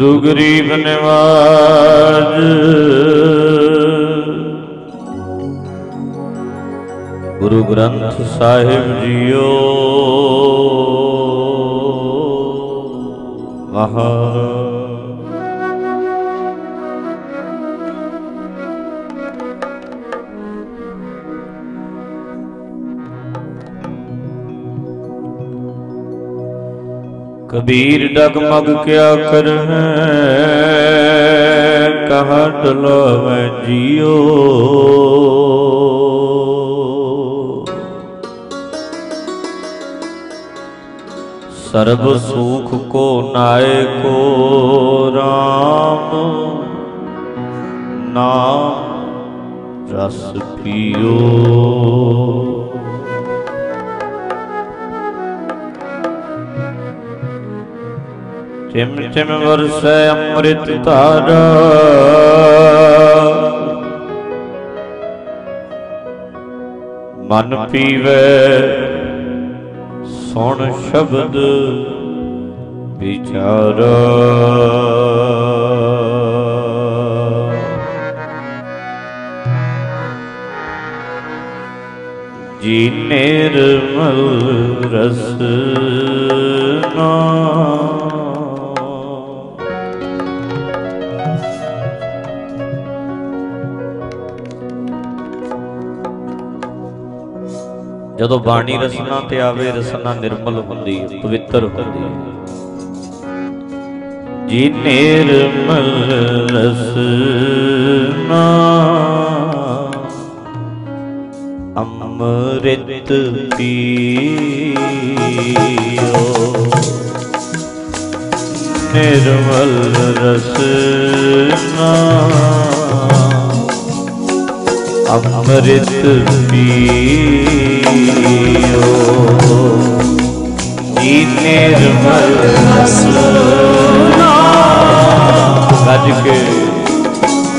ਗੁਰੂ ਗਰੀਬ ਨਿਵਾਜ। ਗੁਰੂ ਗ੍ਰੰਥ ਸਾਹਿਬ ਜੀਓ। ਮਹਾਰਾਜ ਕਬੀਰ ਡਗਮਗ ਕਿਆ ਕਰਹਿ ਕਹਾਂ ਟਲਾਵੈ ਜੀਓ। ਸਰਬ ਸੁਖ ਕੋ ਨਾਏ ਕੋ ਰਾਮ, ਨਾਮ ਰਸ ਪੀਓ। ਚਿਮ ਚਿਮ ਵਰਸੈ ਅੰਮ੍ਰਿਤ ਧਾਰਾ। ਮਨ ਪੀਵੇ ਸੁਣ ਸ਼ਬਦ ਵਿਚਾਰ। ਜੀ ਨਿਰਮਲ ਰਸਨਾ ਜਦੋਂ ਬਾਣੀ ਰਸਨਾ ਤੇ ਆਵੇ, ਰਸਨਾ ਨਿਰਮਲ ਹੁੰਦੀ, ਪਵਿੱਤਰ ਹੁੰਦੀ। ਜੀ ਨਿਰਮਲ ਰਸਨਾ, ਅੰਮ੍ਰਿਤ ਪੀਓ। ਨਿਰਮਲ ਰਸਨਾ। ਅੰਮ੍ਰਿਤ ਪੀਓ। ਜੀ ਨਿਰਮਲ ਰਸਨਾ। ਗੱਜ ਕੇ।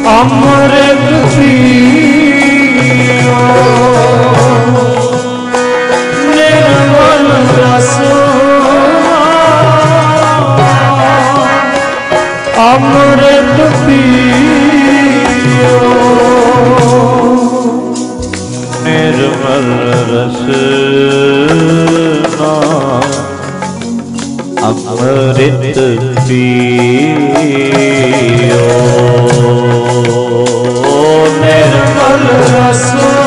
ਅੰਮ੍ਰਿਤ ਪੀਓ। ਰਸਨਾ ਅੰਮ੍ਰਿਤ ਪੀਓ ਨਿਰਮਲ ਰਸਨਾ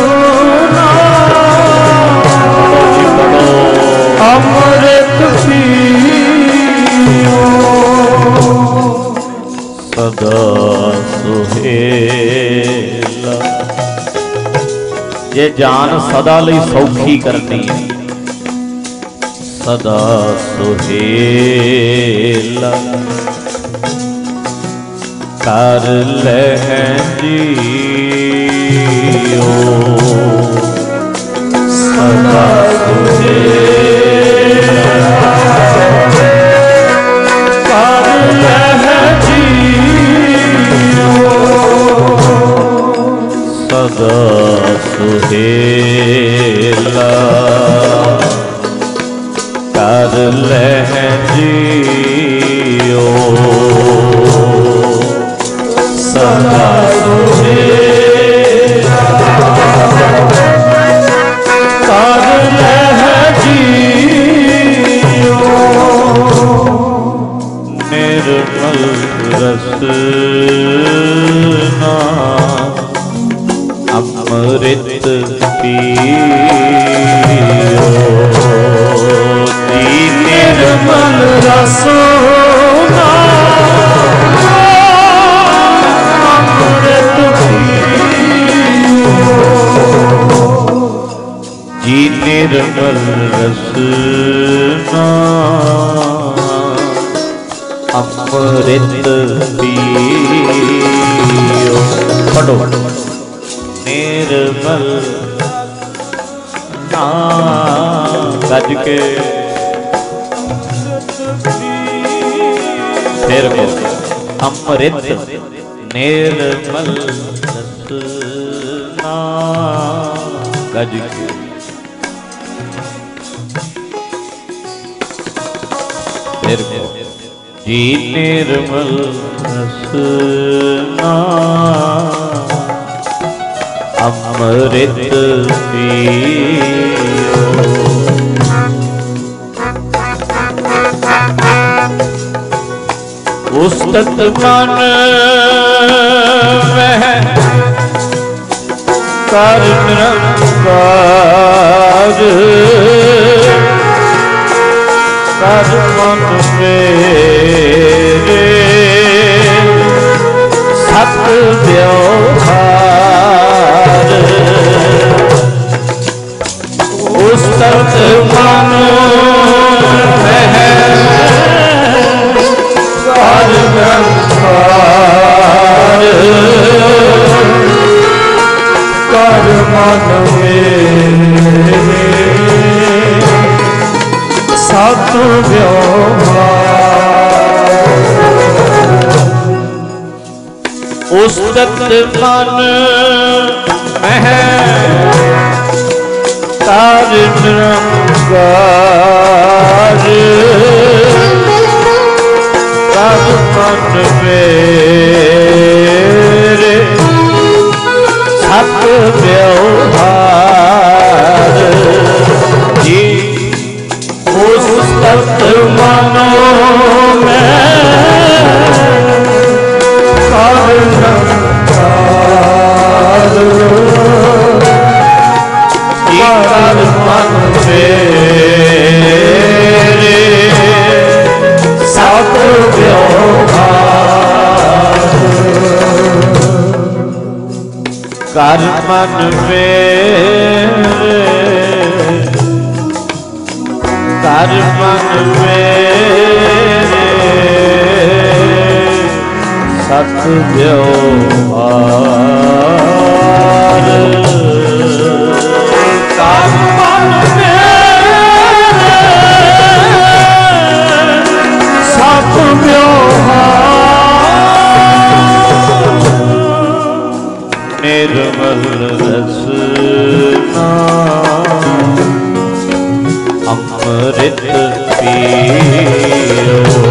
ਜੇ ਜਾਨ ਸਦਾ ਲਈ ਸੌਖੀ ਕਰਨੀ ਹੈ। ਸਦਾ ਸੁਹੇਲਾ। ਕਰ ਲੈ ਜੀਓ। ਸਦਾ ਸੁਹੇਲਾ। ਸਦਾ ਸੁਹੇਲਾ ਕਰ ਲੈ ਜੀਓ। ਸਦਾ ਸੁਹੇਲਾ। ਨਿਰਮਲ ਰਸਨਾ। ਅੰਮ੍ਰਿਤ ਪੀਓ। ਪੜੋ ਨਿਰਮਲ ਨਾ। ਗੱਜ ਕੇ। ਫਿਰ ਕੋ ਅੰਮ੍ਰਿਤ ਨਿਰਮਲ ਰਸਨਾ। ਗੱਜ ਜੀ ਨਿਰਮਲ ਰਸਨਾ ਅੰਮ੍ਰਿਤ ਪੀਓ। ਉਸਤਤ ਮਨ ਮਹਿ ਕਰ ਨਿਰੰਕਾਰ ਕਰ ਮਨ ਮੇਰੇ ਸਤ ਵਿਵਹਾਰ ਉਸ ਤਰਤ ਮਨ ਮਹਿ ਕਰ ਗੰਕਾਰ ਕਰ ਮਨ ਸਤ ਵਿਵਹਾਰ ਉਸਤਤ ਮਨ ਮਹਿ ਤਾਰ ਨਿਰੰਕਾਰ ਤਬ ਮਨ ਮੇਰੇ ਸਤ ਵਿਵਹਾਰ ਉਸ ਮਨੋ ਮੈਂ ਕਾਲ ਮਨ ਮੇਰੇ ਸਤ ਵਿਵਹਾਰ ਕਰ ਮਨ ਮੇਰੇ ਕਰ ਮਨ ਮੇਰੇ ਸਤ ਵਿਵਹਾਰ। ਕਰ ਮਨ ਮੇਰੇ ਸਤ ਵਿਵਹਾਰ। ਨਿਰਮਲ ਪੀਓ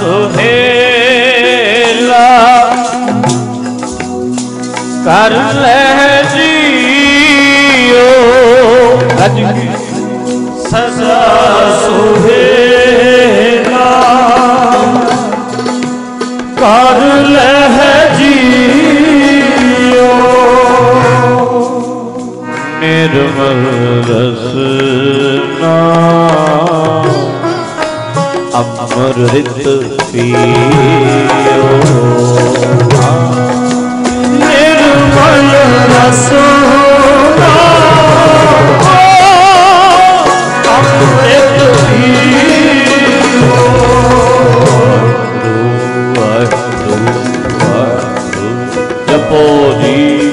ਸੁਹੇਲਾ ਕਰ ਲੈ ਜੀਓ। ਅੱਜ ਸਦਾ ਸੁਹੇਲਾ ਅੰਮ੍ਰਿਤ ਪੀਓ। ਨਿਰਮਲ ਰਸਨਾ ਅੰਮ੍ਰਿਤ ਪੀਓ ਵਾਹਿਗੁਰੂ ਵਾਹਿਗੁਰੂ ਜਪੋ ਜੀ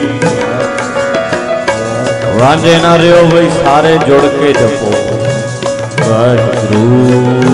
ਵਾਂਝੇ ਨਾ ਰਿਓ ਬਈ, ਸਾਰੇ ਜੁੜ ਕੇ ਜਪੋ। ਵਾਹਿਗੁਰੂ।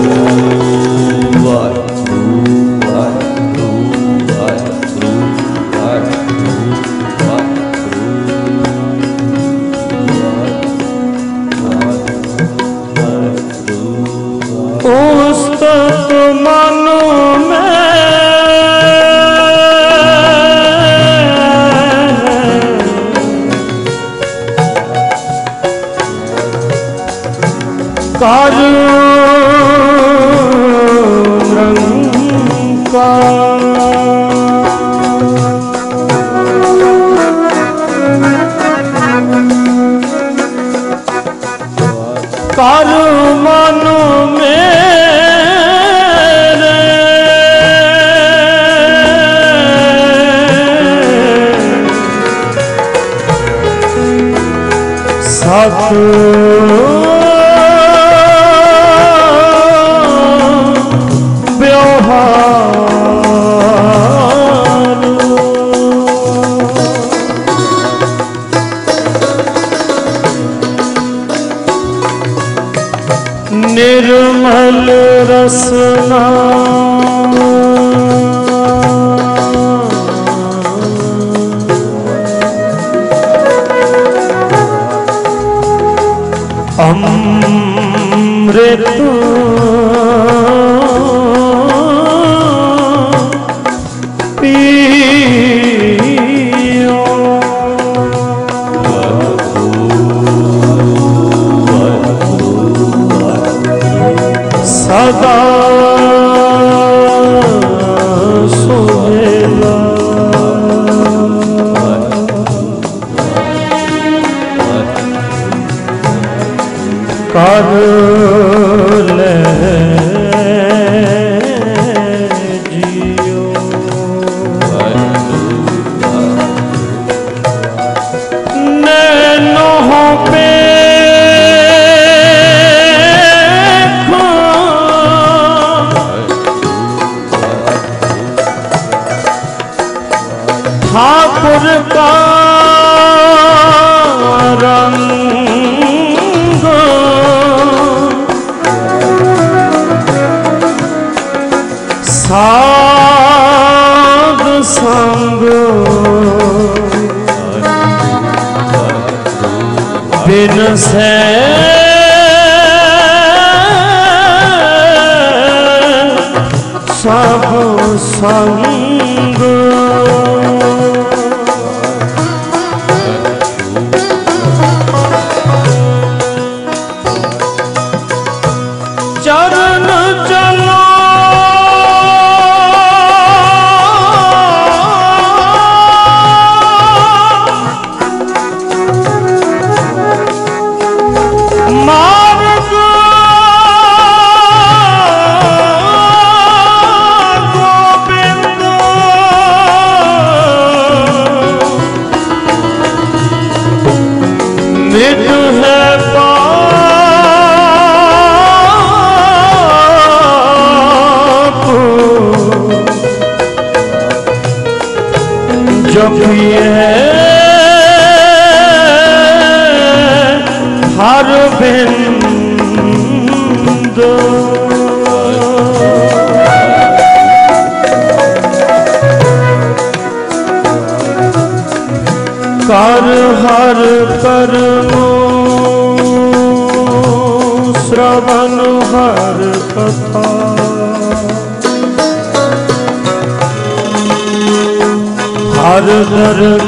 ਹਰ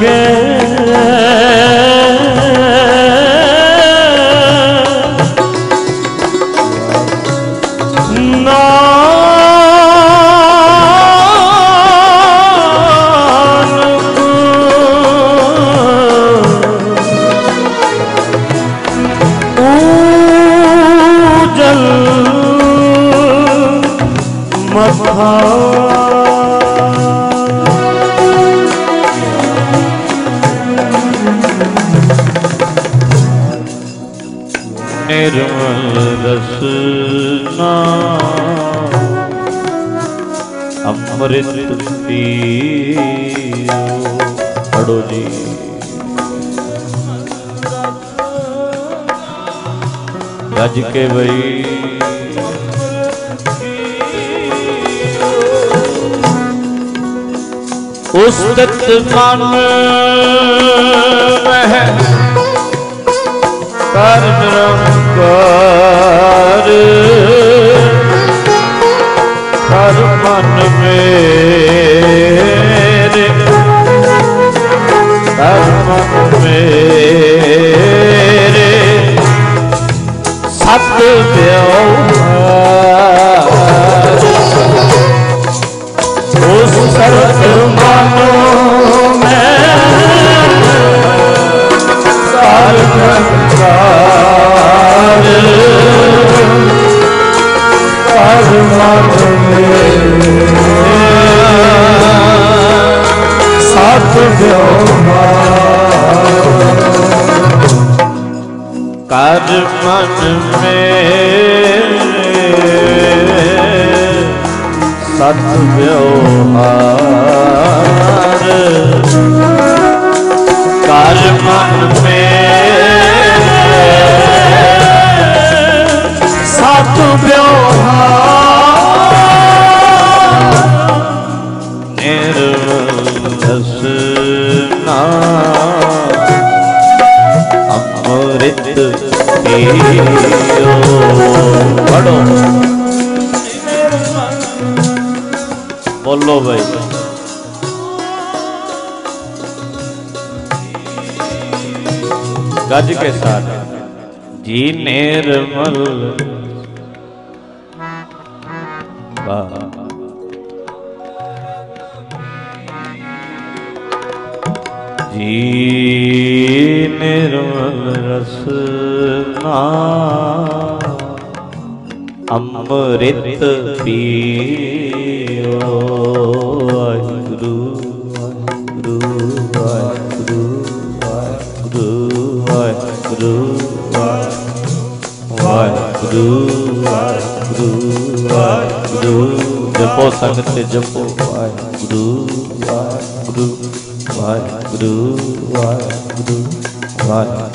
ਉਸਤਤ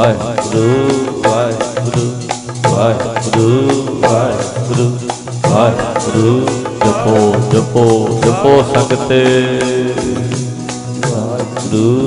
ਵਾਹਿਗੁਰੂ ਵਾਹਿਗੁਰੂ ਵਾਹਿਗੁਰੂ ਵਾਹਿਗੁਰੂ ਵਾਹਿਗੁਰੂ ਜਪੋ ਜਪੋ ਜਪੋ ਸੰਗਤੇ। ਵਾਹਿਗੁਰੂ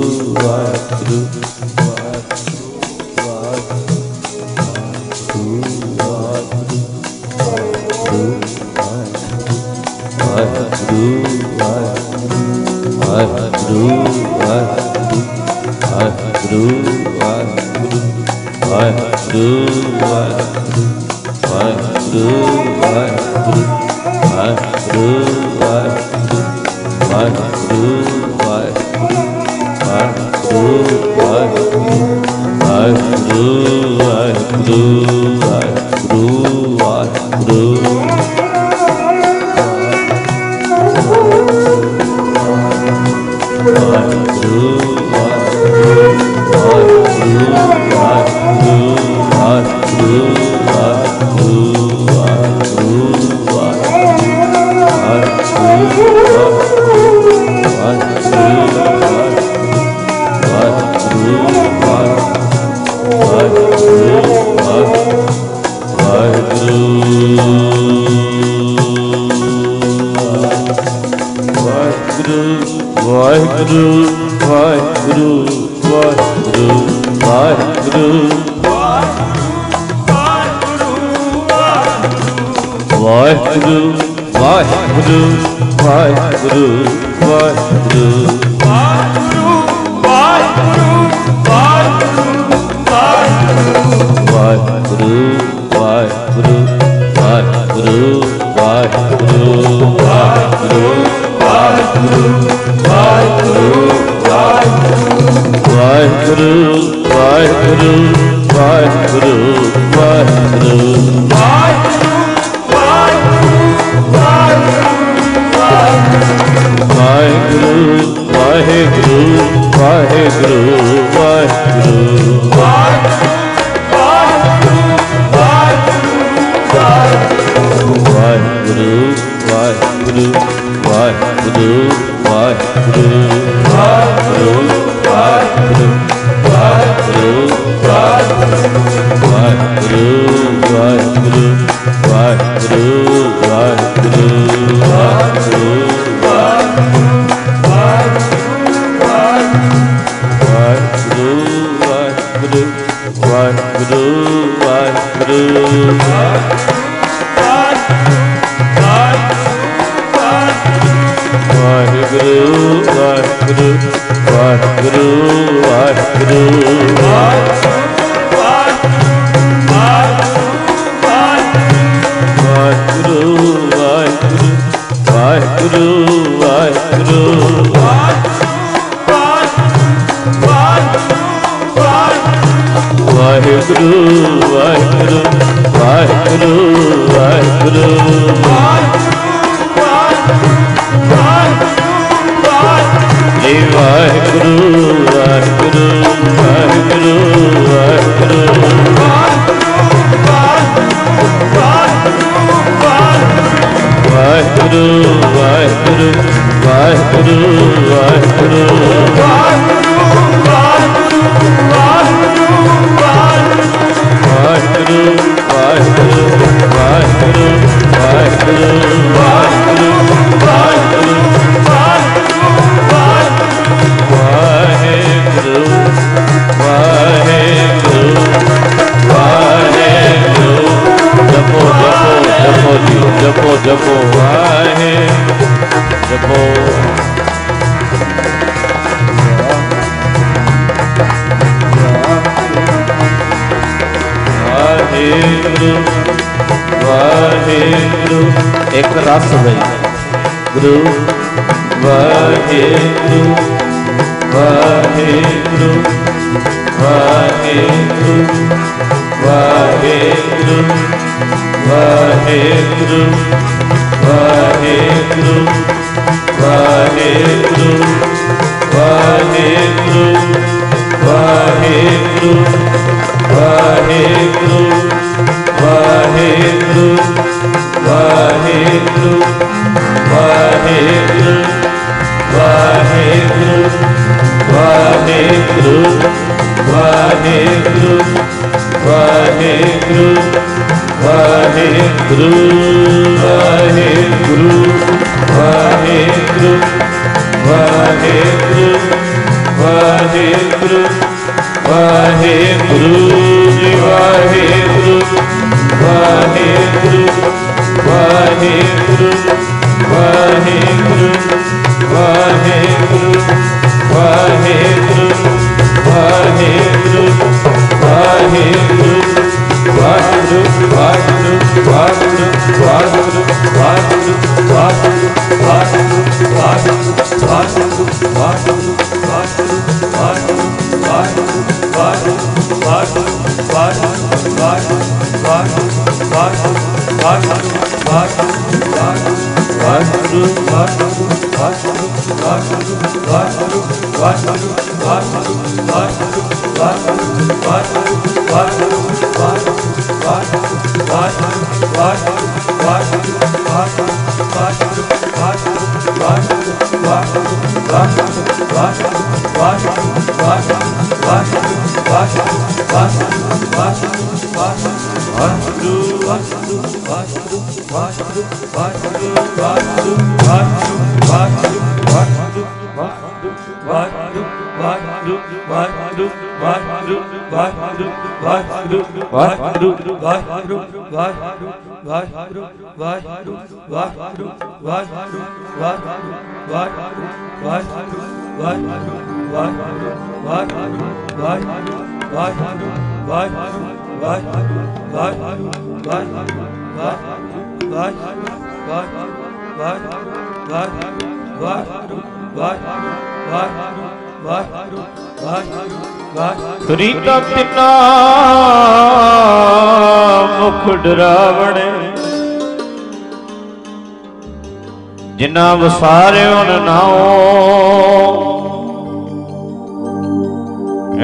ਵਾਹਿਗੁਰੂ ਫਰੀਦਾ ਤਿੰਨਾ ਮੁਖ ਡਰਾਵਣੇ। ਜਿਨ੍ਹਾਂ ਵਸਾਰਿਓ ਨ ਨਾਉ,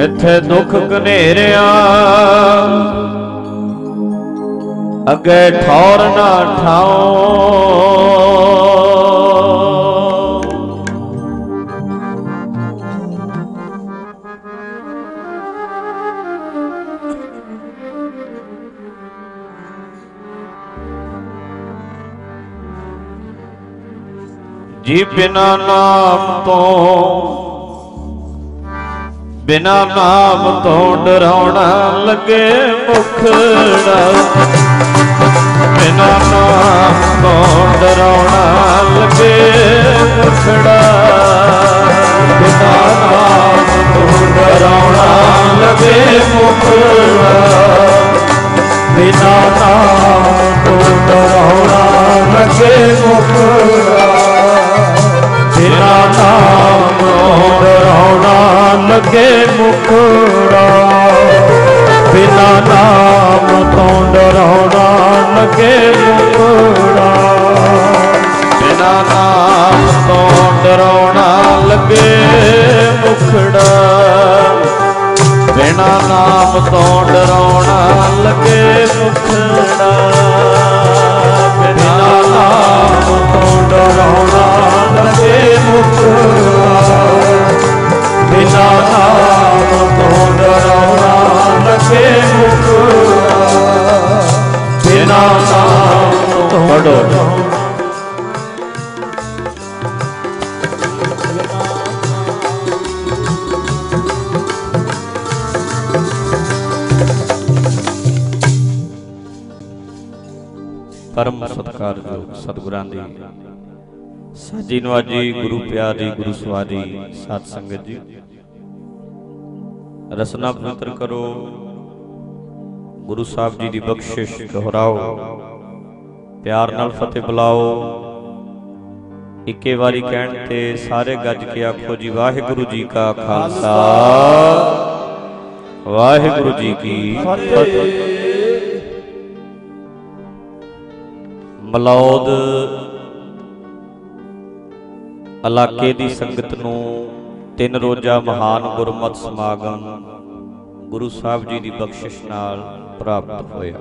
ਇੱਥੇ ਦੁੱਖ ਘਨੇਰਿਆ। ਅੱਗੇ ਠੌਰ ਨਾ ਠਾਉ। ਜੀ ਬਿਨਾ ਨਾਮ ਤੋਂ, ਬਿਨਾ ਨਾਮ ਤੋਂ ਡਰਾਉਣਾ ਲੱਗੇ ਮੁਖੜਾ। ਬਿਨਾ ਨਾਮ ਤੋਂ ਡਰਾਉਣਾ ਲੱਗੇ ਮੁਖੜਾ। ਬਿਨਾ ਨਾਮ ਤੋਂ ਡਰਾਉਣਾ ਲੱਗੇ ਮੁਖੜਾ। ਬਿਨਾ ਨਾਮ ਤੋਂ ਡਰਾਉਣਾ ਲੱਗੇ ਮੁਖੜਾ। ਬਿਨਾ ਨਾਮ ਤੋਂ ਡਰਾਉਣਾ ਲੱਗੇ ਮੁਖੜਾ ਬਿਨਾ ਨਾਮ ਤੋਂ ਡਰਾਉਣਾ ਲੱਗੇ ਮੁਖੜਾ ਬਿਨਾ ਨਾਮ ਤੋਂ ਡਰਾਉਣਾ ਲੱਗੇ ਮੁਖੜਾ ਬਿਨਾ ਨਾਮ ਤੋਂ ਡਰਾਉਣਾ ਲੱਗੇ ਮੁਖੜਾ ਤੋਂ ਡਰਾਉਣਾ ਲੱਗੇ ਮੁਖੜਾ ਬਿਨਾ ਨਾਮ ਤੋਂ ਡਰਾਉਣਾ ਲੱਗੇ ਮੁਖੜਾ ਬਿਨਾ ਨਾਮ ਤੋਂ ਪੜੋ ਪਰਮ ਸਤਿਕਾਰਯੋਗ ਸਤਿਗੁਰਾਂ ਦੀ। ਸਾਜੀ ਨਵਾਜੀ ਗੁਰੂ ਪਿਆਰੀ ਗੁਰੂ ਸਵਾਰੀ ਸਤ ਸੰਗਤ ਜੀ। ਰਸਨਾ ਪਵਿੱਤਰ ਕਰੋ। ਗੁਰੂ ਸਾਹਿਬ ਜੀ ਦੀ ਬਖਸ਼ਿਸ਼ ਦੁਹਰਾਓ। ਪਿਆਰ ਨਾਲ ਫਤਿਹ ਬੁਲਾਓ। ਇੱਕੇ ਵਾਰੀ ਕਹਿਣ ਤੇ ਸਾਰੇ ਗੱਜ ਕੇ ਆਖੋ ਜੀ, ਵਾਹਿਗੁਰੂ ਜੀ ਕਾ ਖਾਲਸਾ। ਵਾਹਿਗੁਰੂ ਜੀ ਕੀ ਫਤਿਹ। ਮਲੌਦ ਇਲਾਕੇ ਦੀ ਸੰਗਤ ਨੂੰ ਤਿੰਨ ਰੋਜ਼ਾ ਮਹਾਨ ਗੁਰਮਤਿ ਸਮਾਗਮ ਗੁਰੂ ਸਾਹਿਬ ਜੀ ਦੀ ਬਖਸ਼ਿਸ਼ ਨਾਲ ਪ੍ਰਾਪਤ ਹੋਇਆ।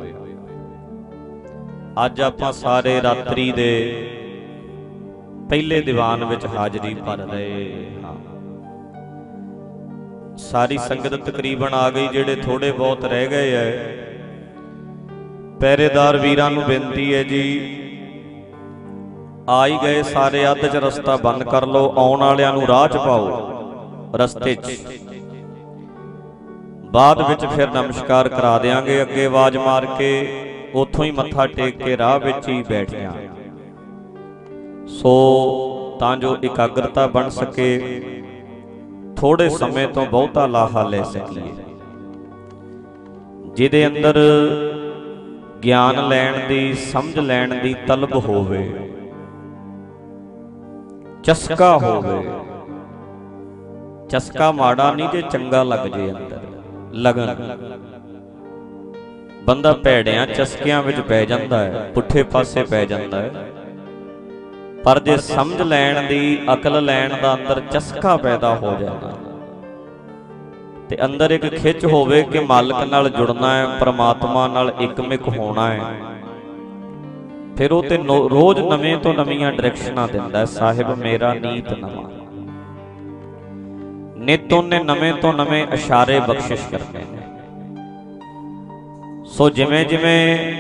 ਅੱਜ ਆਪਾਂ ਸਾਰੇ ਰਾਤਰੀ ਦੇ ਪਹਿਲੇ ਦੀਵਾਨ ਵਿੱਚ ਹਾਜ਼ਰੀ ਭਰ ਰਹੇ ਹਾਂ। ਸਾਰੀ ਸੰਗਤ ਤਕਰੀਬਨ ਆ ਗਈ ਜਿਹੜੇ ਥੋੜੇ ਬਹੁਤ ਰਹਿ ਗਏ ਐ। ਪਹਿਰੇਦਾਰ ਵੀਰਾਂ ਨੂੰ ਬੇਨਤੀ ਹੈ ਜੀ, ਆਈ ਗਏ ਸਾਰੇ ਅੱਧ ਚ ਰਸਤਾ ਬੰਦ ਕਰ ਲਓ, ਆਉਣ ਵਾਲਿਆਂ ਨੂੰ ਰਾਹ ਚ ਪਾਓ, ਰਸਤੇ 'ਚ। ਬਾਅਦ ਵਿੱਚ ਫਿਰ ਨਮਸਕਾਰ ਕਰਾ ਦੇਾਂਗੇ ਅੱਗੇ ਆਵਾਜ਼ ਮਾਰ ਕੇ, ਉੱਥੋਂ ਹੀ ਮੱਥਾ ਟੇਕ ਕੇ ਰਾਹ ਵਿੱਚ ਹੀ ਬੈਠ ਜਾ ਸੋ ਤਾਂ ਜੋ ਇਕਾਗਰਤਾ ਬਣ ਸਕੇ ਥੋੜੇ ਸਮੇਂ ਤੋਂ ਬਹੁਤਾ ਲਾਹਾ ਲੈ ਸਕੀਏ। ਜਿਹਦੇ ਅੰਦਰ ਗਿਆਨ ਲੈਣ ਦੀ, ਸਮਝ ਲੈਣ ਦੀ ਤਲਬ ਹੋਵੇ, ਚਸਕਾ ਹੋਵੇ। ਚਸਕਾ ਮਾੜਾ ਨਹੀਂ ਜੇ ਚੰਗਾ ਲੱਗ ਜੇ ਅੰਦਰ। ਲਗਨ। ਬੰਦਾ ਭੈੜਿਆਂ ਚਸਕਿਆਂ ਵਿੱਚ ਪੈ ਜਾਂਦਾ ਹੈ, ਪੁੱਠੇ ਪਾਸੇ ਪੈ ਜਾਂਦਾ ਹੈ। ਪਰ ਜੇ ਸਮਝ ਲੈਣ ਦੀ, ਅਕਲ ਲੈਣ ਦਾ ਅੰਦਰ ਚਸਕਾ ਪੈਦਾ ਹੋ ਜਾਂਦਾ ਤੇ ਅੰਦਰ ਇੱਕ ਖਿੱਚ ਹੋਵੇ ਕਿ ਮਾਲਕ ਨਾਲ ਜੁੜਨਾ ਹੈ, ਪ੍ਰਮਾਤਮਾ ਨਾਲ ਇਕਮਿਕ ਹੋਣਾ ਹੈ। ਫਿਰ ਉਹ ਤੇ ਰੋਜ਼ ਨਵੇਂ ਤੋਂ ਨਵੀਆਂ ਡਾਇਰੈਕਸ਼ਨਾਂ ਦਿੰਦਾ ਸਾਹਿਬ, ਮੇਰਾ ਨੀਤ ਨਵਾਂ। ਨਿਤ ਉਹਨੇ ਨਵੇਂ ਤੋਂ ਨਵੇਂ ਇਸ਼ਾਰੇ ਬਖਸ਼ਿਸ਼ ਕਰਦੇ ਨੇ। ਸੋ ਜਿਵੇਂ ਜਿਵੇਂ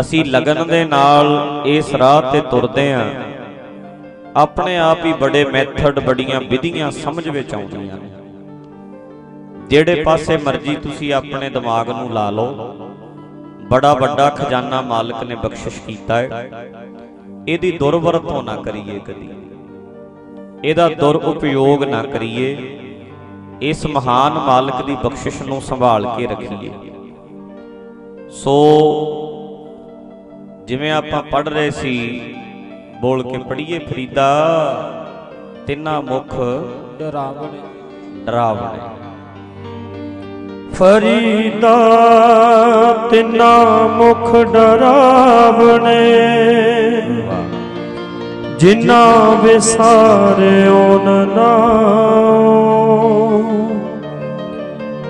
ਅਸੀਂ ਲਗਨ ਦੇ ਨਾਲ ਇਸ ਰਾਹ ਤੇ ਤੁਰਦੇ ਆਂ ਆਪਣੇ ਆਪ ਹੀ ਬੜੇ ਮੈਥਡ, ਬੜੀਆਂ ਵਿਧੀਆਂ ਸਮਝ ਵਿੱਚ ਆਉਂਦੀਆਂ ਨੇ। ਜਿਹੜੇ ਪਾਸੇ ਮਰਜ਼ੀ ਤੁਸੀਂ ਆਪਣੇ ਦਿਮਾਗ ਨੂੰ ਲਾ ਲਓ ਬੜਾ ਵੱਡਾ ਖਜ਼ਾਨਾ ਮਾਲਕ ਨੇ ਬਖਸ਼ਿਸ਼ ਕੀਤਾ ਹੈ। ਇਹਦੀ ਦੁਰਵਰਤੋਂ ਨਾ ਕਰੀਏ ਕਦੀ। ਇਹਦਾ ਦੁਰ ਉਪਯੋਗ ਨਾ ਕਰੀਏ। ਇਸ ਮਹਾਨ ਮਾਲਕ ਦੀ ਬਖਸ਼ਿਸ਼ ਨੂੰ ਸੰਭਾਲ ਕੇ ਰੱਖੀਏ। ਸੋ ਜਿਵੇਂ ਆਪਾਂ ਪੜ ਰਹੇ ਸੀ ਬੋਲ ਕੇ ਪੜੀਏ ਫਰੀਦਾ ਤਿੰਨਾ ਮੁਖ ਡਰਾਵਣੇ। ਡਰਾਵਣੇ। ਫਰੀਦਾ ਤਿੰਨਾ ਮੁਖ ਡਰਾਵਣੇ। ਜਿਨਾ ਵਿਸਾਰਿਓ ਨਾਉ,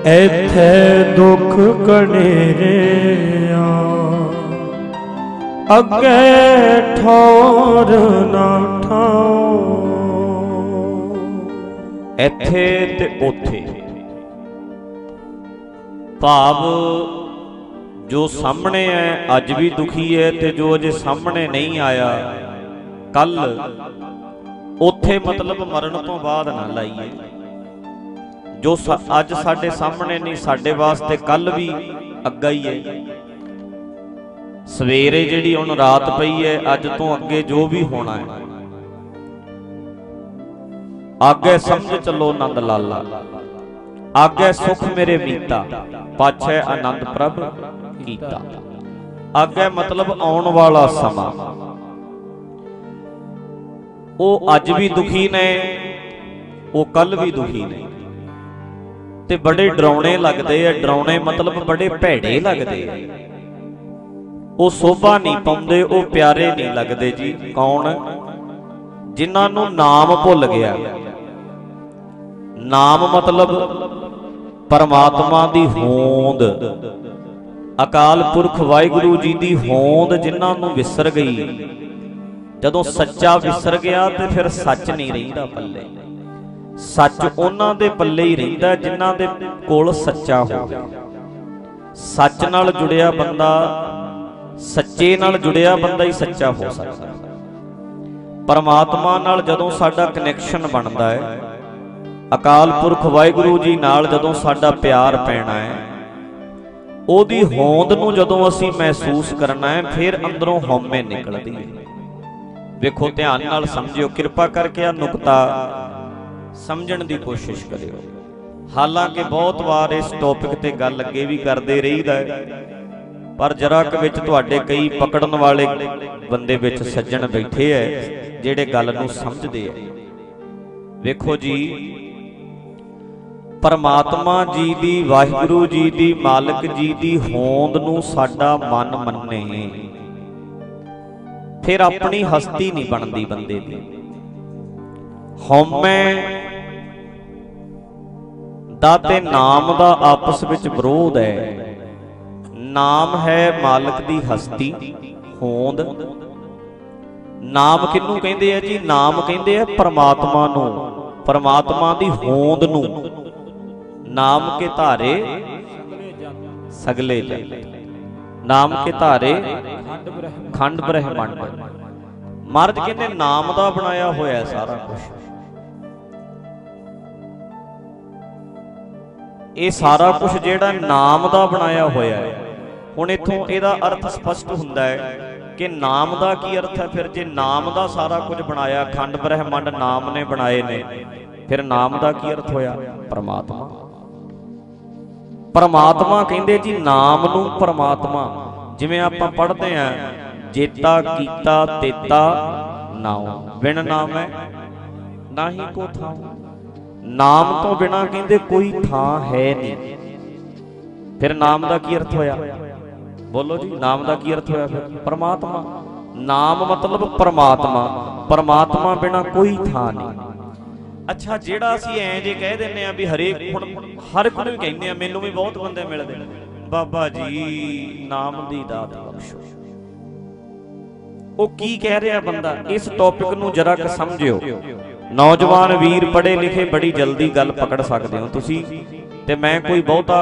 ਐਥੇ ਦੁੱਖ ਕਣੇਰਿਆ ਅੱਗੇ ਠੌਰ ਨਾ ਠਾਉ। ਇੱਥੇ ਤੇ ਭਾਵ ਜੋ ਸਾਹਮਣੇ ਹੈ, ਅੱਜ ਵੀ ਦੁਖੀ ਹੈ ਤੇ ਜੋ ਅਜੇ ਸਾਹਮਣੇ ਨਹੀਂ ਆਇਆ ਕੱਲ ਉੱਥੇ ਮਤਲਬ ਮਰਨ ਤੋਂ ਬਾਅਦ ਨਾ ਲਾਈਏ। ਜੋ ਅੱਜ ਸਾਡੇ ਸਾਹਮਣੇ ਨਹੀਂ, ਸਾਡੇ ਵਾਸਤੇ ਕੱਲ ਵੀ ਅੱਗਾ ਹੀ ਹੈ। ਸਵੇਰੇ ਜਿਹੜੀ ਹੁਣ ਰਾਤ ਪਈ ਹੈ, ਅੱਜ ਤੋਂ ਅੱਗੇ ਜੋ ਵੀ ਹੋਣਾ ਹੈ। ਆਗੇ ਸਮਝ ਚੱਲੋ ਆਨੰਦ ਲਾਲਾ। ਆਗੇ ਸੁਖ ਮੇਰੇ ਮੀਤਾ ਪਾਛੈ ਆਨੰਦ ਪ੍ਰਭ ਕੀਤਾ। ਆਗੇ ਮਤਲਬ ਆਉਣ ਵਾਲਾ ਸਮਾਂ। ਉਹ ਅੱਜ ਵੀ ਦੁਖੀ ਨੇ ਉਹ ਕੱਲ ਵੀ ਦੁਖੀ ਨੇ। ਤੇ ਬੜੇ ਡਰਾਉਣੇ ਲੱਗਦੇ ਆ। ਡਰਾਉਣੇ ਮਤਲਬ ਬੜੇ ਭੈੜੇ ਲੱਗਦੇ ਆ। ਉਹ ਸੋਭਾ ਨਹੀਂ ਪਾਉਂਦੇ ਉਹ ਪਿਆਰੇ ਨਹੀਂ ਲੱਗਦੇ ਜੀ। ਕੌਣ? ਜਿਨ੍ਹਾਂ ਨੂੰ ਨਾਮ ਭੁੱਲ ਗਿਆ। ਨਾਮ ਮਤਲਬ ਪਰਮਾਤਮਾ ਦੀ ਹੋਂਦ। ਅਕਾਲ ਪੁਰਖ ਵਾਹਿਗੁਰੂ ਜੀ ਦੀ ਹੋਂਦ ਜਿਨ੍ਹਾਂ ਨੂੰ ਵਿਸਰ ਗਈ। ਜਦੋਂ ਸੱਚਾ ਵਿਸਰ ਗਿਆ ਤੇ ਫਿਰ ਸੱਚ ਨਹੀਂ ਰਹਿੰਦਾ ਪੱਲੇ। ਸੱਚ ਉਹਨਾਂ ਦੇ ਪੱਲੇ ਹੀ ਰਹਿੰਦਾ ਜਿਨ੍ਹਾਂ ਦੇ ਕੋਲ ਸੱਚਾ ਹੋਵੇ ਸੱਚ ਨਾਲ ਜੁੜਿਆ ਬੰਦਾ ਸੱਚੇ ਨਾਲ ਜੁੜਿਆ ਬੰਦਾ ਹੀ ਸੱਚਾ ਹੋ ਸਕਦਾ। ਪਰਮਾਤਮਾ ਨਾਲ ਜਦੋਂ ਸਾਡਾ ਕਨੈਕਸ਼ਨ ਬਣਦਾ ਹੈ ਅਕਾਲ ਪੁਰਖ ਵਾਹਿਗੁਰੂ ਜੀ ਨਾਲ ਜਦੋਂ ਸਾਡਾ ਪਿਆਰ ਪੈਣਾ ਹੈ, ਉਹਦੀ ਹੋਂਦ ਨੂੰ ਜਦੋਂ ਅਸੀਂ ਮਹਿਸੂਸ ਕਰਨਾ ਹੈ, ਫਿਰ ਅੰਦਰੋਂ ਹਉਮੈ ਨਿਕਲਦੀ ਹੈ। ਵੇਖੋ, ਧਿਆਨ ਨਾਲ ਸਮਝਿਓ, ਕਿਰਪਾ ਕਰਕੇ ਆ ਨੁਕਤਾ ਸਮਝਣ ਦੀ ਕੋਸ਼ਿਸ਼ ਕਰਿਓ। ਹਾਲਾਂਕਿ ਬਹੁਤ ਵਾਰ ਇਸ ਟੌਪਿਕ ਤੇ ਗੱਲ ਅੱਗੇ ਵੀ ਕਰਦੇ ਰਹੀਦਾ ਹੈ, ਪਰ ਜਰਾ ਕੁ ਵਿੱਚ ਤੁਹਾਡੇ ਕਈ ਪਕੜਨ ਵਾਲੇ ਬੰਦੇ ਵਿੱਚ ਸੱਜਣ ਬੈਠੇ ਐ ਜਿਹੜੇ ਗੱਲ ਨੂੰ ਸਮਝਦੇ ਐ ਵੇਖੋ ਜੀ ਪਰਮਾਤਮਾ ਜੀ ਦੀ, ਵਾਹਿਗੁਰੂ ਜੀ ਦੀ, ਮਾਲਕ ਜੀ ਦੀ ਹੋਂਦ ਨੂੰ ਸਾਡਾ ਮਨ ਮੰਨੇ। ਫਿਰ ਆਪਣੀ ਹਸਤੀ ਨਹੀਂ ਬਣਦੀ ਬੰਦੇ ਦੀ। ਹਉਮੈ ਦਾ ਤੇ ਨਾਮ ਦਾ ਆਪਸ ਵਿੱਚ ਵਿਰੋਧ ਹੈ। ਨਾਮ ਹੈ ਮਾਲਕ ਦੀ ਹਸਤੀ, ਹੋਂਦ। ਨਾਮ ਕਿਹਨੂੰ ਕਹਿੰਦੇ ਆ ਜੀ? ਨਾਮ ਕਹਿੰਦੇ ਆ ਪਰਮਾਤਮਾ ਨੂੰ, ਪਰਮਾਤਮਾ ਦੀ ਹੋਂਦ ਨੂੰ। ਨਾਮ ਕੇ ਧਾਰੇ ਸਗਲੇ ਜਨ ਨਾਮ ਕੇ ਧਾਰੇ ਖੰਡ ਬ੍ਰਹਿਮੰਡ। ਮਹਾਰਾਜ ਕਹਿੰਦੇ ਨਾਮ ਦਾ ਬਣਾਇਆ ਹੋਇਆ ਸਾਰਾ ਕੁਝ ਇਹ ਸਾਰਾ ਕੁਝ ਜਿਹੜਾ ਨਾਮ ਦਾ ਬਣਾਇਆ ਹੋਇਆ ਹੈ। ਹੁਣ ਇਥੋਂ ਇਹਦਾ ਅਰਥ ਸਪਸ਼ਟ ਹੁੰਦਾ ਹੈ ਕਿ ਨਾਮ ਦਾ ਕੀ ਅਰਥ ਹੈ? ਫਿਰ ਜੇ ਨਾਮ ਦਾ ਸਾਰਾ ਕੁਝ ਬਣਾਇਆ, ਖੰਡ ਬ੍ਰਹਿਮੰਡ ਨਾਮ ਨੇ ਬਣਾਏ ਨੇ, ਫਿਰ ਨਾਮ ਦਾ ਕੀ ਅਰਥ ਹੋਇਆ? ਪਰਮਾਤਮਾ। ਪਰਮਾਤਮਾ ਕਹਿੰਦੇ ਜੀ, ਨਾਮ ਨੂੰ ਪਰਮਾਤਮਾ। ਜਿਵੇਂ ਆਪਾਂ ਪੜ੍ਹਦੇ ਆਂ ਜੇਤਾ, ਕੀਤਾ, ਤੇਤਾ, ਨਾਉ। ਬਿਨ ਨਾਮ ਹੈ ਨਾਹੀ ਕੋ ਥਾਉ ਨਾਮ ਤੋਂ ਬਿਨਾ ਕਹਿੰਦੇ ਕੋਈ ਥਾਂ ਹੈ ਨਹੀਂ। ਫਿਰ ਨਾਮ ਦਾ ਕੀ ਅਰਥ ਹੋਇਆ? ਬੋਲੋ ਜੀ, ਨਾਮ ਦਾ ਕੀ ਅਰਥ ਹੋਇਆ ਫਿਰ? ਪਰਮਾਤਮਾ। ਨਾਮ ਮਤਲਬ ਪਰਮਾਤਮਾ। ਪਰਮਾਤਮਾ ਬਿਨਾ ਕੋਈ ਥਾਂ ਨਹੀਂ। ਅੱਛਾ, ਜਿਹੜਾ ਅਸੀਂ ਐਂ ਜੇ ਕਹਿ ਦਿੰਨੇ ਆ ਵੀ ਹਰੇਕ ਹੁਣ ਹਰ ਇੱਕ ਨੂੰ ਕਹਿੰਦੇ ਆ ਮੈਨੂੰ ਵੀ ਬਹੁਤ ਬੰਦੇ ਮਿਲਦੇ ਬਾਬਾ ਜੀ, ਨਾਮ ਦੀ ਦਾਤ ਬਖਸ਼ੋ। ਉਹ ਕੀ ਕਹਿ ਰਿਹਾ ਬੰਦਾ? ਇਸ ਟੌਪਿਕ ਨੂੰ ਜਰਾ ਕੁ ਸਮਝਿਓ। ਨੌਜਵਾਨ ਵੀਰ ਪੜ੍ਹੇ ਲਿਖੇ ਬੜੀ ਜਲਦੀ ਗੱਲ ਪਕੜ ਸਕਦੇ ਹੋ ਤੁਸੀਂ। ਤੇ ਮੈਂ ਕੋਈ ਬਹੁਤਾ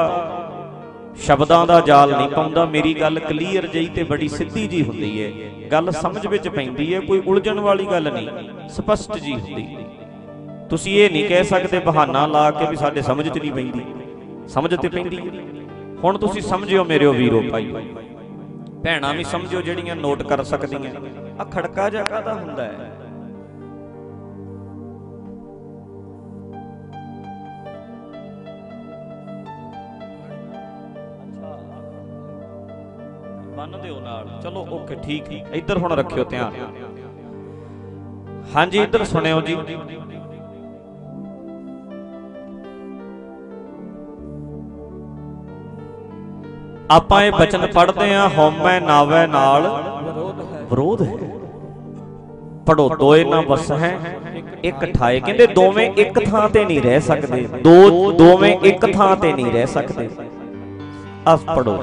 ਸ਼ਬਦਾਂ ਦਾ ਜਾਲ ਨਹੀਂ ਪਾਉਂਦਾ। ਮੇਰੀ ਗੱਲ ਕਲੀਅਰ ਜਈ ਤੇ ਬੜੀ ਸਿੱਧੀ ਜੀ ਹੁੰਦੀ ਹੈ। ਗੱਲ ਸਮਝ ਵਿੱਚ ਪੈਂਦੀ ਹੈ, ਕੋਈ ਉਲਝਣ ਵਾਲੀ ਗੱਲ ਨਹੀਂ। ਸਪਸ਼ਟ ਜੀ ਹੁੰਦੀ ਤੁਸੀਂ ਇਹ ਨਹੀਂ ਕਹਿ ਸਕਦੇ ਬਹਾਨਾ ਲਾ ਕੇ ਵੀ ਸਾਡੇ ਸਮਝ 'ਚ ਨਹੀਂ ਪੈਂਦੀ। ਸਮਝ ਤੇ ਪੈਂਦੀ ਹੁਣ ਤੁਸੀਂ ਸਮਝਿਓ ਮੇਰਿਓ ਵੀਰੋ ਭਾਈ। ਭੈਣਾਂ ਵੀ ਸਮਝਿਓ ਜਿਹੜੀਆਂ ਨੋਟ ਕਰ ਸਕਦੀਆਂ। ਆ ਖੜਕਾ ਜਿਹਾ ਕਾਦਾ ਹੁੰਦਾ ਹੈ? ਬੰਨ ਦਿਓ ਨਾਲ। ਚਲੋ ਓਕੇ ਠੀਕ ਠੀਕ। ਇੱਧਰ ਹੁਣ ਰੱਖਿਓ ਧਿਆਨ। ਹਾਂਜੀ ਇੱਧਰ ਸੁਣਿਓ ਜੀ। ਆਪਾਂ ਇਹ ਬਚਨ ਪੜ੍ਹਦੇ ਆਂ ਹਉਮੈ ਨਾਵੈ ਨਾਲ। ਵਿਰੋਧ ਹੈ। ਪੜੋ ਦੋਏ ਨਾ ਵਸ ਹੈ, ਇੱਕ ਠਾਏ। ਕਹਿੰਦੇ ਦੋਵੇਂ ਇੱਕ ਥਾਂ ਤੇ ਨਹੀਂ ਰਹਿ ਸਕਦੇ। ਦੋ, ਦੋਵੇਂ ਇੱਕ ਥਾਂ ਤੇ ਨਹੀਂ ਰਹਿ ਸਕਦੇ। ਅਸ ਪੜੋ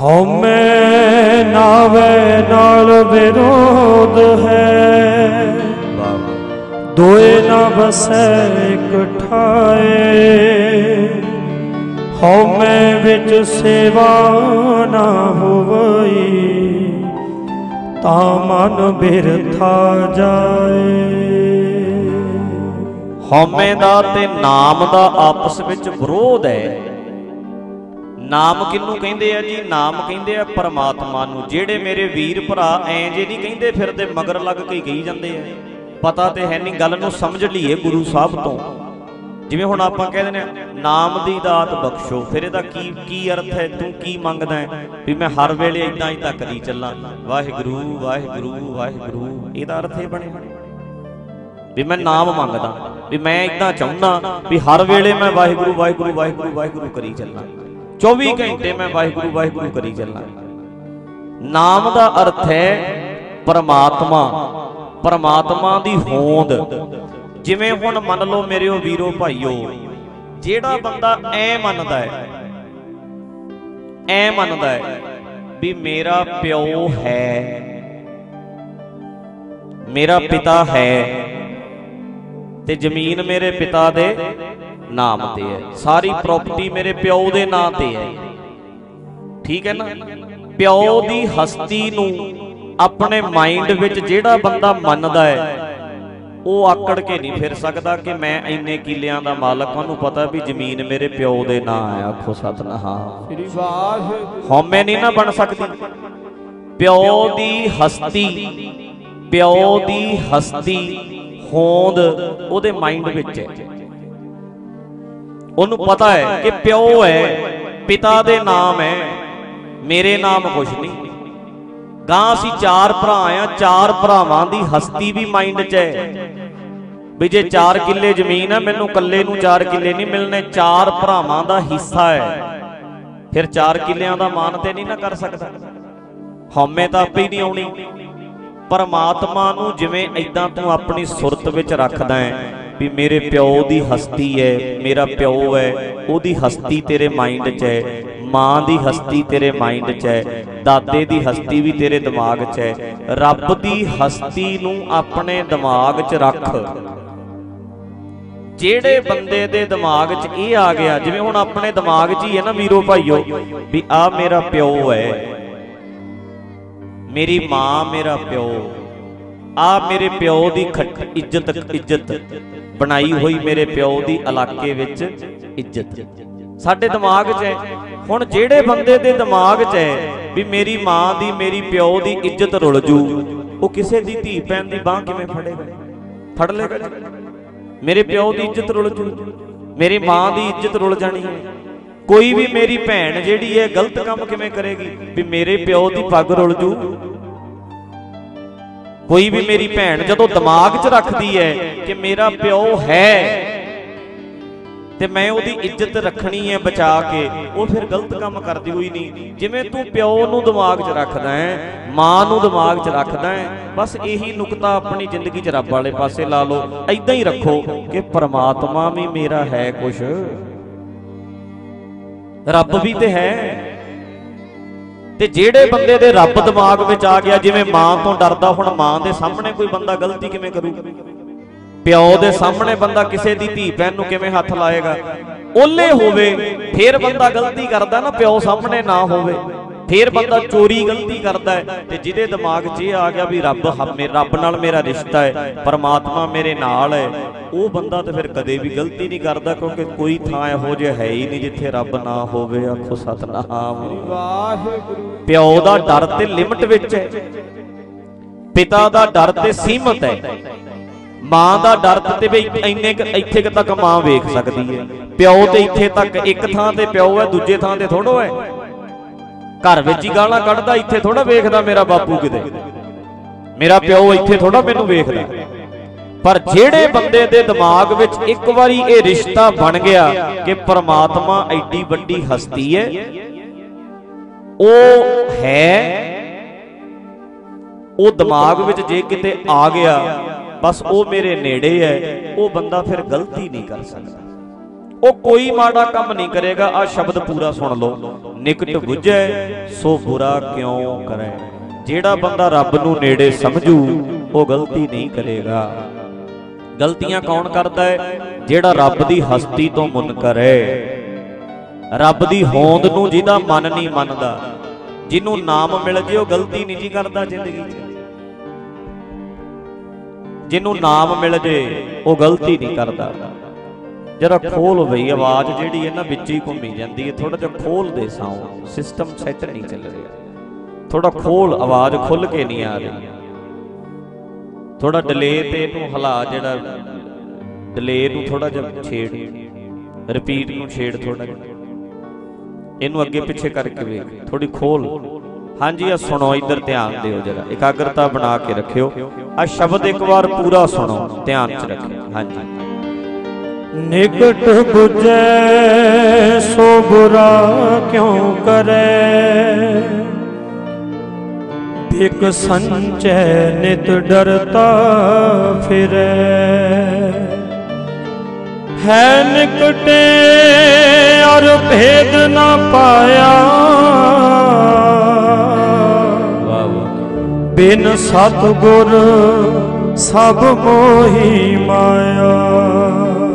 ਹਉਮੈ ਨਾਵੇ ਨਾਲ ਵਿਰੋਧ ਹੈ। ਦੋਏ ਨਾ ਵਸੈ ਇਕ ਹਉਮੈ ਵਿੱਚ ਸੇਵਾ ਨਾ ਹੋਵਈ, ਤਾਂ ਮਨ ਬਿਰਥਾ ਜਾਏ। ਹਉਮੈ ਦਾ ਤੇ ਨਾਮ ਦਾ ਆਪਸ ਵਿੱਚ ਵਿਰੋਧ ਹੈ। ਨਾਮ ਕਿਹਨੂੰ ਕਹਿੰਦੇ ਆ ਜੀ? ਨਾਮ ਕਹਿੰਦੇ ਆ ਪਰਮਾਤਮਾ ਨੂੰ। ਜਿਹੜੇ ਮੇਰੇ ਵੀਰ ਭਰਾ ਐਂ ਜੇ ਨਹੀਂ ਕਹਿੰਦੇ ਫਿਰਦੇ, ਮਗਰ ਲੱਗ ਕੇ ਕਹੀ ਜਾਂਦੇ ਆ। ਪਤਾ ਤੇ ਹੈ ਨਹੀਂ, ਗੱਲ ਨੂੰ ਸਮਝ ਲਈਏ ਗੁਰੂ ਸਾਹਿਬ ਤੋਂ। ਜਿਵੇਂ ਹੁਣ ਆਪਾਂ ਕਹਿ ਦਿੰਦੇ ਨੇ ਨਾਮ ਦੀ ਦਾਤ ਬਖਸ਼ੋ। ਫਿਰ ਇਹਦਾ ਕੀ ਕੀ ਅਰਥ ਹੈ? ਤੂੰ ਕੀ ਮੰਗਦਾ ਹੈ? ਵੀ ਮੈਂ ਹਰ ਵੇਲੇ ਇਦਾਂ ਹੀ ਤੱਕਦੀ ਚੱਲਾਂ। ਵਾਹਿਗੁਰੂ ਵਾਹਿਗੁਰੂ ਵਾਹਿਗੁਰੂ। ਇਹਦਾ ਅਰਥ ਇਹ ਬਣੇ। ਵੀ ਮੈਂ ਨਾਮ ਮੰਗਦਾ, ਵੀ ਮੈਂ ਇਦਾਂ ਚਾਹੁੰਦਾ ਵੀ ਹਰ ਵੇਲੇ ਮੈਂ ਵਾਹਿਗੁਰੂ ਵਾਹਿਗੁਰੂ ਵਾਹਿਗੁਰੂ ਵਾਹਿਗੁਰੂ ਕਰੀ ਚੱਲਾਂ। 24 ਘੰਟੇ ਮੈਂ ਵਾਹਿਗੁਰੂ ਵਾਹਿਗੁਰੂ ਕਰੀ ਚੱਲਾਂ। ਨਾਮ ਦਾ ਅਰਥ ਹੈ ਪਰਮਾਤਮਾ। ਪਰਮਾਤਮਾ ਦੀ ਹੋਂਦ। ਜਿਵੇਂ ਹੁਣ ਮੰਨ ਲਓ ਮੇਰਿਓ ਵੀਰੋ ਭਾਈਓ, ਜਿਹੜਾ ਬੰਦਾ ਐ ਮੰਨਦਾ ਹੈ, ਐ ਮੰਨਦਾ ਹੈ ਵੀ ਮੇਰਾ ਪਿਓ ਹੈ, ਮੇਰਾ ਪਿਤਾ ਹੈ ਤੇ ਜ਼ਮੀਨ ਮੇਰੇ ਪਿਤਾ ਦੇ ਨਾਮ ਤੇ ਹੈ, ਸਾਰੀ ਪ੍ਰਾਪਰਟੀ ਮੇਰੇ ਪਿਓ ਦੇ ਨਾਂ ਤੇ ਹੈ। ਠੀਕ ਹੈ ਨਾ? ਪਿਓ ਦੀ ਹਸਤੀ ਨੂੰ ਆਪਣੇ ਮਾਈਂਡ ਵਿੱਚ ਜਿਹੜਾ ਬੰਦਾ ਮੰਨਦਾ ਹੈ ਉਹ ਆਕੜ ਕੇ ਨਹੀਂ ਫਿਰ ਸਕਦਾ ਕਿ ਮੈਂ ਇੰਨੇ ਕਿੱਲਿਆਂ ਦਾ ਮਾਲਕ ਉਹਨੂੰ ਪਤਾ ਵੀ ਜ਼ਮੀਨ ਮੇਰੇ ਪਿਓ ਦੇ ਨਾਂ ਹੈ, ਆਖੋ ਸਤਨਾਮ। ਸ੍ਰੀ ਵਾਹ ਹਉਮੈ ਨਹੀਂ ਨਾ ਬਣ ਸਕਦੀ। ਪਿਓ ਦੀ ਹਸਤੀ, ਪਿਓ ਦੀ ਹਸਤੀ, ਹੋਂਦ ਉਹਦੇ ਮਾਈਂਡ ਵਿੱਚ ਹੈ। ਉਹਨੂੰ ਪਤਾ ਹੈ ਕਿ ਪਿਓ ਹੈ, ਪਿਤਾ ਦੇ ਨਾਮ ਹੈ, ਮੇਰੇ ਨਾਮ ਕੁਛ ਨਹੀਂ। ਗਾਂ ਅਸੀਂ ਚਾਰ ਭਰਾ ਆ, ਚਾਰ ਭਰਾਵਾਂ ਦੀ ਹਸਤੀ ਵੀ ਮਾਈਂਡ 'ਚ ਹੈ। ਵੀ ਜੇ 4 ਕਿੱਲੇ ਜ਼ਮੀਨ ਹੈ ਮੈਨੂੰ ਇਕੱਲੇ ਨੂੰ 4 ਕਿੱਲੇ ਨਹੀਂ ਮਿਲਣੇ, ਚਾਰ ਭਰਾਵਾਂ ਦਾ ਹਿੱਸਾ ਹੈ। ਫਿਰ 4 ਕਿੱਲਿਆਂ ਦਾ ਮਾਨ ਤੇ ਨਹੀਂ ਨਾ ਕਰ ਸਕਦਾ। ਹਉਮੈ ਤਾਂ ਆਪੇ ਹੀ ਨਹੀਂ ਆਉਣੀ। ਪਰਮਾਤਮਾ ਨੂੰ ਜਿਵੇਂ ਐਦਾਂ ਤੂੰ ਆਪਣੀ ਸੁਰਤ ਵਿੱਚ ਰੱਖਦਾ ਹੈ, ਵੀ ਮੇਰੇ ਪਿਓ ਦੀ ਹਸਤੀ ਹੈ, ਮੇਰਾ ਪਿਓ ਹੈ, ਉਹਦੀ ਹਸਤੀ ਤੇਰੇ ਮਾਈਂਡ 'ਚ ਹੈ। ਮਾਂ ਦੀ ਹਸਤੀ ਤੇਰੇ ਮਾਈਂਡ 'ਚ ਹੈ, ਦਾਦੇ ਦੀ ਹਸਤੀ ਵੀ ਤੇਰੇ ਦਿਮਾਗ 'ਚ ਹੈ। ਰੱਬ ਦੀ ਹਸਤੀ ਨੂੰ ਆਪਣੇ ਦਿਮਾਗ 'ਚ ਰੱਖ। ਜਿਹੜੇ ਬੰਦੇ ਦੇ ਦਿਮਾਗ 'ਚ ਇਹ ਆ ਗਿਆ, ਜਿਵੇਂ ਹੁਣ ਆਪਣੇ ਦਿਮਾਗ 'ਚ ਹੀ ਹੈ ਨਾ ਵੀਰੋ ਭਾਈਓ, ਵੀ ਆ ਮੇਰਾ ਪਿਓ ਹੈ। ਮੇਰੀ ਮਾਂ, ਮੇਰਾ ਪਿਓ। ਆ ਮੇਰੇ ਪਿਓ ਦੀ ਇੱਜ਼ਤ ਇੱਜ਼ਤ। ਬਣਾਈ ਹੋਈ ਮੇਰੇ ਪਿਓ ਦੀ ਇਲਾਕੇ ਵਿੱਚ ਇੱਜ਼ਤ। ਸਾਡੇ ਦਿਮਾਗ 'ਚ ਹੈ। ਹੁਣ ਜਿਹੜੇ ਬੰਦੇ ਦੇ ਦਿਮਾਗ 'ਚ ਹੈ ਵੀ ਮੇਰੀ ਮਾਂ ਦੀ, ਮੇਰੀ ਪਿਓ ਦੀ ਇੱਜ਼ਤ ਰੁਲ ਜੂ, ਉਹ ਕਿਸੇ ਦੀ ਧੀ ਭੈਣ ਦੀ ਬਾਹ ਕਿਵੇਂ ਫੜੇਗਾ? ਫੜ ਲੇਗਾ ਮੇਰੇ ਪਿਓ ਦੀ ਇੱਜ਼ਤ ਰੁਲ ਜੂ, ਮੇਰੀ ਮਾਂ ਦੀ ਇੱਜ਼ਤ ਰੁਲ ਜਾਣੀ ਹੈ। ਕੋਈ ਵੀ ਮੇਰੀ ਭੈਣ ਜਿਹੜੀ ਹੈ ਗਲਤ ਕੰਮ ਕਿਵੇਂ ਕਰੇਗੀ? ਵੀ ਮੇਰੇ ਪਿਓ ਦੀ ਪੱਗ ਰੁਲ ਜੂ। ਕੋਈ ਵੀ ਮੇਰੀ ਭੈਣ ਜਦੋਂ ਦਿਮਾਗ 'ਚ ਰੱਖਦੀ ਹੈ ਕਿ ਮੇਰਾ ਪਿਓ ਹੈ ਤੇ ਮੈਂ ਉਹਦੀ ਇੱਜ਼ਤ ਰੱਖਣੀ ਹੈ ਬਚਾ ਕੇ, ਉਹ ਫਿਰ ਗਲਤ ਕੰਮ ਕਰਦੀ ਹੋਈ ਨਹੀਂ। ਜਿਵੇਂ ਤੂੰ ਪਿਓ ਨੂੰ ਦਿਮਾਗ 'ਚ ਰੱਖਦਾ ਹੈ, ਮਾਂ ਨੂੰ ਦਿਮਾਗ 'ਚ ਰੱਖਦਾ ਹੈ, ਬਸ ਇਹੀ ਨੁਕਤਾ ਆਪਣੀ ਜ਼ਿੰਦਗੀ 'ਚ ਰੱਬ ਵਾਲੇ ਪਾਸੇ ਲਾ ਲਓ। ਐਦਾਂ ਹੀ ਰੱਖੋ ਕਿ ਪਰਮਾਤਮਾ ਵੀ ਮੇਰਾ ਹੈ ਕੁਛ। ਰੱਬ ਵੀ ਤੇ ਹੈ। ਤੇ ਜਿਹੜੇ ਬੰਦੇ ਦੇ ਰੱਬ ਦਿਮਾਗ ਵਿੱਚ ਆ ਗਿਆ, ਜਿਵੇਂ ਮਾਂ ਤੋਂ ਡਰਦਾ, ਹੁਣ ਮਾਂ ਦੇ ਸਾਹਮਣੇ ਕੋਈ ਬੰਦਾ ਗਲਤੀ ਕਿਵੇਂ ਕਰੂ? ਪਿਓ ਦੇ ਸਾਹਮਣੇ ਬੰਦਾ ਕਿਸੇ ਦੀ ਧੀ ਭੈਣ ਨੂੰ ਕਿਵੇਂ ਹੱਥ ਲਾਏਗਾ? ਓਲੇ ਹੋਵੇ, ਫੇਰ ਬੰਦਾ ਗਲਤੀ ਕਰਦਾ ਨਾ, ਪਿਓ ਸਾਹਮਣੇ ਨਾ ਹੋਵੇ। ਫੇਰ ਬੰਦਾ ਚੋਰੀ ਗਲਤੀ ਕਰਦਾ ਹੈ ਤੇ ਜਿਹਦੇ ਦਿਮਾਗ 'ਚ ਇਹ ਆ ਗਿਆ ਵੀ ਰੱਬ ਹਮੇ ਰੱਬ ਨਾਲ ਮੇਰਾ ਰਿਸ਼ਤਾ ਹੈ, ਪਰਮਾਤਮਾ ਮੇਰੇ ਨਾਲ ਹੈ, ਉਹ ਬੰਦਾ ਤਾਂ ਫਿਰ ਕਦੇ ਵੀ ਗਲਤੀ ਨਹੀਂ ਕਰਦਾ ਕਿਉਂਕਿ ਕੋਈ ਥਾਂ ਇਹੋ ਜਿਹਾ ਹੈ ਹੀ ਨਹੀਂ ਜਿੱਥੇ ਰੱਬ ਨਾ ਹੋਵੇ, ਆਖੋ ਸਤਨਾਮ। ਵਾਹਿਗੁਰੂ ਪਿਓ ਦਾ ਡਰ ਤੇ ਲਿਮਟ ਵਿੱਚ ਹੈ। ਪਿਤਾ ਦਾ ਡਰ ਤੇ ਸੀਮਤ ਹੈ। ਮਾਂ ਦਾ ਡਰ ਤੇ ਵੀ ਇੰਨੇ ਇੱਥੇ ਤੱਕ ਮਾਂ ਵੇਖ ਸਕਦੀ ਹੈ। ਪਿਓ ਤੇ ਇੱਥੇ ਤੱਕ ਇੱਕ ਥਾਂ ਤੇ ਪਿਓ ਹੈ, ਦੂਜੇ ਥਾਂ ਤੇ ਥੋੜੋ ਹੈ। ਘਰ ਵਿੱਚ ਹੀ ਗਾਲਾਂ ਕੱਢਦਾ, ਇੱਥੇ ਥੋੜਾ ਵੇਖਦਾ ਮੇਰਾ ਬਾਪੂ ਕਿਤੇ। ਮੇਰਾ ਪਿਓ ਇੱਥੇ ਥੋੜਾ ਮੈਨੂੰ ਵੇਖਦਾ। ਪਰ ਜਿਹੜੇ ਬੰਦੇ ਦੇ ਦਿਮਾਗ ਵਿੱਚ ਇੱਕ ਵਾਰੀ ਇਹ ਰਿਸ਼ਤਾ ਬਣ ਗਿਆ ਕਿ ਪਰਮਾਤਮਾ ਐਡੀ ਵੱਡੀ ਹਸਤੀ ਹੈ, ਉਹ ਹੈ, ਉਹ ਦਿਮਾਗ ਵਿੱਚ ਜੇ ਕਿਤੇ ਆ ਗਿਆ ਬਸ ਉਹ ਮੇਰੇ ਨੇੜੇ ਹੈ, ਉਹ ਬੰਦਾ ਫਿਰ ਗਲਤੀ ਨਹੀਂ ਕਰ ਸਕਦਾ। ਉਹ ਕੋਈ ਮਾੜਾ ਕੰਮ ਨਹੀਂ ਕਰੇਗਾ ਆ ਸ਼ਬਦ ਪੂਰਾ ਸੁਣ ਲਓ। ਨਿਕਟ 부ਝੈ ਸੋ ਬੁਰਾ ਕਿਉਂ ਕਰੇ? ਜਿਹੜਾ ਬੰਦਾ ਰੱਬ ਨੂੰ ਨੇੜੇ ਸਮਝੂ, ਉਹ ਗਲਤੀ ਨਹੀਂ ਕਰੇਗਾ। ਗਲਤੀਆਂ ਕੌਣ ਕਰਦਾ ਹੈ? ਜਿਹੜਾ ਰੱਬ ਦੀ ਹਸਤੀ ਤੋਂ ਮੁਨਕਰ ਹੈ ਰੱਬ ਦੀ ਹੋਂਦ ਨੂੰ ਜਿਹਦਾ ਮਨ ਨਹੀਂ ਮੰਨਦਾ, ਜਿਹਨੂੰ ਨਾਮ ਮਿਲ ਜੇ, ਉਹ ਗਲਤੀ ਨਹੀਂ ਜੀ ਕਰਦਾ ਜ਼ਿੰਦਗੀ 'ਚ। ਜਿਹਨੂੰ ਨਾਮ ਮਿਲ ਜੇ, ਉਹ ਗਲਤੀ ਨਹੀਂ ਕਰਦਾ। ਜਰਾ ਖੋਲ ਬਈ ਆਵਾਜ਼, ਜਿਹੜੀ ਹੈ ਨਾ ਵਿੱਚ ਹੀ ਘੁੰਮੀ ਜਾਂਦੀ ਹੈ ਥੋੜਾ ਜਿਹਾ ਖੋਲ ਦੇ ਸਾਊਂਡ ਸਿਸਟਮ ਸੈੱਟ ਨਹੀਂ ਚੱਲ ਰਿਹਾ। ਥੋੜਾ ਖੋਲ, ਆਵਾਜ਼ ਖੁੱਲ ਕੇ ਨਹੀਂ ਆ ਰਹੀ। ਥੋੜਾ ਡਿਲੇ ਤੇ ਇਹਨੂੰ ਹਲਾ ਜਿਹੜਾ ਡਿਲੇ ਨੂੰ ਥੋੜਾ ਜਿਹਾ ਛੇੜ ਰਿਪੀਟ ਨੂੰ ਛੇੜ ਥੋੜਾ ਇਹਨੂੰ ਅੱਗੇ ਪਿੱਛੇ ਕਰਕੇ ਵੇਖ ਥੋੜੀ ਖੋਲ। ਹਾਂਜੀ ਆ ਸੁਣੋ, ਇੱਧਰ ਧਿਆਨ ਦਿਓ ਜਰਾ। ਇਕਾਗਰਤਾ ਬਣਾ ਕੇ ਰੱਖਿਓ। ਆ ਸ਼ਬਦ ਇੱਕ ਵਾਰ ਪੂਰਾ ਸੁਣੋ, ਧਿਆਨ 'ਚ ਰੱਖਿਓ। ਹਾਂਜੀ। ਨਿਕਟ 부ਜੈ ਸੋ ਬੁਰਾ ਕਿਉ ਕਰੇ? ਬਿਕ ਸੰਚੈ ਨਿਤ ਡਰਤਾ ਫਿਰੈ। ਹੈ ਨਿਕਟੇ ਅਰ ਭੇਦ ਨਾ ਪਾਇਆ ਬਿਨ ਸਤਗੁਰ ਸਭ ਮੋਹੀ ਮਾਇਆ।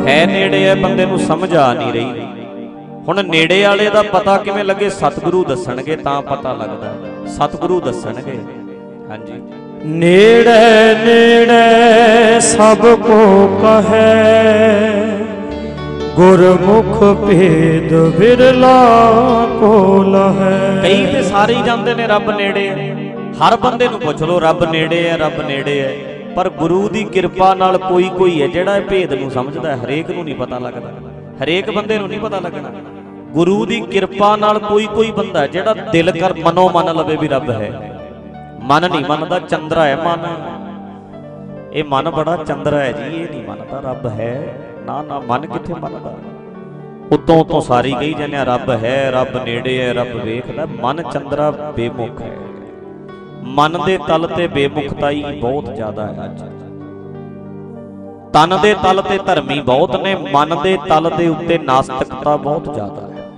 ਹੈ ਨੇੜੇ ਹੈ ਬੰਦੇ ਨੂੰ ਸਮਝ ਆ ਨਹੀਂ ਰਹੀ। ਹੁਣ ਨੇੜੇ ਵਾਲੇ ਦਾ ਪਤਾ ਕਿਵੇਂ ਲੱਗੇ ਸਤਿਗੁਰੂ ਦੱਸਣਗੇ ਤਾਂ ਪਤਾ ਲੱਗਦਾ। ਸਤਿਗੁਰੂ ਦੱਸਣਗੇ। ਹਾਂਜੀ। ਨੇੜੇ ਨੇੜੇ ਸਭ ਕੋ ਕਹੈ ਗੁਰਮੁਖ ਭੇਦ ਵਿਰਲਾ ਕੋ ਲਹੈ। ਕਈ ਤੇ ਸਾਰੇ ਹੀ ਜਾਂਦੇ ਨੇ ਰੱਬ ਨੇੜੇ। ਹਰ ਬੰਦੇ ਨੂੰ ਪੁੱਛ ਲਓ, ਰੱਬ ਨੇੜੇ ਹੈ, ਰੱਬ ਨੇੜੇ ਹੈ। ਪਰ ਗੁਰੂ ਦੀ ਕਿਰਪਾ ਨਾਲ ਕੋਈ ਕੋਈ ਹੈ ਜਿਹੜਾ ਇਹ ਭੇਦ ਨੂੰ ਸਮਝਦਾ ਹਰੇਕ ਨੂੰ ਨਹੀਂ ਪਤਾ ਲੱਗਦਾ। ਹਰੇਕ ਬੰਦੇ ਨੂੰ ਨਹੀਂ ਪਤਾ ਲੱਗਣਾ। ਗੁਰੂ ਦੀ ਕਿਰਪਾ ਨਾਲ ਕੋਈ ਕੋਈ ਬੰਦਾ ਜਿਹੜਾ ਦਿਲ ਕਰ ਮਨੋ ਮੰਨ ਲਵੇ ਵੀ ਰੱਬ ਹੈ। ਮਨ ਨਹੀਂ ਮੰਨਦਾ, ਚੰਦਰਾ ਹੈ ਮਨ। ਇਹ ਮਨ ਬੜਾ ਚੰਦਰਾ ਹੈ ਜੀ, ਇਹ ਨਹੀਂ ਮੰਨਦਾ ਰੱਬ ਹੈ। ਨਾ ਨਾ ਮਨ ਕਿੱਥੇ ਮੰਨਦਾ? ਉਤੋਂ ਉਤੋਂ ਸਾਰੀ ਕਹੀ ਜਾਂਦੇ ਆ, ਰੱਬ ਹੈ, ਰੱਬ ਨੇੜੇ ਹੈ, ਰੱਬ ਵੇਖਦਾ। ਮਨ ਚੰਦਰਾ ਬੇਮੁਖ ਹੈ। ਮਨ ਦੇ ਤਲ ਤੇ ਬੇਮੁਖਤਾਈ ਬਹੁਤ ਜ਼ਿਆਦਾ ਹੈ। ਅੱਜ ਤਨ ਦੇ ਤਲ ਤੇ ਧਰਮੀ ਬਹੁਤ ਨੇ, ਮਨ ਦੇ ਤਲ ਦੇ ਉੱਤੇ ਨਾਸਤਿਕਤਾ ਬਹੁਤ ਜ਼ਿਆਦਾ ਹੈ।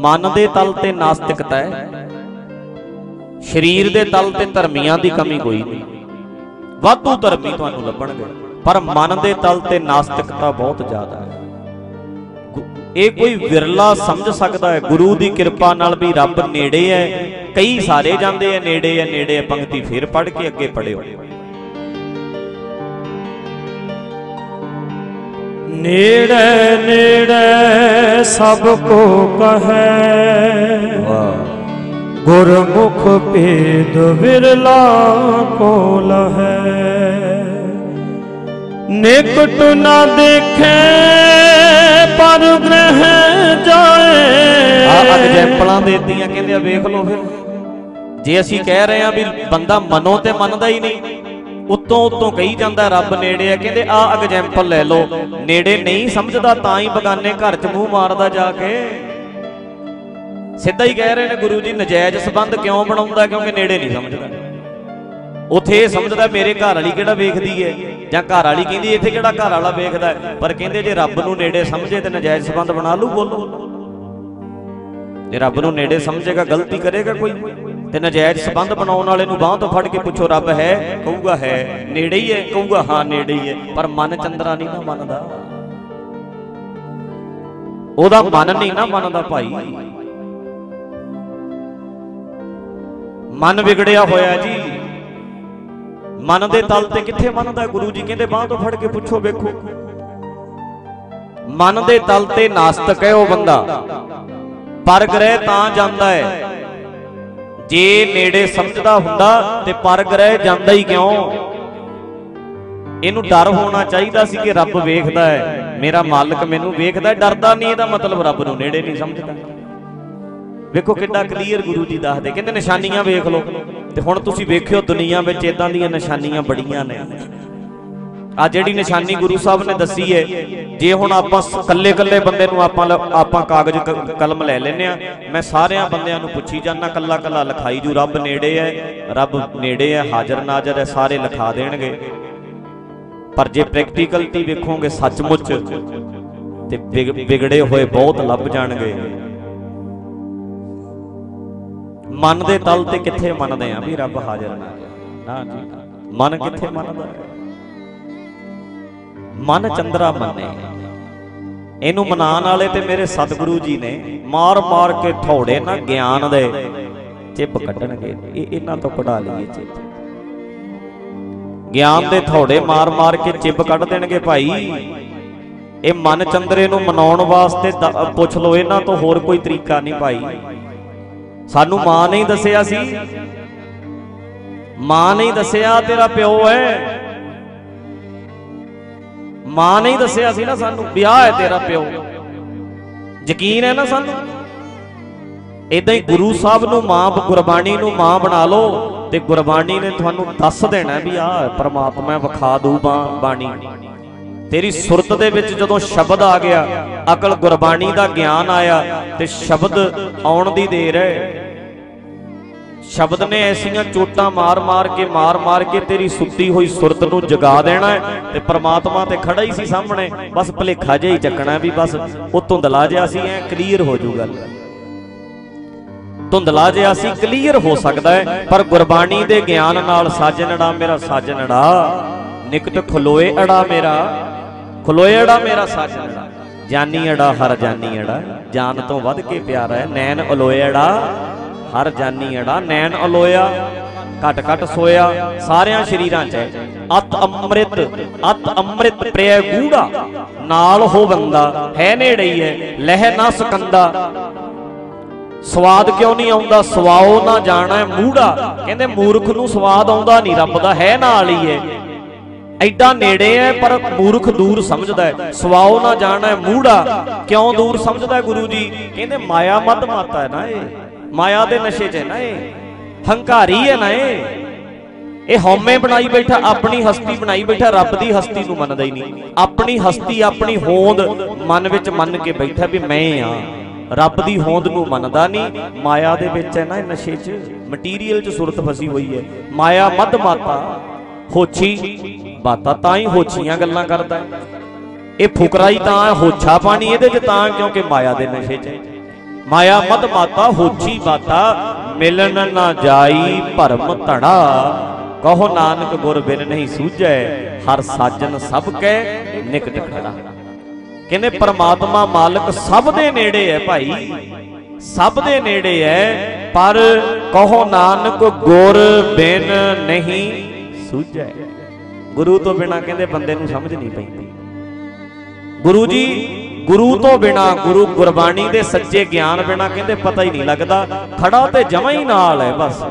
ਮਨ ਦੇ ਤਲ ਤੇ ਨਾਸਤਿਕਤਾ ਹੈ। ਸਰੀਰ ਦੇ ਤਲ ਤੇ ਧਰਮੀਆਂ ਦੀ ਕਮੀ ਕੋਈ ਨਹੀਂ। ਵਾਧੂ ਧਰਮੀ ਤੁਹਾਨੂੰ ਲੱਭਣਗੇ, ਪਰ ਮਨ ਦੇ ਤਲ ਤੇ ਨਾਸਤਿਕਤਾ ਬਹੁਤ ਜ਼ਿਆਦਾ ਹੈ। ਇਹ ਕੋਈ ਵਿਰਲਾ ਸਮਝ ਸਕਦਾ ਹੈ। ਗੁਰੂ ਦੀ ਕਿਰਪਾ ਨਾਲ ਵੀ ਰੱਬ ਨੇੜੇ ਹੈ। ਕਈ ਸਾਰੇ ਜਾਂਦੇ ਆ, ਨੇੜੇ ਹੈ ਨੇੜੇ ਹੈ ਪੰਕਤੀ ਫੇਰ ਪੜ੍ਹ ਕੇ ਅੱਗੇ ਪੜਿਓ ਨੇੜੇ ਨੇੜੇ ਸਭ ਕੋ ਕਹੈ। ਗੁਰਮੁਖ ਭੇਦ ਵਿਰਲਾ ਕੋ ਲਹੈ ਨਿਕਟ ਨਾ ਦੇਖੈ। ਪਰ ਗ੍ਰਹਿ ਜਾਏ। ਆ ਐਗਜ਼ੈਂਪਲਾਂ ਦੇਤੀਆਂ, ਕਹਿੰਦੇ ਆ, ਵੇਖ ਲਓ ਫਿਰ। ਜੇ ਅਸੀਂ ਕਹਿ ਰਹੇ ਆ ਵੀ ਬੰਦਾ ਮਨੋਂ ਤੇ ਮੰਨਦਾ ਹੀ ਨਹੀਂ, ਉਤੋਂ ਉਤੋਂ ਕਹੀ ਜਾਂਦਾ, ਰੱਬ ਨੇੜੇ ਆ। ਕਹਿੰਦੇ, ਆ ਐਗਜ਼ੈਂਪਲ ਲੈ ਲਓ। ਨੇੜੇ ਨਹੀਂ ਸਮਝਦਾ, ਤਾਂ ਹੀ ਬਗਾਨੇ ਘਰ 'ਚ ਮੂੰਹ ਮਾਰਦਾ ਜਾ ਕੇ। ਸਿੱਧਾ ਹੀ ਕਹਿ ਰਹੇ ਨੇ, ਗੁਰੂ ਜੀ, ਨਜਾਇਜ਼ ਸਬੰਧ ਕਿਉਂ ਬਣਾਉਂਦਾ? ਕਿਉਂਕਿ ਨੇੜੇ ਨਹੀਂ ਸਮਝਦਾ। ਉਥੇ ਇਹ ਸਮਝਦਾ, ਮੇਰੇ ਘਰ ਵਾਲੀ ਕਿਹੜਾ ਵੇਖਦੀ ਹੈ? ਜਾਂ ਘਰ ਵਾਲੀ ਕਹਿੰਦੀ ਇੱਥੇ ਕਿਹੜਾ ਘਰ ਵਾਲਾ ਵੇਖਦਾ ਪਰ ਕਹਿੰਦੇ ਜੇ ਰੱਬ ਨੂੰ ਨੇੜੇ ਸਮਝੇ ਤੇ ਨਜਾਇਜ਼ ਸਬੰਧ ਬਣਾ ਲੂ ਬੋਲੋ। ਜੇ ਰੱਬ ਨੂੰ ਨੇੜੇ ਸਮਝੇਗਾ, ਗਲਤੀ ਕਰੇਗਾ ਕੋਈ, ਤੇ ਨਜਾਇਜ਼ ਸਬੰਧ ਬਣਾਉਣ ਵਾਲੇ ਨੂੰ ਬਾਹ ਤੋਂ ਫੜ ਕੇ ਪੁੱਛੋ, ਰੱਬ ਹੈ? ਕਹੂਗਾ ਹੈ। ਨੇੜੇ ਹੀ ਹੈ, ਕਹੂਗਾ ਹਾਂ, ਨੇੜੇ ਹੀ ਹੈ। ਪਰ ਮਨ ਚੰਦਰਾ ਨਹੀਂ ਨਾ ਮੰਨਦਾ। ਉਹਦਾ ਮਨ ਨਹੀਂ ਨਾ ਮੰਨਦਾ ਭਾਈ। ਮਨ ਵਿਗੜਿਆ ਹੋਇਆ ਜੀ। ਮਨ ਦੇ ਤਲ ਤੇ ਕਿੱਥੇ ਮੰਨਦਾ ਗੁਰੂ ਜੀ ਕਹਿੰਦੇ, ਬਾਹ ਤੋਂ ਫੜ ਕੇ ਪੁੱਛੋ ਵੇਖੋ। ਮਨ ਦੇ ਤਲ ਤੇ ਨਾਸਤਕ ਹੈ ਉਹ ਬੰਦਾ। ਪਰ ਗ੍ਰਹਿ ਤਾਂ ਜਾਂਦਾ ਹੈ। ਜੇ ਨੇੜੇ ਸਮਝਦਾ ਹੁੰਦਾ ਤੇ ਪਰ ਗ੍ਰਹਿ ਜਾਂਦਾ ਹੀ ਕਿਉਂ? ਇਹਨੂੰ ਡਰ ਹੋਣਾ ਚਾਹੀਦਾ ਸੀ ਕਿ ਰੱਬ ਵੇਖਦਾ ਹੈ। ਮੇਰਾ ਮਾਲਕ ਮੈਨੂੰ ਵੇਖਦਾ ਹੈ, ਡਰਦਾ ਨਹੀਂ ਇਹਦਾ ਮਤਲਬ ਰੱਬ ਨੂੰ ਨੇੜੇ ਨਹੀਂ ਸਮਝਦਾ। ਵੇਖੋ ਕਿੱਡਾ ਕਲੀਅਰ ਗੁਰੂ ਜੀ ਦੱਸਦੇ, ਕਹਿੰਦੇ ਨਿਸ਼ਾਨੀਆਂ ਵੇਖ ਲਓ। ਤੇ ਹੁਣ ਤੁਸੀਂ ਵੇਖਿਓ ਦੁਨੀਆ ਵਿੱਚ ਇਦਾਂ ਦੀਆਂ ਨਿਸ਼ਾਨੀਆਂ ਬੜੀਆਂ ਨੇ। ਆ ਜਿਹੜੀ ਨਿਸ਼ਾਨੀ ਗੁਰੂ ਸਾਹਿਬ ਨੇ ਦੱਸੀ ਹੈ ਜੇ ਹੁਣ ਆਪਾਂ ਕੱਲੇ ਕੱਲੇ ਬੰਦੇ ਨੂੰ ਆਪਾਂ ਆਪਾਂ ਕਾਗਜ਼ ਕਲਮ ਲੈ ਲੈਨੇ ਆ ਮੈਂ ਸਾਰਿਆਂ ਬੰਦਿਆਂ ਨੂੰ ਪੁੱਛੀ ਜਾਣਾ ਕੱਲਾ ਕੱਲਾ ਲਿਖਾਈ ਜੂ, ਰੱਬ ਨੇੜੇ ਹੈ ਰੱਬ ਨੇੜੇ ਹੈ ਹਾਜ਼ਰ ਨਾਜ਼ਰ ਹੈ ਸਾਰੇ ਲਿਖਾ ਦੇਣਗੇ। ਪਰ ਜੇ ਪ੍ਰੈਕਟੀਕਲਟੀ ਵੇਖੋਗੇ, ਸੱਚਮੁੱਚ ਤੇ ਵਿਗੜੇ ਹੋਏ ਬਹੁਤ ਲੱਭ ਜਾਣਗੇ। ਮਨ ਦੇ ਤਲ ਤੇ ਕਿੱਥੇ ਮੰਨਦੇ ਆ? ਵੀ ਰੱਬ ਹਾਜ਼ਰ ਨਾ। ਜੀ। ਮਨ ਕਿੱਥੇ ਮੰਨਦਾ? ਮਨ ਚੰਦਰਾ ਮੰਨੇ। ਇਹਨੂੰ ਮਨਾਉਣ ਵਾਲੇ ਤੇ ਮੇਰੇ ਸਤਿਗੁਰੂ ਜੀ ਨੇ ਮਾਰ ਮਾਰ ਕੇ ਥੋੜੇ ਨਾ ਗਿਆਨ ਦੇ। ਚਿੱਪ ਕੱਢਣਗੇ। ਇਹ ਇਹਨਾਂ ਤੋਂ ਕਢਾ ਲਈਏ ਚਿੱਪ। ਗਿਆਨ ਦੇ ਥੋੜੇ ਮਾਰ ਮਾਰ ਕੇ ਚਿੱਪ ਕੱਢ ਦੇਣਗੇ ਭਾਈ। ਇਹ ਮਨ ਚੰਦਰੇ ਨੂੰ ਮਨਾਉਣ ਵਾਸਤੇ ਪੁੱਛ ਲਓ ਇਹਨਾਂ ਤੋਂ ਹੋਰ ਕੋਈ ਤਰੀਕਾ ਨਹੀਂ ਭਾਈ। ਸਾਨੂੰ ਮਾਂ ਨੇ ਦੱਸਿਆ ਸੀ। ਮਾਂ ਨੇ ਦੱਸਿਆ ਤੇਰਾ ਪਿਓ ਹੈ। ਮਾਂ ਨੇ ਦੱਸਿਆ ਸੀ ਨਾ ਸਾਨੂੰ ਵਿਆਹ ਹੈ ਤੇਰਾ ਪਿਓ। ਯਕੀਨ ਹੈ ਨਾ ਸਾਨੂੰ? ਇਦਾਂ ਹੀ ਗੁਰੂ ਸਾਹਿਬ ਨੂੰ ਮਾਂ ਗੁਰਬਾਣੀ ਨੂੰ ਮਾਂ ਬਣਾ ਲਓ ਤੇ ਗੁਰਬਾਣੀ ਨੇ ਤੁਹਾਨੂੰ ਦੱਸ ਦੇਣਾ ਵੀ ਆਹ ਪਰਮਾਤਮਾ ਵਿਖਾ ਦੂ ਬਾਣੀ। ਤੇਰੀ ਸੁਰਤ ਦੇ ਵਿੱਚ ਜਦੋਂ ਸ਼ਬਦ ਆ ਗਿਆ, ਅਕਲ ਗੁਰਬਾਣੀ ਦਾ ਗਿਆਨ ਆਇਆ ਤੇ ਸ਼ਬਦ ਆਉਣ ਦੀ ਦੇਰ ਹੈ। ਸ਼ਬਦ ਨੇ ਐਸੀਆਂ ਚੋਟਾਂ ਮਾਰ-ਮਾਰ ਕੇ ਮਾਰ-ਮਾਰ ਕੇ ਤੇਰੀ ਸੁੱਤੀ ਹੋਈ ਸੁਰਤ ਨੂੰ ਜਗਾ ਦੇਣਾ ਹੈ ਤੇ ਪ੍ਰਮਾਤਮਾ ਤੇ ਖੜਾ ਹੀ ਸੀ ਸਾਹਮਣੇ। ਬਸ ਭਲੇਖਾ ਜਿਹਾ ਹੀ ਚੱਕਣਾ ਵੀ ਬਸ, ਉਹ ਧੁੰਦਲਾ ਜਿਹਾ ਸੀ, ਐ ਕਲੀਅਰ ਹੋ ਜੂ ਗੱਲ। ਧੁੰਦਲਾ ਜਿਹਾ ਸੀ ਕਲੀਅਰ ਹੋ ਸਕਦਾ ਹੈ, ਪਰ ਗੁਰਬਾਣੀ ਦੇ ਗਿਆਨ ਨਾਲ ਸਾਜਣੜਾ ਮੇਰਾ ਸਾਜਣੜਾ ਨਿਕਟ ਖਲੋਏ ਅੜਾ ਮੇਰਾ। ਖਲੋਏ ਮੇਰਾ ਸਾਜਣੜਾ ਜਾਨੀ ਅੜਾ ਹਰ ਜਾਨੀ ਅੜਾ ਜਾਨ ਤੋਂ ਵੱਧ ਕੇ ਪਿਆਰਾ ਹੈ, ਨੈਣ ਅਲੋਏ ਹਰ ਜਾਨੀ ਅੜਾ ਨੈਣ ਅਲੋਇਆ, ਘਟ ਘਟ ਸੋਇਆ, ਸਾਰਿਆਂ ਸ਼ਰੀਰਾਂ 'ਚ ਅਤ ਅੰਮ੍ਰਿਤ ਅਤ ਅੰਮ੍ਰਿਤ ਪ੍ਰਿਯ ਗੂੜਾ, ਨਾਲ ਹੋ ਬੰਦਾ, ਹੈ ਨੇੜੇ ਹੈ ਲਹਿ ਨਾ ਸਕੰਦਾ। ਸਵਾਦ ਕਿਉਂ ਨਹੀਂ ਆਉਂਦਾ? ਸਵਾਓ ਨਾ ਜਾਣਾ ਮੂੜਾ। ਕਹਿੰਦੇ ਮੂਰਖ ਨੂੰ ਸਵਾਦ ਆਉਂਦਾ ਨਹੀਂ, ਰੱਬ ਦਾ ਹੈ ਨਾਲ ਹੀ ਹੈ। ਐਡਾ ਨੇੜੇ ਹੈ, ਪਰ ਮੂਰਖ ਦੂਰ ਸਮਝਦਾ ਹੈ। ਸਵਾਉ ਨਾ ਜਾਣਾ ਮੂੜਾ। ਕਿਉਂ ਦੂਰ ਸਮਝਦਾ ਗੁਰੂ ਜੀ? ਕਹਿੰਦੇ ਮਾਇਆ ਮਦ ਮਾਤਾ ਹੈ ਨਾ ਇਹ। ਮਾਇਆ ਦੇ ਨਸ਼ੇ 'ਚ ਹੈ ਨਾ ਇਹ। ਹੰਕਾਰੀ ਹੈ ਨਾ ਇਹ। ਇਹ ਹਉਮੈ ਬਣਾਈ ਬੈਠਾ, ਆਪਣੀ ਹਸਤੀ ਬਣਾਈ ਬੈਠਾ, ਰੱਬ ਦੀ ਹਸਤੀ ਨੂੰ ਮੰਨਦਾ ਹੀ ਨਹੀਂ। ਆਪਣੀ ਹਸਤੀ, ਆਪਣੀ ਹੋਂਦ ਮਨ ਵਿੱਚ ਮੰਨ ਕੇ ਬੈਠਾ ਵੀ ਮੈਂ ਆ। ਰੱਬ ਦੀ ਹੋਂਦ ਨੂੰ ਮੰਨਦਾ ਨਹੀਂ। ਮਾਇਆ ਦੇ ਵਿੱਚ ਹੈ ਨਾ ਇਹ ਨਸ਼ੇ 'ਚ। ਮਟੀਰੀਅਲ 'ਚ ਸੁਰਤ ਫਸੀ ਹੋਈ ਹੈ। ਮਾਇਆ ਮਦ ਮਾਤਾ, ਹੋਛੀ। ਬਾਤਾ ਤਾਂ ਹੀ ਹੋਛੀਆਂ ਗੱਲਾਂ ਕਰਦਾ ਹੈ। ਇਹ ਫੁਕਰਾਈ ਤਾਂ ਹੋਛਾ ਪਾਣੀ ਇਹਦੇ 'ਚ ਤਾਂ, ਕਿਉਂਕਿ ਮਾਇਆ ਦੇ ਨਸ਼ੇ 'ਚ ਮਾਇਆ ਮਦ ਮਾਤਾ ਹੋਛੀ ਬਾਤਾ, ਮਿਲਣ ਨਾ ਜਾਈ ਭਰਮ ਧੜਾ। ਕਹੋ ਨਾਨਕ ਗੁਰ ਬਿਨ ਨਹੀਂ ਸੂਝੈ, ਹਰ ਸਾਜਨ ਸਭ ਕੈ ਨਿਕਟ ਖੜਾ। ਕਹਿੰਦੇ ਪਰਮਾਤਮਾ ਮਾਲਕ ਸਭ ਦੇ ਨੇੜੇ ਹੈ ਭਾਈ, ਸਭ ਦੇ ਨੇੜੇ ਹੈ ਪਰ ਕਹੋ ਨਾਨਕ ਗੁਰ ਬਿਨ ਨਹੀਂ ਸੂਝੈ। ਗੁਰੂ ਤੋਂ ਬਿਨਾ ਕਹਿੰਦੇ ਬੰਦੇ ਨੂੰ ਸਮਝ ਨਹੀਂ ਪੈਂਦੀ। ਗੁਰੂ ਜੀ, ਗੁਰੂ ਤੋਂ ਬਿਨਾ ਗੁਰੂ ਗੁਰਬਾਣੀ ਦੇ ਸੱਚੇ ਗਿਆਨ ਬਿਨਾ ਕਹਿੰਦੇ ਪਤਾ ਹੀ ਨਹੀਂ ਲੱਗਦਾ, ਖੜਾ ਤੇ ਜਮਾ ਹੀ ਨਾਲ ਹੈ ਬਸ।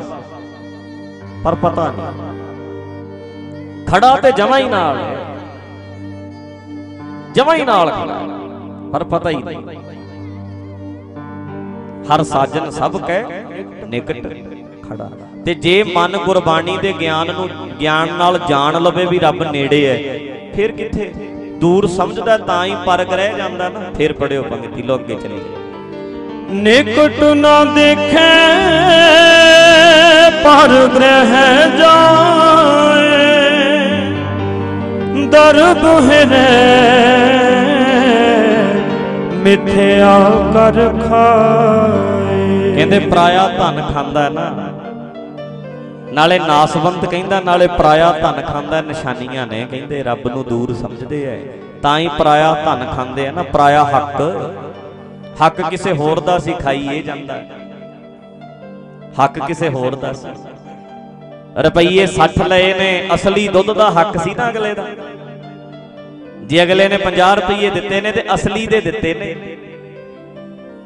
ਪਰ ਪਤਾ ਨਹੀਂ। ਖੜਾ ਤੇ ਜਮਾ ਹੀ ਨਾਲ ਹੈ। ਜਮਾ ਹੀ ਨਾਲ ਖੜਾ ਪਰ ਪਤਾ ਹੀ ਨਹੀਂ। ਹਰ ਸਾਜਨ ਸਭ ਕੈ ਨਿਕਟ। ਖੜਾ। ਤੇ ਜੇ ਮਨ ਗੁਰਬਾਣੀ ਦੇ ਗਿਆਨ ਨੂੰ ਗਿਆਨ ਨਾਲ ਜਾਣ ਲਵੇ ਵੀ ਰੱਬ ਨੇੜੇ ਹੈ ਫਿਰ ਕਿੱਥੇ? ਦੂਰ ਸਮਝਦਾ ਤਾਂ ਹੀ ਪਰਗ ਰਹਿ ਜਾਂਦਾ ਨਾ। ਫਿਰ ਪੜਿਓ ਪੰਕਤੀ ਲੋ ਅੱਗੇ ਚੱਲੀਏ। ਨਿਕਟ ਨਾ ਦੇਖੈ ਪਰ ਗ੍ਰਹਿ ਜਾਏ। ਦਰਦ ਹਿਰੇ ਮਿਥਿਆ ਕਰ ਖਾਏ। ਕਹਿੰਦੇ ਪਰਾਇਆ ਧਨ ਖਾਂਦਾ ਨਾ। ਨਾਲੇ ਨਾਸਵੰਤ ਕਹਿੰਦਾ, ਨਾਲੇ ਪਰਾਇਆ ਧਨ ਖਾਂਦਾ, ਨਿਸ਼ਾਨੀਆਂ ਨੇ ਕਹਿੰਦੇ, ਰੱਬ ਨੂੰ ਦੂਰ ਸਮਝਦੇ ਐ। ਤਾਂ ਹੀ ਪਰਾਇਆ ਧਨ ਖਾਂਦੇ ਆ ਨਾ, ਪਰਾਇਆ ਹੱਕ। ਹੱਕ ਕਿਸੇ ਹੋਰ ਦਾ ਸੀ, ਖਾਈਏ ਜਾਂਦਾ। ਹੱਕ ਕਿਸੇ ਹੋਰ ਦਾ ਸੀ। ਰੁਪਈਏ 60 ਲਏ ਨੇ, ਅਸਲੀ ਦੁੱਧ ਦਾ ਹੱਕ ਸੀ ਨਾ ਅਗਲੇ ਦਾ। ਜੇ ਅਗਲੇ ਨੇ 50 ਰੁਪਈਏ ਦਿੱਤੇ ਨੇ ਤੇ ਅਸਲੀ ਦੇ ਦਿੱਤੇ ਨੇ।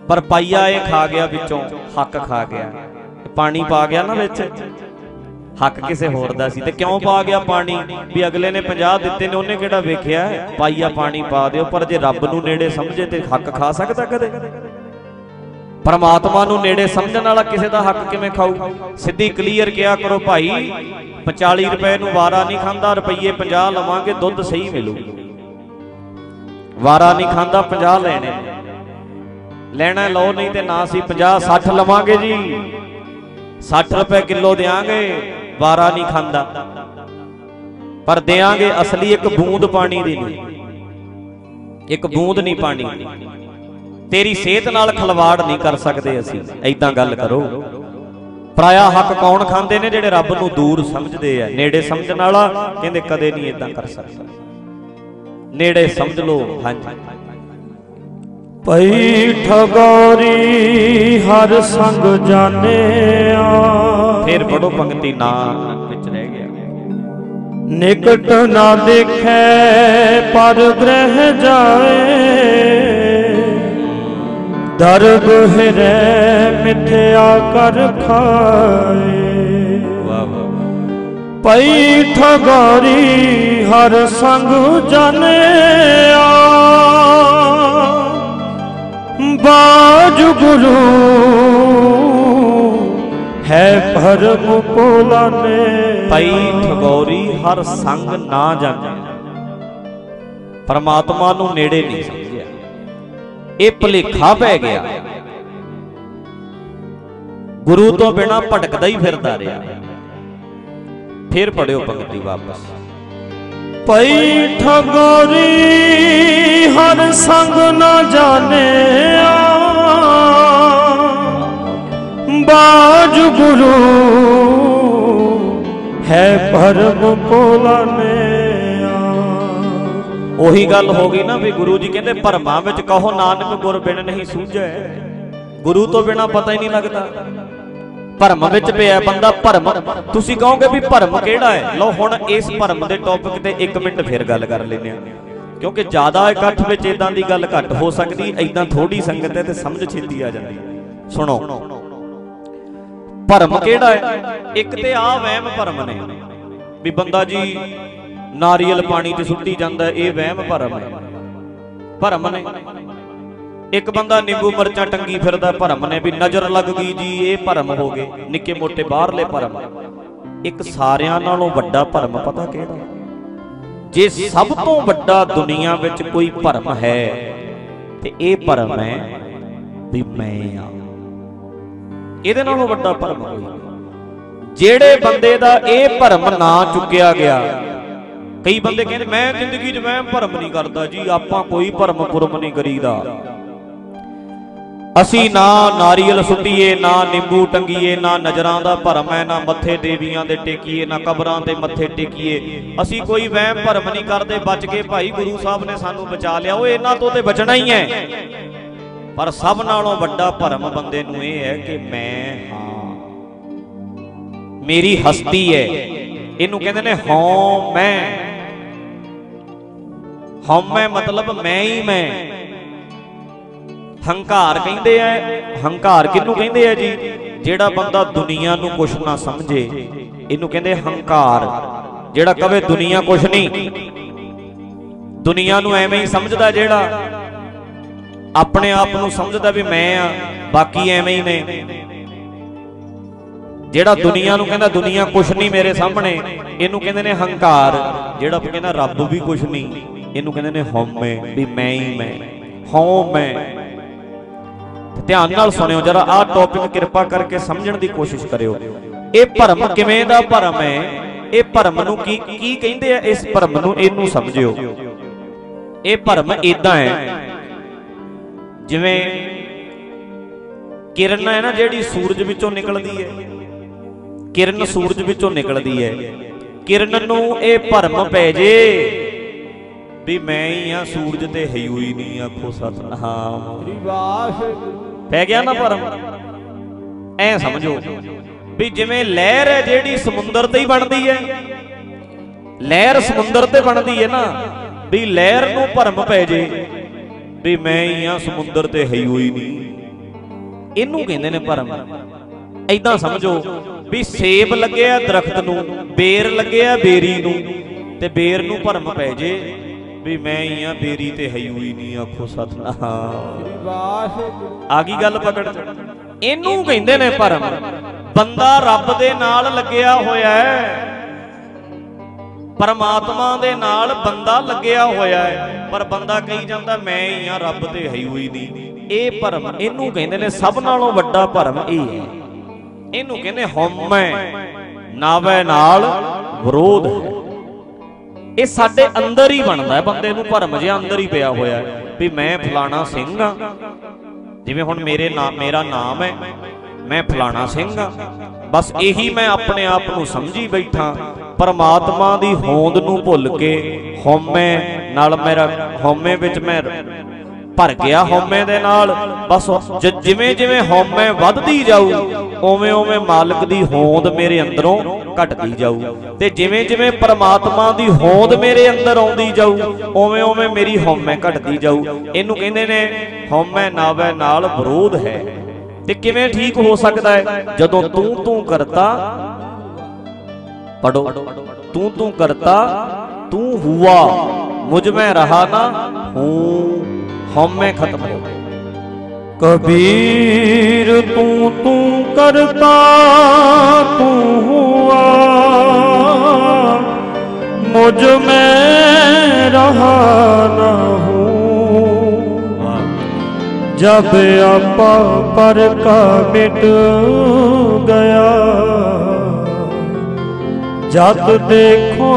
ਪਰ ਪਾਈਆ ਇਹ ਖਾ ਗਿਆ ਵਿੱਚੋਂ, ਹੱਕ ਖਾ ਗਿਆ। ਪਾਣੀ ਪਾ ਗਿਆ ਨਾ ਵਿੱਚ। ਹੱਕ ਕਿਸੇ ਹੋਰ ਦਾ ਸੀ। ਤੇ ਕਿਉਂ ਪਾ ਗਿਆ ਪਾਣੀ? ਵੀ ਅਗਲੇ ਨੇ 50 ਦਿੱਤੇ ਨੇ, ਉਹਨੇ ਕਿਹੜਾ ਵੇਖਿਆ? ਹੈ? ਪਾਈਆ ਪਾਣੀ ਪਾ ਦਿਓ, ਪਰ ਜੇ ਰੱਬ ਨੂੰ ਨੇੜੇ ਸਮਝੇ ਤੇ ਹੱਕ ਖਾ ਸਕਦਾ ਕਦੇ? ਪਰਮਾਤਮਾ ਨੂੰ ਨੇੜੇ ਸਮਝਣ ਵਾਲਾ ਕਿਸੇ ਦਾ ਹੱਕ ਕਿਵੇਂ ਖਾਊ? ਸਿੱਧੀ ਕਲੀਅਰ ਕਿਹਾ ਕਰੋ, ਭਾਈ 45 ਰੁਪਏ ਨੂੰ ਵਾਰਾ ਨਹੀਂ ਖਾਂਦਾ, ਰੁਪਈਏ 50 ਲਵਾਂਗੇ, ਦੁੱਧ ਸਹੀ ਮਿਲੂ। ਵਾਰਾ ਨਹੀਂ ਖਾਂਦਾ 50 ਲੈਣੇ। ਲੈਣਾ ਲਓ, ਨਹੀਂ ਤੇ ਨਾ ਸੀ 50 60 ਲਵਾਂਗੇ ਜੀ। 60 ਰੁਪਏ ਕਿਲੋ ਦੇਾਂਗੇ ਵਾਰਾ ਨਹੀਂ ਖਾਂਦਾ। ਪਰ ਦੇਾਂਗੇ ਅਸਲੀ ਇੱਕ ਬੂੰਦ ਪਾਣੀ ਦੀ ਨਹੀਂ ਇੱਕ ਬੂੰਦ ਨਹੀਂ ਪਾਣੀ। ਤੇਰੀ ਸਿਹਤ ਨਾਲ ਖਲਵਾੜ ਨਹੀਂ ਕਰ ਸਕਦੇ ਅਸੀਂ। ਐਦਾਂ ਗੱਲ ਕਰੋ। ਪਰਾਇਆ ਹੱਕ ਕੌਣ ਖਾਂਦੇ ਨੇ ਜਿਹੜੇ ਰੱਬ ਨੂੰ ਦੂਰ ਸਮਝਦੇ ਆ? ਨੇੜੇ ਸਮਝਣ ਵਾਲਾ ਕਹਿੰਦੇ ਕਦੇ ਨਹੀਂ ਐਦਾਂ ਕਰ ਸਕਦਾ। ਨੇੜੇ ਸਮਝ ਲਓ। ਹਾਂਜੀ। ਪਈ ਠਗੋਰੀ ਹਰ ਸੰਗ ਜਾਣਿਆ। ਫਿਰ ਪੜੋ ਪੰਕਤੀ ਨਾ ਵਿੱਚ ਰਹਿ ਗਿਆ। ਨਿਕਟ ਨਾ ਦੇਖੈ ਪਰ ਗ੍ਰਹਿ ਜਾਏ। ਦਰਬ ਹਿਰੈ ਮਿਥਿਆ ਕਰ ਖਾਏ। ਵਾਹ ਵਾਹ ਪਈ ਠਗੋਰੀ ਹਰ ਸੰਗ ਜਾਣਿਆ। ਬਾਜ ਗੁਰੂ ਹੈ ਭਰਮ ਕੋਲਾਨੇ ਪਈ ਠਗੌਰੀ, ਹਰ ਸੰਗ ਨਾ ਜਾਣੇ। ਪਰਮਾਤਮਾ ਨੂੰ ਨੇੜੇ ਨਹੀਂ ਸਮਝਿਆ। ਇਹ ਭੁਲੇਖਾ ਪੈ ਗਿਆ। ਗੁਰੂ ਤੋਂ ਬਿਨਾ ਭਟਕਦਾ ਹੀ ਫਿਰਦਾ ਰਿਹਾ। ਫਿਰ ਪੜਿਓ ਪੰਕਤੀ ਵਾਪਸ। ਪਈ ਠਗੋਰੀ, ਹਰ ਸੰਗ ਨਾ ਜਾਣਿਆ। ਬਾਜ ਗੁਰੂ ਹੈ ਪਰਮ ਕੋਲਾਨਿਆ ਉਹੀ ਗੱਲ ਹੋ ਗਈ ਨਾ ਵੀ ਗੁਰੂ ਜੀ ਕਹਿੰਦੇ, ਭਰਮਾਂ ਵਿੱਚ ਕਹੋ ਨਾਨਕ ਗੁਰ ਬਿਨ ਨਹੀਂ ਸੂਝੈ। ਗੁਰੂ ਤੋਂ ਬਿਨਾ ਪਤਾ ਹੀ ਨਹੀਂ ਲੱਗਦਾ। ਭਰਮ ਵਿੱਚ ਪਿਆ ਬੰਦਾ, ਭਰਮ। ਤੁਸੀਂ ਕਹੋਗੇ ਵੀ ਭਰਮ ਕਿਹੜਾ ਹੈ? ਲਓ, ਹੁਣ ਇਸ ਭਰਮ ਦੇ ਟੌਪਿਕ ਤੇ 1 ਮਿੰਟ ਫਿਰ ਗੱਲ ਕਰ ਲੈਂਦੇ ਆ ਕਿਉਂਕਿ ਜ਼ਿਆਦਾ ਇਕੱਠ ਵਿੱਚ ਇਦਾਂ ਦੀ ਗੱਲ ਘੱਟ ਹੋ ਸਕਦੀ ਇਦਾਂ ਥੋੜੀ ਸੰਗਤ ਹੈ ਤੇ ਸਮਝ ਛੇਤੀ ਆ ਜਾਂਦੀ ਸੁਣੋ। ਭਰਮ ਕਿਹੜਾ ਹੈ? ਇੱਕ ਤੇ ਆ ਵਹਿਮ ਭਰਮ ਨੇ ਵੀ ਬੰਦਾ ਜੀ ਨਾਰੀਅਲ ਪਾਣੀ ਤੇ ਸੁੱਟੀ ਜਾਂਦਾ, ਇਹ ਵਹਿਮ ਭਰਮ ਹੈ। ਭਰਮ ਨੇ। ਇੱਕ ਬੰਦਾ ਨਿੰਬੂ ਮਿਰਚਾਂ ਟੰਗੀ ਫਿਰਦਾ, ਭਰਮ ਨੇ ਵੀ ਨਜ਼ਰ ਲੱਗ ਗਈ ਜੀ, ਇਹ ਭਰਮ ਹੋ ਗਏ, ਨਿੱਕੇ ਮੋਟੇ ਬਾਹਰਲੇ ਭਰਮ। ਇੱਕ ਸਾਰਿਆਂ ਨਾਲੋਂ ਵੱਡਾ ਭਰਮ ਪਤਾ ਕਿਹੜਾ? ਜੇ ਸਭ ਤੋਂ ਵੱਡਾ ਦੁਨੀਆ ਵਿੱਚ ਕੋਈ ਭਰਮ ਹੈ, ਤੇ ਇਹ ਭਰਮ ਹੈ ਵੀ ਮੈਂ ਆ। ਇਹਦੇ ਨਾਲੋਂ ਵੱਡਾ ਭਰਮ ਕੋਈ ਜਿਹੜੇ ਬੰਦੇ ਦਾ ਇਹ ਭਰਮ ਨਾ ਚੁੱਕਿਆ ਗਿਆ, ਕਈ ਬੰਦੇ ਕਹਿੰਦੇ, ਮੈਂ ਜ਼ਿੰਦਗੀ 'ਚ ਮੈਂ ਭਰਮ ਨਹੀਂ ਕਰਦਾ ਜੀ, ਆਪਾਂ ਕੋਈ ਭਰਮ ਪੁਰਮ ਨਹੀਂ ਕਰੀਦਾ। ਅਸੀਂ ਨਾ ਨਾਰੀਅਲ ਸੁੱਟੀਏ, ਨਾ ਨਿੰਬੂ ਟੰਗੀਏ, ਨਾ ਨਜ਼ਰਾਂ ਦਾ ਭਰਮ ਹੈ, ਨਾ ਮੱਥੇ ਦੇਵੀਆਂ ਦੇ ਟੇਕੀਏ, ਨਾ ਕਬਰਾਂ ਤੇ ਮੱਥੇ ਟੇਕੀਏ। ਅਸੀਂ ਕੋਈ ਵਹਿਮ ਭਰਮ ਨਹੀਂ ਕਰਦੇ, ਬਚ ਕੇ ਭਾਈ ਗੁਰੂ ਸਾਹਿਬ ਨੇ ਸਾਨੂੰ ਬਚਾ ਲਿਆ। ਉਹ ਇਹਨਾਂ ਤੋਂ ਤੇ ਬਚਣਾ ਹੀ ਹੈ। ਪਰ ਸਭ ਨਾਲੋਂ ਵੱਡਾ ਭਰਮ ਬੰਦੇ ਨੂੰ ਇਹ ਹੈ ਕਿ ਮੈਂ ਹਾਂ। ਮੇਰੀ ਹਸਤੀ ਹੈ। ਇਹਨੂੰ ਕਹਿੰਦੇ ਨੇ ਹਉ ਮੈਂ। ਹਉਮੈ ਮਤਲਬ ਮੈਂ ਹੀ ਮੈਂ। ਹੰਕਾਰ ਕਹਿੰਦੇ ਆ ਹੰਕਾਰ ਕਿਹਨੂੰ ਕਹਿੰਦੇ ਆ ਜੀ? ਜਿਹੜਾ ਬੰਦਾ ਦੁਨੀਆ ਨੂੰ ਕੁਛ ਨਾ ਸਮਝੇ, ਇਹਨੂੰ ਕਹਿੰਦੇ ਹੰਕਾਰ। ਜਿਹੜਾ ਕਵੇ ਦੁਨੀਆ ਕੁਛ ਨਹੀਂ, ਦੁਨੀਆ ਨੂੰ ਐਵੇਂ ਹੀ ਸਮਝਦਾ ਜਿਹੜਾ ਆਪਣੇ ਆਪ ਨੂੰ ਸਮਝਦਾ ਵੀ ਮੈਂ ਆ, ਬਾਕੀ ਐਵੇਂ ਹੀ ਨੇ। ਜਿਹੜਾ ਦੁਨੀਆ ਨੂੰ ਕਹਿੰਦਾ ਦੁਨੀਆ ਕੁਛ ਨਹੀਂ ਮੇਰੇ ਸਾਹਮਣੇ, ਇਹਨੂੰ ਕਹਿੰਦੇ ਨੇ ਹੰਕਾਰ। ਜਿਹੜਾ ਕਹਿੰਦਾ ਰੱਬ ਵੀ ਕੁਛ ਨਹੀਂ, ਇਹਨੂੰ ਕਹਿੰਦੇ ਨੇ ਹਉਮੈ, ਵੀ ਮੈਂ ਹੀ ਮੈਂ ਹਉ ਮੈਂ ਧਿਆਨ ਨਾਲ ਸੁਣਿਓ, ਜਰਾ ਆਹ ਟੌਪਿਕ ਕਿਰਪਾ ਕਰਕੇ ਸਮਝਣ ਦੀ ਕੋਸ਼ਿਸ਼ ਕਰਿਓ। ਇਹ ਭਰਮ ਕਿਵੇਂ ਦਾ ਭਰਮ ਹੈ? ਇਹ ਭਰਮ ਨੂੰ ਕੀ ਕੀ ਕਹਿੰਦੇ ਆ? ਇਸ ਭਰਮ ਨੂੰ ਇਹਨੂੰ ਸਮਝਿਓ। ਇਹ ਭਰਮ ਇਦਾਂ ਹੈ, ਜਿਵੇਂ ਕਿਰਨ ਹੈ ਨਾ ਜਿਹੜੀ ਸੂਰਜ ਵਿੱਚੋਂ ਨਿਕਲਦੀ ਹੈ। ਕਿਰਨ ਸੂਰਜ ਵਿੱਚੋਂ ਨਿਕਲਦੀ ਹੈ। ਕਿਰਨ ਨੂੰ ਇਹ ਭਰਮ ਪੈ ਜੇ ਵੀ ਮੈਂ ਹੀ ਆ, ਸੂਰਜ ਤੇ ਹੈ ਹੋਈ ਨਹੀਂ ਆਖੋ ਸਤਨਾਮ। ਪੈ ਗਿਆ ਨਾ ਭਰਮ ਐ ਸਮਝੋ ਵੀ ਜਿਵੇਂ ਲਹਿਰ ਹੈ ਜਿਹੜੀ ਸਮੁੰਦਰ ਤੇ ਹੀ ਬਣਦੀ ਹੈ। ਲਹਿਰ ਸਮੁੰਦਰ ਤੇ ਬਣਦੀ ਹੈ ਨਾ, ਵੀ ਲਹਿਰ ਨੂੰ ਭਰਮ ਪੈ ਜੇ, ਵੀ ਮੈਂ ਹੀ ਆ ਸਮੁੰਦਰ ਤੇ ਹੈ ਹੋਈ ਨਹੀਂ। ਇਹਨੂੰ ਕਹਿੰਦੇ ਨੇ ਭਰਮ। ਐਦਾਂ ਸਮਝੋ ਵੀ ਸੇਬ ਲੱਗਿਆ ਦਰਖਤ ਨੂੰ, ਬੇਰ ਲੱਗਿਆ ਬੇਰੀ ਨੂੰ, ਤੇ ਬੇਰ ਨੂੰ ਭਰਮ ਪੈ ਜੇ। ਵੀ ਮੈਂ ਹੀ ਆ ਬੇਰੀ ਤੇ ਹਈ ਹੋਈ ਨਹੀਂ ਆਖੋ ਸਤਨਾਮ। ਆ ਗਈ ਗੱਲ ਪਕੜ ਇਹਨੂੰ ਕਹਿੰਦੇ ਨੇ ਭਰਮ ਬੰਦਾ ਰੱਬ ਦੇ ਨਾਲ ਲੱਗਿਆ ਹੋਇਆ ਹੈ। ਪਰਮਾਤਮਾ ਦੇ ਨਾਲ ਬੰਦਾ ਲੱਗਿਆ ਹੋਇਆ ਹੈ। ਪਰ ਬੰਦਾ ਕਹੀ ਜਾਂਦਾ, ਮੈਂ ਹੀ ਆ, ਰੱਬ ਤੇ ਹਈ ਹੋਈ ਨਹੀਂ ਇਹ ਭਰਮ ਇਹਨੂੰ ਕਹਿੰਦੇ ਨੇ ਸਭ ਨਾਲੋਂ ਵੱਡਾ ਭਰਮ ਇਹ ਹੈ। ਇਹਨੂੰ ਕਹਿੰਦੇ ਹਉਮੈ, ਨਾਵੇ ਨਾਲ ਵਿਰੋਧ ਹੈ। ਇਹ ਸਾਡੇ ਅੰਦਰ ਹੀ ਬਣਦਾ ਹੈ। ਬੰਦੇ ਨੂੰ ਭਰਮ ਜਿਹਾ ਅੰਦਰ ਹੀ ਪਿਆ ਹੋਇਆ ਵੀ ਮੈਂ ਫਲਾਣਾ ਸਿੰਘ ਆ। ਜਿਵੇਂ ਹੁਣ ਮੇਰੇ ਨਾਮ ਮੇਰਾ ਨਾਮ ਹੈ, ਮੈਂ ਫਲਾਣਾ ਸਿੰਘ ਆ। ਬਸ ਇਹੀ ਮੈਂ ਆਪਣੇ ਆਪ ਨੂੰ ਸਮਝੀ ਬੈਠਾ। ਪਰਮਾਤਮਾ ਦੀ ਹੋਂਦ ਨੂੰ ਭੁੱਲ ਕੇ ਹਉਮੈ ਨਾਲ ਮੇਰਾ, ਹਉਮੈ ਵਿੱਚ ਮੈਂ ਭਰ ਗਿਆ ਹਉਮੈ ਦੇ ਨਾਲ। ਬਸ ਜਿਵੇਂ ਜਿਵੇਂ ਹਉਮੈ ਵੱਧਦੀ ਜਾਊ ਓਵੇਂ ਓਵੇਂ ਮਾਲਕ ਦੀ ਹੋਂਦ ਮੇਰੇ ਅੰਦਰੋਂ ਘਟਦੀ ਜਾਊ। ਤੇ ਜਿਵੇਂ ਜਿਵੇਂ ਪਰਮਾਤਮਾ ਦੀ ਹੋਂਦ ਮੇਰੇ ਅੰਦਰ ਆਉਂਦੀ ਜਾਊ ਓਵੇਂ ਓਵੇਂ ਮੇਰੀ ਹਉਮੈ ਘਟਦੀ ਜਾਊ। ਇਹਨੂੰ ਕਹਿੰਦੇ ਨੇ ਹਉਮੈ ਨਾਵੇ ਨਾਲ ਵਿਰੋਧ ਹੈ। ਤੇ ਕਿਵੇਂ ਠੀਕ ਹੋ ਸਕਦਾ ਹੈ? ਜਦੋਂ ਤੂੰ ਤੂੰ ਕਰਤਾ ਪੜੋ ਤੂੰ ਤੂੰ ਕਰਤਾ ਤੂੰ ਹੁਆ ਮੁਝ ਮੈਂ ਰਹਾ ਨਾ ਹੂੰ। ਹਉਮੈ ਖਤਮ ਹੋ ਕਬੀਰ ਤੂੰ ਤੂੰ ਕਰਤਾ ਤੂੰ ਹੁਆ। ਮੁਝ ਮੈਂ ਰਹਾ ਨਾ ਹੂੰ। ਜਬ ਆਪਾ ਪਰ ਕਾ ਮਿਟ ਗਿਆ। ਜਦ ਦੇਖੋ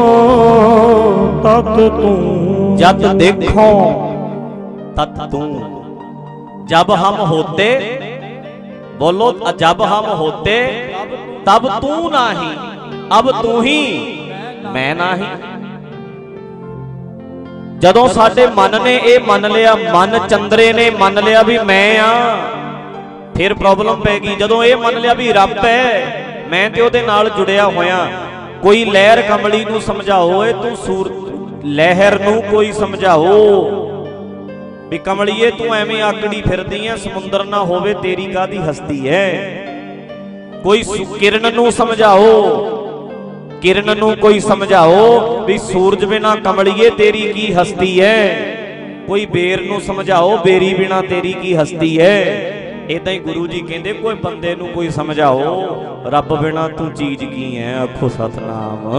ਤਤ ਤੂੰ ਜਦ ਦੇਖੋ तत तू जब हम होते बोलो जब हम होते तब तू नाही अब तू ही ਮੈਂ नाही ਜਦੋਂ ਸਾਡੇ ਮਨ ਨੇ ਇਹ ਮੰਨ ਲਿਆ ਮਨ ਚੰਦਰੇ ਨੇ ਮੰਨ ਲਿਆ ਵੀ ਮੈਂ ਆ ਫਿਰ ਪ੍ਰੋਬਲਮ ਪੈ ਗਈ ਜਦੋਂ ਇਹ ਮੰਨ ਲਿਆ ਵੀ ਰੱਬ ਹੈ ਮੈਂ ਤੇ ਉਹਦੇ ਨਾਲ ਜੁੜਿਆ ਹੋਇਆ ਕੋਈ ਲਹਿਰ ਕਮਲੀ ਨੂੰ ਸਮਝਾਓ ਏ ਤੂੰ ਸੂਰ ਲਹਿਰ ਨੂੰ ਕੋਈ ਸਮਝਾਓ ਵੀ ਕਮਲੀਏ ਤੂੰ ਐਵੇਂ ਆਕੜੀ ਫਿਰਦੀ ਐ ਸਮੁੰਦਰ ਨਾ ਹੋਵੇ ਤੇਰੀ ਕਾਦੀ ਹਸਤੀ ਐ? ਕੋਈ ਕਿਰਨ ਨੂੰ ਸਮਝਾਓ। ਕਿਰਨ ਨੂੰ ਕੋਈ ਸਮਝਾਓ ਵੀ ਸੂਰਜ ਬਿਨਾ ਕਮਲੀਏ ਤੇਰੀ ਕੀ ਹਸਤੀ ਹੈ ਕੋਈ ਬੇਰ ਨੂੰ ਸਮਝਾਓ ਬੇਰੀ ਬਿਨਾ ਤੇਰੀ ਕੀ ਹਸਤੀ ਹੈ ਇਦਾਂ ਹੀ ਗੁਰੂ ਜੀ ਕਹਿੰਦੇ ਕੋਈ ਬੰਦੇ ਨੂੰ ਕੋਈ ਸਮਝਾਓ ਰੱਬ ਬਿਨਾ ਤੂੰ ਚੀਜ਼ ਕੀ ਹੈ ਆਖੋ ਸਤਨਾਮ।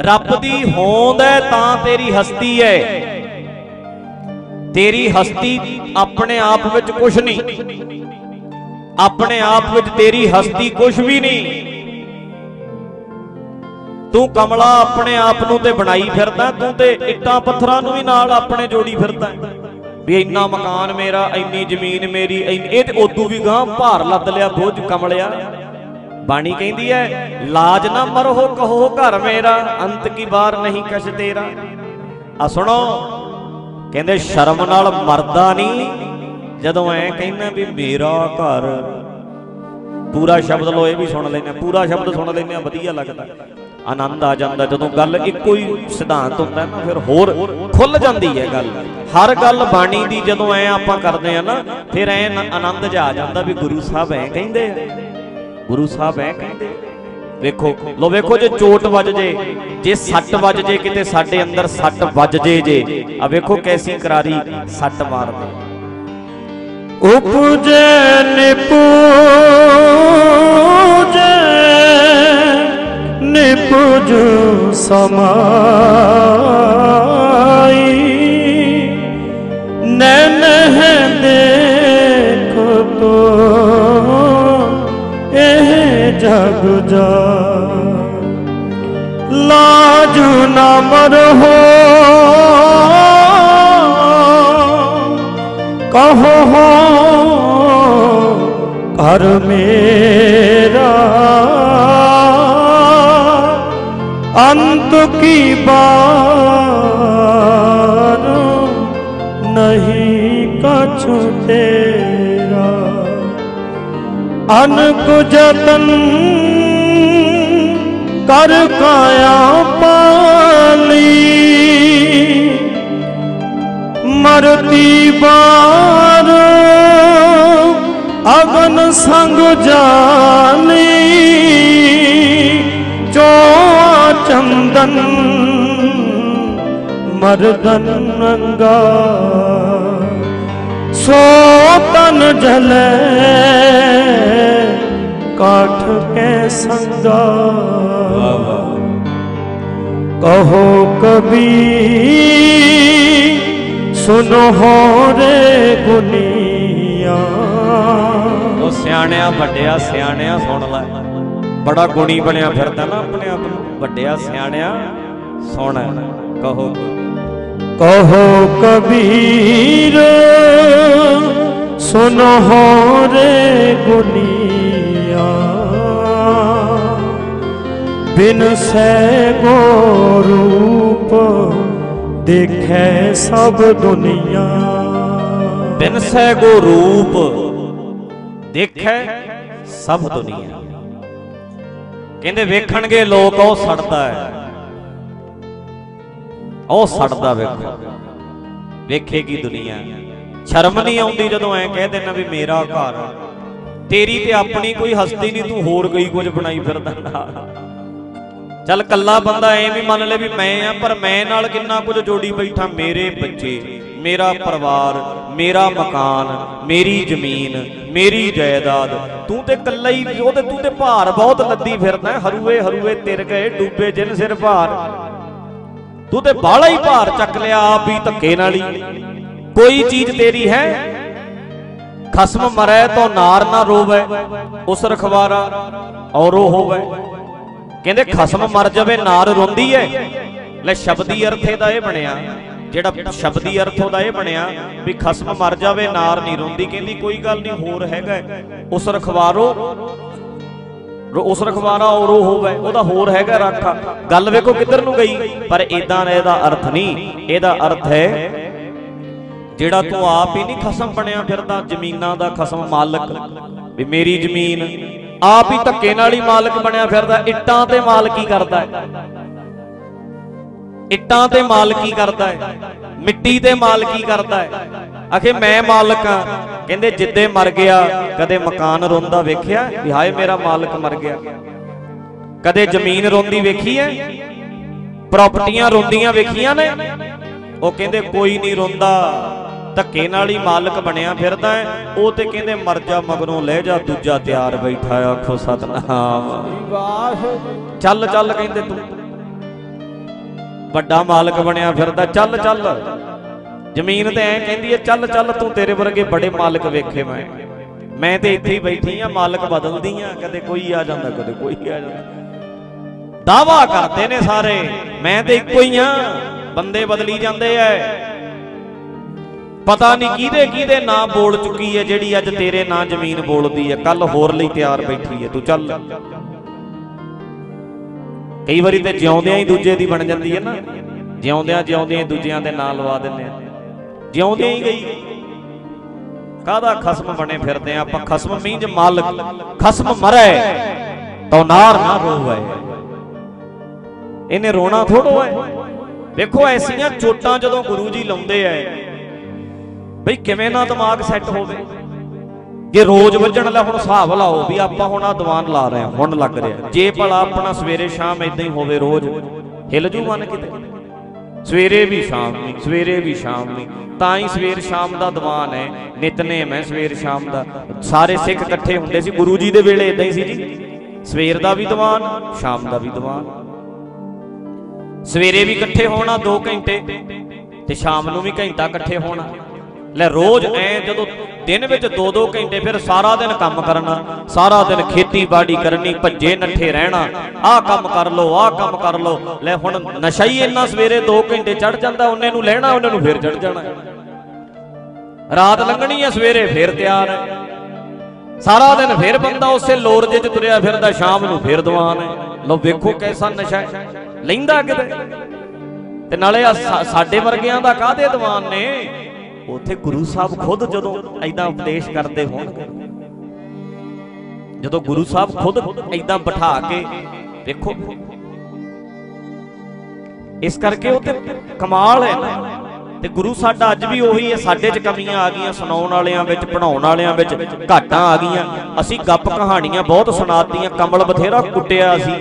ਰੱਬ ਦੀ ਹੋਂਦ ਹੈ ਤਾਂ ਤੇਰੀ ਹਸਤੀ ਹੈ ਤੇਰੀ ਹਸਤੀ ਆਪਣੇ ਆਪ ਵਿੱਚ ਕੁਝ ਨਹੀਂ। ਆਪਣੇ ਆਪ ਵਿੱਚ ਤੇਰੀ ਹਸਤੀ ਕੁਝ ਵੀ ਨਹੀਂ। ਤੂੰ ਕਮਲਾ ਆਪਣੇ ਆਪ ਨੂੰ ਤੇ ਬਣਾਈ ਫਿਰਦਾ, ਤੂੰ ਤੇ ਇੱਟਾਂ ਪੱਥਰਾਂ ਨੂੰ ਵੀ ਨਾਲ ਆਪਣੇ ਜੋੜੀ ਫਿਰਦਾ। ਵੀ ਇੰਨਾ ਮਕਾਨ ਮੇਰਾ, ਇੰਨੀ ਜ਼ਮੀਨ ਮੇਰੀ ਇਹ ਤੇ ਉਦੋਂ ਵੀ ਗਾਂ ਭਾਰ ਲੱਦ ਲਿਆ, ਬੋਝ ਕਮਲਿਆ। ਬਾਣੀ ਕਹਿੰਦੀ ਹੈ ਲਾਜ ਨਾ ਮਰੋ, ਕਹੋ ਘਰ ਮੇਰਾ, ਅੰਤ ਕੀ ਬਾਰ ਨਹੀਂ ਕਛ ਤੇਰਾ। ਆ ਸੁਣੋ ਕਹਿੰਦੇ ਸ਼ਰਮ ਨਾਲ ਮਰਦਾ ਨਹੀਂ। ਜਦੋਂ ਐ ਕਹਿੰਦਾ ਵੀ ਮੇਰਾ ਘਰ। ਪੂਰਾ ਸ਼ਬਦ ਲੋ ਇਹ ਵੀ ਸੁਣ ਲੈਨੇ ਪੂਰਾ ਸ਼ਬਦ ਸੁਣ ਲੈਨੇ ਆ, ਵਧੀਆ ਲੱਗਦਾ। ਆਨੰਦ ਆ ਜਾਂਦਾ। ਜਦੋਂ ਗੱਲ ਇੱਕੋ ਹੀ ਸਿਧਾਂਤ ਹੁੰਦਾ ਨਾ, ਫਿਰ ਹੋਰ ਖੁੱਲ ਜਾਂਦੀ ਹੈ ਗੱਲ। ਹਰ ਗੱਲ ਬਾਣੀ ਦੀ ਜਦੋਂ ਐ ਆਪਾਂ ਕਰਦੇ ਆ ਨਾ, ਫਿਰ ਐ ਆਨੰਦ ਜਾ ਆ ਜਾਂਦਾ ਵੀ ਗੁਰੂ ਸਾਹਿਬ ਐ ਕਹਿੰਦੇ ਗੁਰੂ ਸਾਹਿਬ ਐ ਕਹਿੰਦੇ ਵੇਖੋ ਲੋ ਵੇਖੋ ਜੇ ਚੋਟ ਵੱਜ ਜੇ ਜੇ ਸੱਟ ਵੱਜ ਜੇ, ਕਿਤੇ ਸਾਡੇ ਅੰਦਰ ਸੱਟ ਵੱਜ ਜੇ ਜੇ ਆ ਵੇਖੋ ਕੈਸੀ ਕਰਾਰੀ ਸੱਟ ਮਾਰਦੇ। ਉਪਜੇ ਨਿਪੂਜੇ ਨਿਪੁਜ ਸਮਾਈ। ਨੈਣ ਦੇਖ ਜਗ ਜਾ। ਲਾਜ ਨਾ ਮਰਹੋ ਕਹੋ ਹੋ, ਘਰ ਮੇਰਾ। ਅੰਤ ਕੀ ਬਾਰ? ਨਹੀਂ, ਕਛੁ ਤੇਰਾ ਅਨਕ ਜਤਨ ਕਰ ਕਾਇਆ ਪਾਲੀ। ਮਰਤੀ ਬਾਰ ਅਗਨ ਸੰਗ ਜਾਨੀ ਚੋ ਚੰਦਨ ਮਰਦਨ ਨੰਗਾ। ਸੋ ਤਨ ਜਲੇ ਕਾਠ ਕੇ ਸੰਗਾ। ਕਹੋ ਕਬੀ, ਸੁਨੋ ਰੇ ਗੁਨੀਆ। ਉਹ ਸਿਆਣਿਆ ਵੱਡਿਆ ਸਿਆਣਿਆ ਸੁਣ ਲੈ। ਬੜਾ ਗੁਣੀ ਬਣਿਆ ਫਿਰਦਾ ਨਾ ਆਪਣੇ ਆਪ ਨੂੰ। ਵੱਡਿਆ ਸਿਆਣਿਆ ਸੁਣ ਕਹੋ ਕਹੋ ਕਬੀਰ ਸੁਨੋ ਹੋ ਰੇ ਗੁਨੀਆ। ਬਿਨ ਸੈ ਗੋ ਰੂਪ ਦੇਖੈ ਸਭ ਦੁਨੀਆ। ਬਿਨ ਸੈ ਗੋ ਰੂਪ ਦੇਖੈ ਸਭ ਦੁਨੀਆ। ਕਹਿੰਦੇ ਵੇਖਣਗੇ ਲੋਕ ਉਹ ਸੜਦਾ ਹੈ। ਉਹ ਸੜਦਾ ਵੇਖੋ। ਵੇਖੇਗੀ ਦੁਨੀਆ। ਸ਼ਰਮ ਨਹੀਂ ਆਉਂਦੀ ਜਦੋਂ ਐ ਕਹਿ ਦੇਣਾ ਵੀ ਮੇਰਾ ਘਰ ਤੇਰੀ ਤੇ ਆਪਣੀ ਕੋਈ ਹਸਤੀ ਨਹੀਂ, ਤੂੰ ਹੋਰ ਗਈ ਕੁਝ ਬਣਾਈ ਫਿਰਦਾ ਚੱਲ ਕੱਲਾ ਬੰਦਾ ਐ ਵੀ ਮੰਨ ਲੈ ਵੀ ਮੈਂ ਆ, ਪਰ ਮੈਂ ਨਾਲ ਕਿੰਨਾ ਕੁਝ ਜੋੜੀ ਬੈਠਾ, ਮੇਰੇ ਬੱਚੇ, ਮੇਰਾ ਪਰਿਵਾਰ, ਮੇਰਾ ਮਕਾਨ, ਮੇਰੀ ਜ਼ਮੀਨ, ਮੇਰੀ ਜਾਇਦਾਦ। ਤੂੰ ਤੇ ਕੱਲਾ ਹੀ, ਉਹਦੇ ਤੂੰ ਤੇ ਭਾਰ ਬਹੁਤ ਲੱਦੀ ਫਿਰਦਾ, ਹਰੂਏ ਹਰੂਏ ਤਿਰ ਗਏ, ਡੂਬੇ ਜਿਨ ਸਿਰ ਭਾਰ। ਤੂੰ ਤੇ ਬਾਹਲਾ ਹੀ ਭਾਰ ਚੱਕ ਲਿਆ, ਆਪ ਵੀ ਧੱਕੇ ਨਾਲ ਹੀ। ਕੋਈ ਚੀਜ਼ ਤੇਰੀ ਹੈ? ਖਸਮ ਮਰੈ, ਤੋ ਨਾਰ ਨਾ ਰੋਵੇ, ਉਸ ਰਖਵਾਰਾ ਔਰੋ ਹੋਵੇ। ਕਹਿੰਦੇ, ਖਸਮ ਮਰ ਜਾਵੇ, ਨਾਰ ਰੋਂਦੀ ਐ। ਲੈ, ਸ਼ਬਦੀ ਅਰਥੇ ਦਾ ਇਹ ਬਣਿਆ, ਜਿਹੜਾ ਸ਼ਬਦੀ ਅਰਥ ਉਹਦਾ ਇਹ ਬਣਿਆ ਵੀ ਖਸਮ ਮਰ ਜਾਵੇ, ਨਾਰ ਨਹੀਂ ਰੋਂਦੀ। ਕਹਿੰਦੀ, ਕੋਈ ਗੱਲ ਨਹੀਂ, ਹੋਰ ਹੈਗਾ। ਉਸ ਰਖਵਾਰੋ ਉਸ ਰਖਵਾਰਾ ਔਰੋ ਹੋਵੇ, ਉਹਦਾ ਹੋਰ ਹੈਗਾ ਰਾਖਾ। ਗੱਲ ਵੇਖੋ ਕਿੱਧਰ ਨੂੰ ਗਈ, ਪਰ ਇਦਾਂ ਦਾ ਇਹਦਾ ਅਰਥ ਨਹੀਂ। ਇਹਦਾ ਅਰਥ ਹੈ, ਜਿਹੜਾ ਤੂੰ ਆਪ ਹੀ ਨਹੀਂ ਖਸਮ ਬਣਿਆ ਫਿਰਦਾ, ਜ਼ਮੀਨਾਂ ਦਾ ਖਸਮ ਮਾਲਕ। ਵੀ ਮੇਰੀ ਜ਼ਮੀਨ ਆਪ ਹੀ ਧੱਕੇ ਨਾਲ ਹੀ ਮਾਲਕ ਬਣਿਆ ਫਿਰਦਾ, ਇੱਟਾਂ ਤੇ ਮਾਲਕੀ ਕਰਦਾ। ਇੱਟਾਂ ਤੇ ਮਾਲਕੀ ਕਰਦਾ ਹੈ? ਮਿੱਟੀ ਤੇ ਮਾਲਕੀ ਕਰਦਾ ਹੈ? ਆਖੇ ਮੈਂ ਮਾਲਕ ਆ ਕਹਿੰਦੇ ਜਿੱਦੇ ਮਰ ਗਿਆ ਕਦੇ ਮਕਾਨ ਰੋਂਦਾ ਵੇਖਿਆ ਵੀ ਹਾਏ ਮੇਰਾ ਮਾਲਕ ਮਰ ਗਿਆ। ਕਦੇ ਜ਼ਮੀਨ ਰੋਂਦੀ ਵੇਖੀ ਐ ਪ੍ਰਾਪਰਟੀਆਂ ਰੋਂਦੀਆਂ ਵੇਖੀਆਂ ਨੇ? ਉਹ ਕਹਿੰਦੇ ਕੋਈ ਨਹੀਂ ਰੋਂਦਾ। ਧੱਕੇ ਨਾਲ ਹੀ ਮਾਲਕ ਬਣਿਆ ਫਿਰਦਾ ਹੈ। ਉਹ ਤੇ ਕਹਿੰਦੇ ਮਰ ਜਾ ਮਗਰੋਂ ਲੈ ਜਾ ਦੂਜਾ ਤਿਆਰ ਬੈਠਾ ਆਖੋ ਸਤਨਾਮ। ਚੱਲ ਚੱਲ ਕਹਿੰਦੇ ਤੂੰ। ਵੱਡਾ ਮਾਲਕ ਬਣਿਆ ਫਿਰਦਾ, ਚੱਲ ਚੱਲ। ਜ਼ਮੀਨ ਤੇ ਐ ਕਹਿੰਦੀ ਐ ਚੱਲ ਚੱਲ, ਤੂੰ ਤੇਰੇ ਵਰਗੇ ਬੜੇ ਮਾਲਕ ਵੇਖੇ ਮੈਂ। ਮੈਂ ਤੇ ਇੱਥੇ ਹੀ ਬੈਠੀ ਆ, ਮਾਲਕ ਬਦਲਦੀ ਆ, ਕਦੇ ਕੋਈ ਆ ਜਾਂਦਾ, ਕਦੇ ਕੋਈ ਆ ਜਾਂਦਾ। ਦਾਵਾ ਕਰਦੇ ਨੇ ਸਾਰੇ, ਮੈਂ ਤੇ ਇੱਕੋ ਹੀ ਆ, ਬੰਦੇ ਬਦਲੀ ਜਾਂਦੇ ਐ। ਪਤਾ ਨਹੀਂ ਕਿਹਦੇ ਕਿਹਦੇ ਨਾਂ ਬੋਲ ਚੁੱਕੀ ਐ ਜਿਹੜੀ ਅੱਜ ਤੇਰੇ ਨਾਂ ਜ਼ਮੀਨ ਬੋਲਦੀ ਐ ਕੱਲ ਹੋਰ ਲਈ ਤਿਆਰ ਬੈਠੀ ਐ ਤੂੰ ਚੱਲ। ਕਈ ਵਾਰੀ ਤੇ ਜਿਉਂਦਿਆਂ ਹੀ ਦੂਜੇ ਦੀ ਬਣ ਜਾਂਦੀ ਹੈ ਨਾ। ਜਿਉਂਦਿਆਂ ਜਿਉਂਦਿਆਂ ਦੂਜਿਆਂ ਦੇ ਨਾਂ ਲਵਾ ਦਿੰਦੇ ਆ। ਜਿਉਂਦਿਆਂ ਹੀ ਗਈ। ਕਾਹਦਾ ਖਸਮ ਬਣੇ ਫਿਰਦੇ ਆ? ਆਪਾਂ ਖਸਮ ਮੀਂਜ ਮਾਲਕ, ਖਸਮ ਮਰੈ ਤੋ ਨਾਰ ਨਾ ਰੋਵੇ। ਇਹਨੇ ਰੋਣਾ ਥੋੜੋ ਹੈ। ਵੇਖੋ, ਐਸੀਆਂ ਚੋਟਾਂ ਜਦੋਂ ਗੁਰੂ ਜੀ ਲਾਉਂਦੇ ਐ ਬਈ ਕਿਵੇਂ ਨਾ ਦਿਮਾਗ ਸੈੱਟ ਹੋਵੇ। ਜੇ ਰੋਜ਼ ਵੱਜਣ ਲੈ ਹੁਣ ਹਿਸਾਬ ਲਾਓ ਵੀ ਆਪਾਂ ਹੁਣ ਆ ਦੀਵਾਨ ਲਾ ਰਹੇ ਹਾਂ, ਹੁਣ ਲੱਗ ਰਿਹਾ। ਜੇ ਭਲਾ ਆਪਣਾ ਸਵੇਰੇ ਸ਼ਾਮ ਇਦਾਂ ਹੀ ਹੋਵੇ ਰੋਜ਼, ਹਿਲ ਜੂ ਮਨ ਕਿਤੇ? ਸਵੇਰੇ ਵੀ ਸ਼ਾਮ ਨੂੰ ਸਵੇਰੇ ਵੀ ਸ਼ਾਮ ਨੂੰ ਤਾਂ ਹੀ ਸਵੇਰ ਸ਼ਾਮ ਦਾ ਦੀਵਾਨ ਹੈ, ਨਿਤਨੇਮ ਹੈ ਸਵੇਰ ਸ਼ਾਮ ਦਾ। ਸਾਰੇ ਸਿੱਖ ਇਕੱਠੇ ਹੁੰਦੇ ਸੀ, ਗੁਰੂ ਜੀ ਦੇ ਵੇਲੇ ਇਦਾਂ ਹੀ ਸੀ ਜੀ। ਸਵੇਰ ਦਾ ਵੀ ਦੀਵਾਨ, ਸ਼ਾਮ ਦਾ ਵੀ ਦੀਵਾਨ। ਸਵੇਰੇ ਵੀ ਇਕੱਠੇ ਹੋਣਾ 2 ਘੰਟੇ, ਤੇ ਸ਼ਾਮ ਨੂੰ ਵੀ ਘੰਟਾ ਇਕੱਠੇ ਹੋਣਾ। ਲੈ ਰੋਜ਼ ਐ ਜਦੋਂ ਦਿਨ ਵਿੱਚ 2-2 ਘੰਟੇ ਫਿਰ ਸਾਰਾ ਦਿਨ ਕੰਮ ਕਰਨਾ, ਸਾਰਾ ਦਿਨ ਖੇਤੀਬਾੜੀ ਕਰਨੀ, ਭੱਜੇ ਨੱਠੇ ਰਹਿਣਾ, ਆਹ ਕੰਮ ਕਰ ਲੋ ਆਹ ਕੰਮ ਕਰ ਲੋ ਲੈ ਹੁਣ ਨਸ਼ਾ ਹੀ ਇੰਨਾ ਸਵੇਰੇ 2 ਘੰਟੇ ਚੜ ਜਾਂਦਾ, ਉਹਨੇ ਨੂੰ ਲੈਣਾ, ਉਹਨੇ ਨੂੰ ਫਿਰ ਚੜ ਜਾਣਾ। ਰਾਤ ਲੰਘਣੀ ਹੈ ਸਵੇਰੇ ਫਿਰ ਤਿਆਰ ਹੈ। ਸਾਰਾ ਦਿਨ ਫਿਰ ਬੰਦਾ ਉਸੇ ਲੋਰ ਲੋਰਜੇ 'ਚ ਤੁਰਿਆ ਫਿਰਦਾ, ਸ਼ਾਮ ਨੂੰ ਫਿਰ ਦੀਵਾਨ ਹੈ। ਲੋ ਵੇਖੋ ਕੈਸਾ ਨਸ਼ਾ ਲੈਂਦਾ ਕਿਤੇ? ਤੇ ਨਾਲੇ ਆ ਸਾਡੇ ਵਰਗਿਆਂ ਦਾ ਕਾਹਦੇ ਦੀਵਾਨ ਨੇ? ਉੱਥੇ ਗੁਰੂ ਸਾਹਿਬ ਖੁਦ ਜਦੋਂ ਐਦਾਂ ਉਪਦੇਸ਼ ਕਰਦੇ ਹੋਣਗੇ, ਜਦੋਂ ਗੁਰੂ ਸਾਹਿਬ ਖੁਦ ਐਦਾਂ ਬਿਠਾ ਕੇ ਵੇਖੋ, ਇਸ ਕਰਕੇ ਉਹ ਤੇ ਕਮਾਲ ਹੈ ਨਾ। ਤੇ ਗੁਰੂ ਸਾਡਾ ਅੱਜ ਵੀ ਉਹੀ ਹੈ, ਸਾਡੇ 'ਚ ਕਮੀਆਂ ਆ ਗਈਆਂ, ਸੁਣਾਉਣ ਵਾਲਿਆਂ ਵਿੱਚ ਪੜਾਉਣ ਵਾਲਿਆਂ ਵਿੱਚ ਘਾਟਾਂ ਆ ਗਈਆਂ। ਅਸੀਂ ਗੱਪ ਕਹਾਣੀਆਂ ਬਹੁਤ ਸੁਣਾਤੀਆਂ, ਕਮਲ ਬਥੇਰਾ ਕੁੱਟਿਆ ਅਸੀਂ।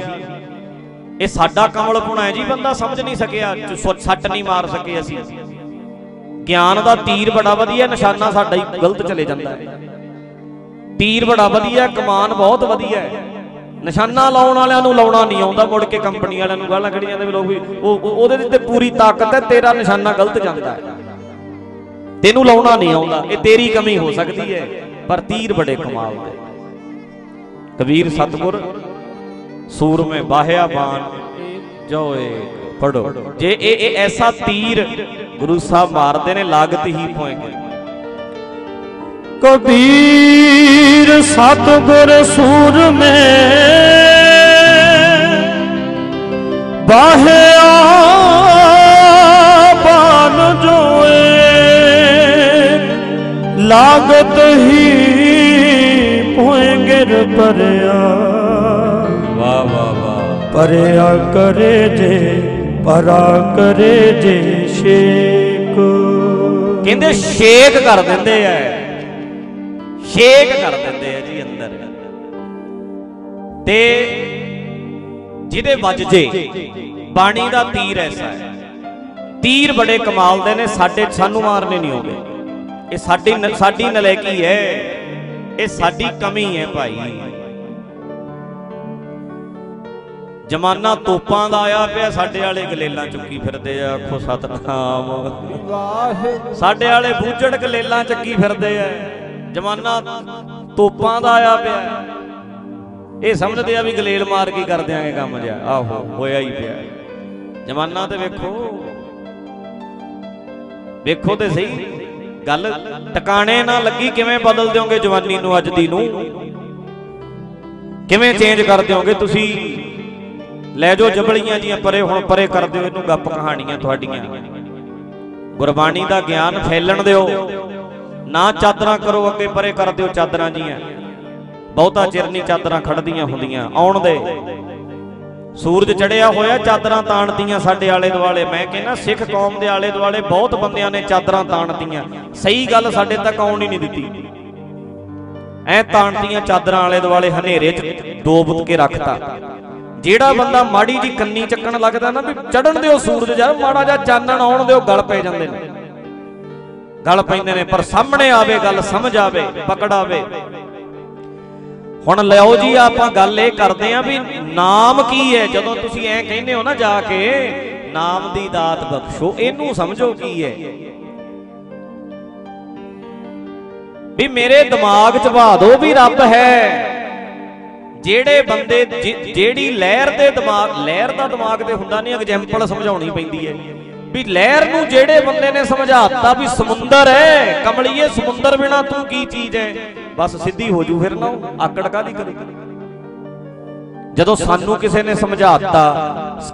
ਇਹ ਸਾਡਾ ਕਮਲ ਪੁਣਾ ਹੈ ਜੀ, ਬੰਦਾ ਸਮਝ ਨਹੀਂ ਸਕਿਆ ਸੱਟ ਨਹੀਂ ਮਾਰ ਸਕੇ ਅਸੀਂ। ਗਿਆਨ ਦਾ ਤੀਰ ਬੜਾ ਵਧੀਆ, ਨਿਸ਼ਾਨਾ ਸਾਡਾ ਹੀ ਗਲਤ ਚਲੇ ਜਾਂਦਾ ਹੈ। ਤੀਰ ਬੜਾ ਵਧੀਆ, ਕਮਾਨ ਬਹੁਤ ਵਧੀਆ ਹੈ। ਨਿਸ਼ਾਨਾ ਲਾਉਣ ਵਾਲਿਆਂ ਨੂੰ ਲਾਉਣਾ ਨਹੀਂ ਆਉਂਦਾ, ਮੁੜ ਕੇ ਕੰਪਨੀ ਵਾਲਿਆਂ ਨੂੰ ਗਾਲਾਂ ਕੱਢੀਆਂ ਦੇ ਵੀ ਲੋਕ ਵੀ, ਉਹ- ਉਹਦੇ ਤੇ ਪੂਰੀ ਤਾਕਤ ਹੈ, ਤੇਰਾ ਨਿਸ਼ਾਨਾ ਗਲਤ ਜਾਂਦਾ ਹੈ। ਤੈਨੂੰ ਲਾਉਣਾ ਨਹੀਂ ਆਉਂਦਾ, ਇਹ ਤੇਰੀ ਕਮੀ ਹੋ ਸਕਦੀ ਹੈ, ਪਰ ਤੀਰ ਬੜੇ ਕਮਾਲ ਦੇ। ਕਬੀਰ ਸਤਗੁਰ, ਸੂਰਮੇ ਬਾਹਿਆ ਬਾਣ ਜੋ ਏਕ। ਪੜੋ ਜੇ ਇਹ ਇਹ ਐਸਾ ਤੀਰ ਗੁਰੂ ਸਾਹਿਬ ਮਾਰਦੇ ਨੇ ਲਾਗਤ ਹੀ ਪੋਏਗੇ ਕਬੀਰ ਸਤਗੁਰ ਸੂਰਮੇ ਬਾਹਿਆ ਬਾਨ ਜੋਏ ਲਾਗਤ ਹੀ ਪੋਏ ਗਿਰ ਪਰਿਆ। ਵਾਹ ਵਾਹ ਵਾਹ। ਪਰਿਆ ਕਰੇ ਜੇ ਪਰਾ ਕਰੇ ਜੇ ਸ਼ੇਕ। ਕਹਿੰਦੇ ਸ਼ੇਕ ਕਰ ਦਿੰਦੇ ਐ ਸ਼ੇਕ ਕਰ ਦਿੰਦੇ ਆ ਜੀ ਅੰਦਰ। ਤੇ ਜਿਹਦੇ ਵੱਜ ਜੇ, ਬਾਣੀ ਦਾ ਤੀਰ ਐਸਾ ਹੈ। ਤੀਰ ਬੜੇ ਕਮਾਲ ਦੇ ਨੇ, ਸਾਡੇ ਸਾਨੂੰ ਮਾਰਨੇ ਨਹੀਂ ਆਉਂਦੇ। ਇਹ ਸਾਡੀ ਸਾਡੀ ਨਲਾਇਕੀ ਹੈ। ਇਹ ਸਾਡੀ ਕਮੀ ਹੈ ਭਾਈ। ਜਮਾਨਾ ਤੋਪਾਂ ਦਾ ਆਇਆ ਪਿਆ, ਸਾਡੇ ਵਾਲੇ ਗਲੇਲਾਂ ਚੁੱਕੀ ਫਿਰਦੇ ਆ, ਆਖੋ ਸਤਨਾਮ। ਵਾਹਿਗੁਰੂ ਸਾਡੇ ਵਾਲੇ ਬੂਝੜ ਗਲੇਲਾਂ ਚੱਕੀ ਫਿਰਦੇ ਆ, ਜਮਾਨਾ ਤੋਪਾਂ ਦਾ ਆਇਆ ਪਿਆ। ਇਹ ਸਮਝਦੇ ਆ ਵੀ ਗਲੇਲ ਮਾਰ ਕੇ ਕਰ ਦਿਆਂਗੇ ਕੰਮ ਜਿਆ ਆਹੋ, ਹੋਇਆ ਹੀ ਪਿਆ। ਜਮਾਨਾ ਤੇ ਵੇਖੋ। ਵੇਖੋ ਤੇ ਸਹੀ। ਗੱਲ ਟਿਕਾਣੇ ਨਾ ਲੱਗੀ, ਕਿਵੇਂ ਬਦਲ ਦਿਓਗੇ ਜਵਾਨੀ ਨੂੰ, ਅੱਜ ਦੀ ਨੂੰ? ਕਿਵੇਂ ਚੇਂਜ ਕਰ ਦਿਓਗੇ ਤੁਸੀਂ? ਲੈ ਜਾਓ ਜਬਲੀਆਂ ਜੀਆਂ ਪਰੇ, ਹੁਣ ਪਰੇ ਕਰ ਦਿਓ, ਇਹਨੂੰ ਗੱਪ ਕਹਾਣੀਆਂ ਤੁਹਾਡੀਆਂ। ਗੁਰਬਾਣੀ ਦਾ ਗਿਆਨ ਫੈਲਣ ਦਿਓ। ਨਾ ਚਾਦਰਾਂ ਕਰੋ, ਅੱਗੇ ਪਰੇ ਕਰ ਦਿਓ ਚਾਦਰਾਂ ਜੀਆਂ। ਬਹੁਤਾ ਚਿਰ ਨਹੀਂ ਚਾਦਰਾਂ ਖੜਦੀਆਂ ਹੁੰਦੀਆਂ, ਆਉਣ ਦੇ। ਸੂਰਜ ਚੜਿਆ ਹੋਇਆ, ਚਾਦਰਾਂ ਤਾਣਦੀਆਂ ਸਾਡੇ ਆਲੇ ਦੁਆਲੇ ਮੈਂ ਕਹਿੰਦਾ, ਸਿੱਖ ਕੌਮ ਦੇ ਆਲੇ ਦੁਆਲੇ ਬਹੁਤ ਬੰਦਿਆਂ ਨੇ ਚਾਦਰਾਂ ਤਾਣਦੀਆਂ ਸਹੀ ਗੱਲ ਸਾਡੇ ਤੱਕ ਆਉਣ ਹੀ ਨਹੀਂ ਦਿੱਤੀ। ਐ ਤਾਣਦੀਆਂ ਚਾਦਰਾਂ ਆਲੇ ਦੁਆਲੇ ਹਨੇਰੇ 'ਚ ਡੋਬ ਕੇ ਰੱਖਤਾ। ਜਿਹੜਾ ਬੰਦਾ ਮਾੜੀ ਜੀ ਕੰਨੀ ਚੱਕਣ ਲੱਗਦਾ ਨਾ ਵੀ ਚੜਨ ਦਿਓ ਸੂਰਜ ਜਦ ਮਾੜਾ ਜਿਹਾ ਚਾਨਣ ਆਉਣ ਦਿਓ, ਗਲ ਪੈ ਜਾਂਦੇ ਨੇ। ਗਲ ਪੈਂਦੇ ਨੇ, ਪਰ ਸਾਹਮਣੇ ਆਵੇ, ਗੱਲ ਸਮਝ ਆਵੇ, ਪਕੜ ਆਵੇ। ਹੁਣ ਲਿਓ ਜੀ, ਆਪਾਂ ਗੱਲ ਇਹ ਕਰਦੇ ਆਂ ਵੀ ਨਾਮ ਕੀ ਹੈ? ਜਦੋਂ ਤੁਸੀਂ ਐ ਕਹਿੰਦੇ ਹੋ ਨਾ ਜਾ ਕੇ, ਨਾਮ ਦੀ ਦਾਤ ਬਖਸ਼ੋ, ਇਹਨੂੰ ਸਮਝੋ ਕੀ ਹੈ? ਵੀ ਮੇਰੇ ਦਿਮਾਗ 'ਚ ਬਹਾ ਦਿਓ ਵੀ ਰੱਬ ਹੈ। ਜਿਹੜੇ ਬੰਦੇ ਜਿਹੜੀ ਲਹਿਰ ਦੇ ਦਿਮਾਗ ਲਹਿਰ ਦਾ ਦਿਮਾਗ ਤੇ ਹੁੰਦਾ ਨਹੀਂ ਐਗਜ਼ਾਮਪਲ ਸਮਝਾਉਣੀ ਪੈਂਦੀ ਹੈ। ਵੀ ਲਹਿਰ ਨੂੰ ਜਿਹੜੇ ਬੰਦੇ ਨੇ ਸਮਝਾਤਾ ਵੀ ਸਮੁੰਦਰ ਹੈ, ਕਮਲੀਏ ਸਮੁੰਦਰ ਬਿਨਾ ਤੂੰ ਕੀ ਚੀਜ਼ ਹੈ? ਬਸ ਸਿੱਧੀ ਹੋ ਜੂ ਫਿਰ ਨਾ ਆਕੜ ਕਾਦੀ ਕਰੂ? ਜਦੋਂ ਸਾਨੂੰ ਕਿਸੇ ਨੇ ਸਮਝਾਤਾ,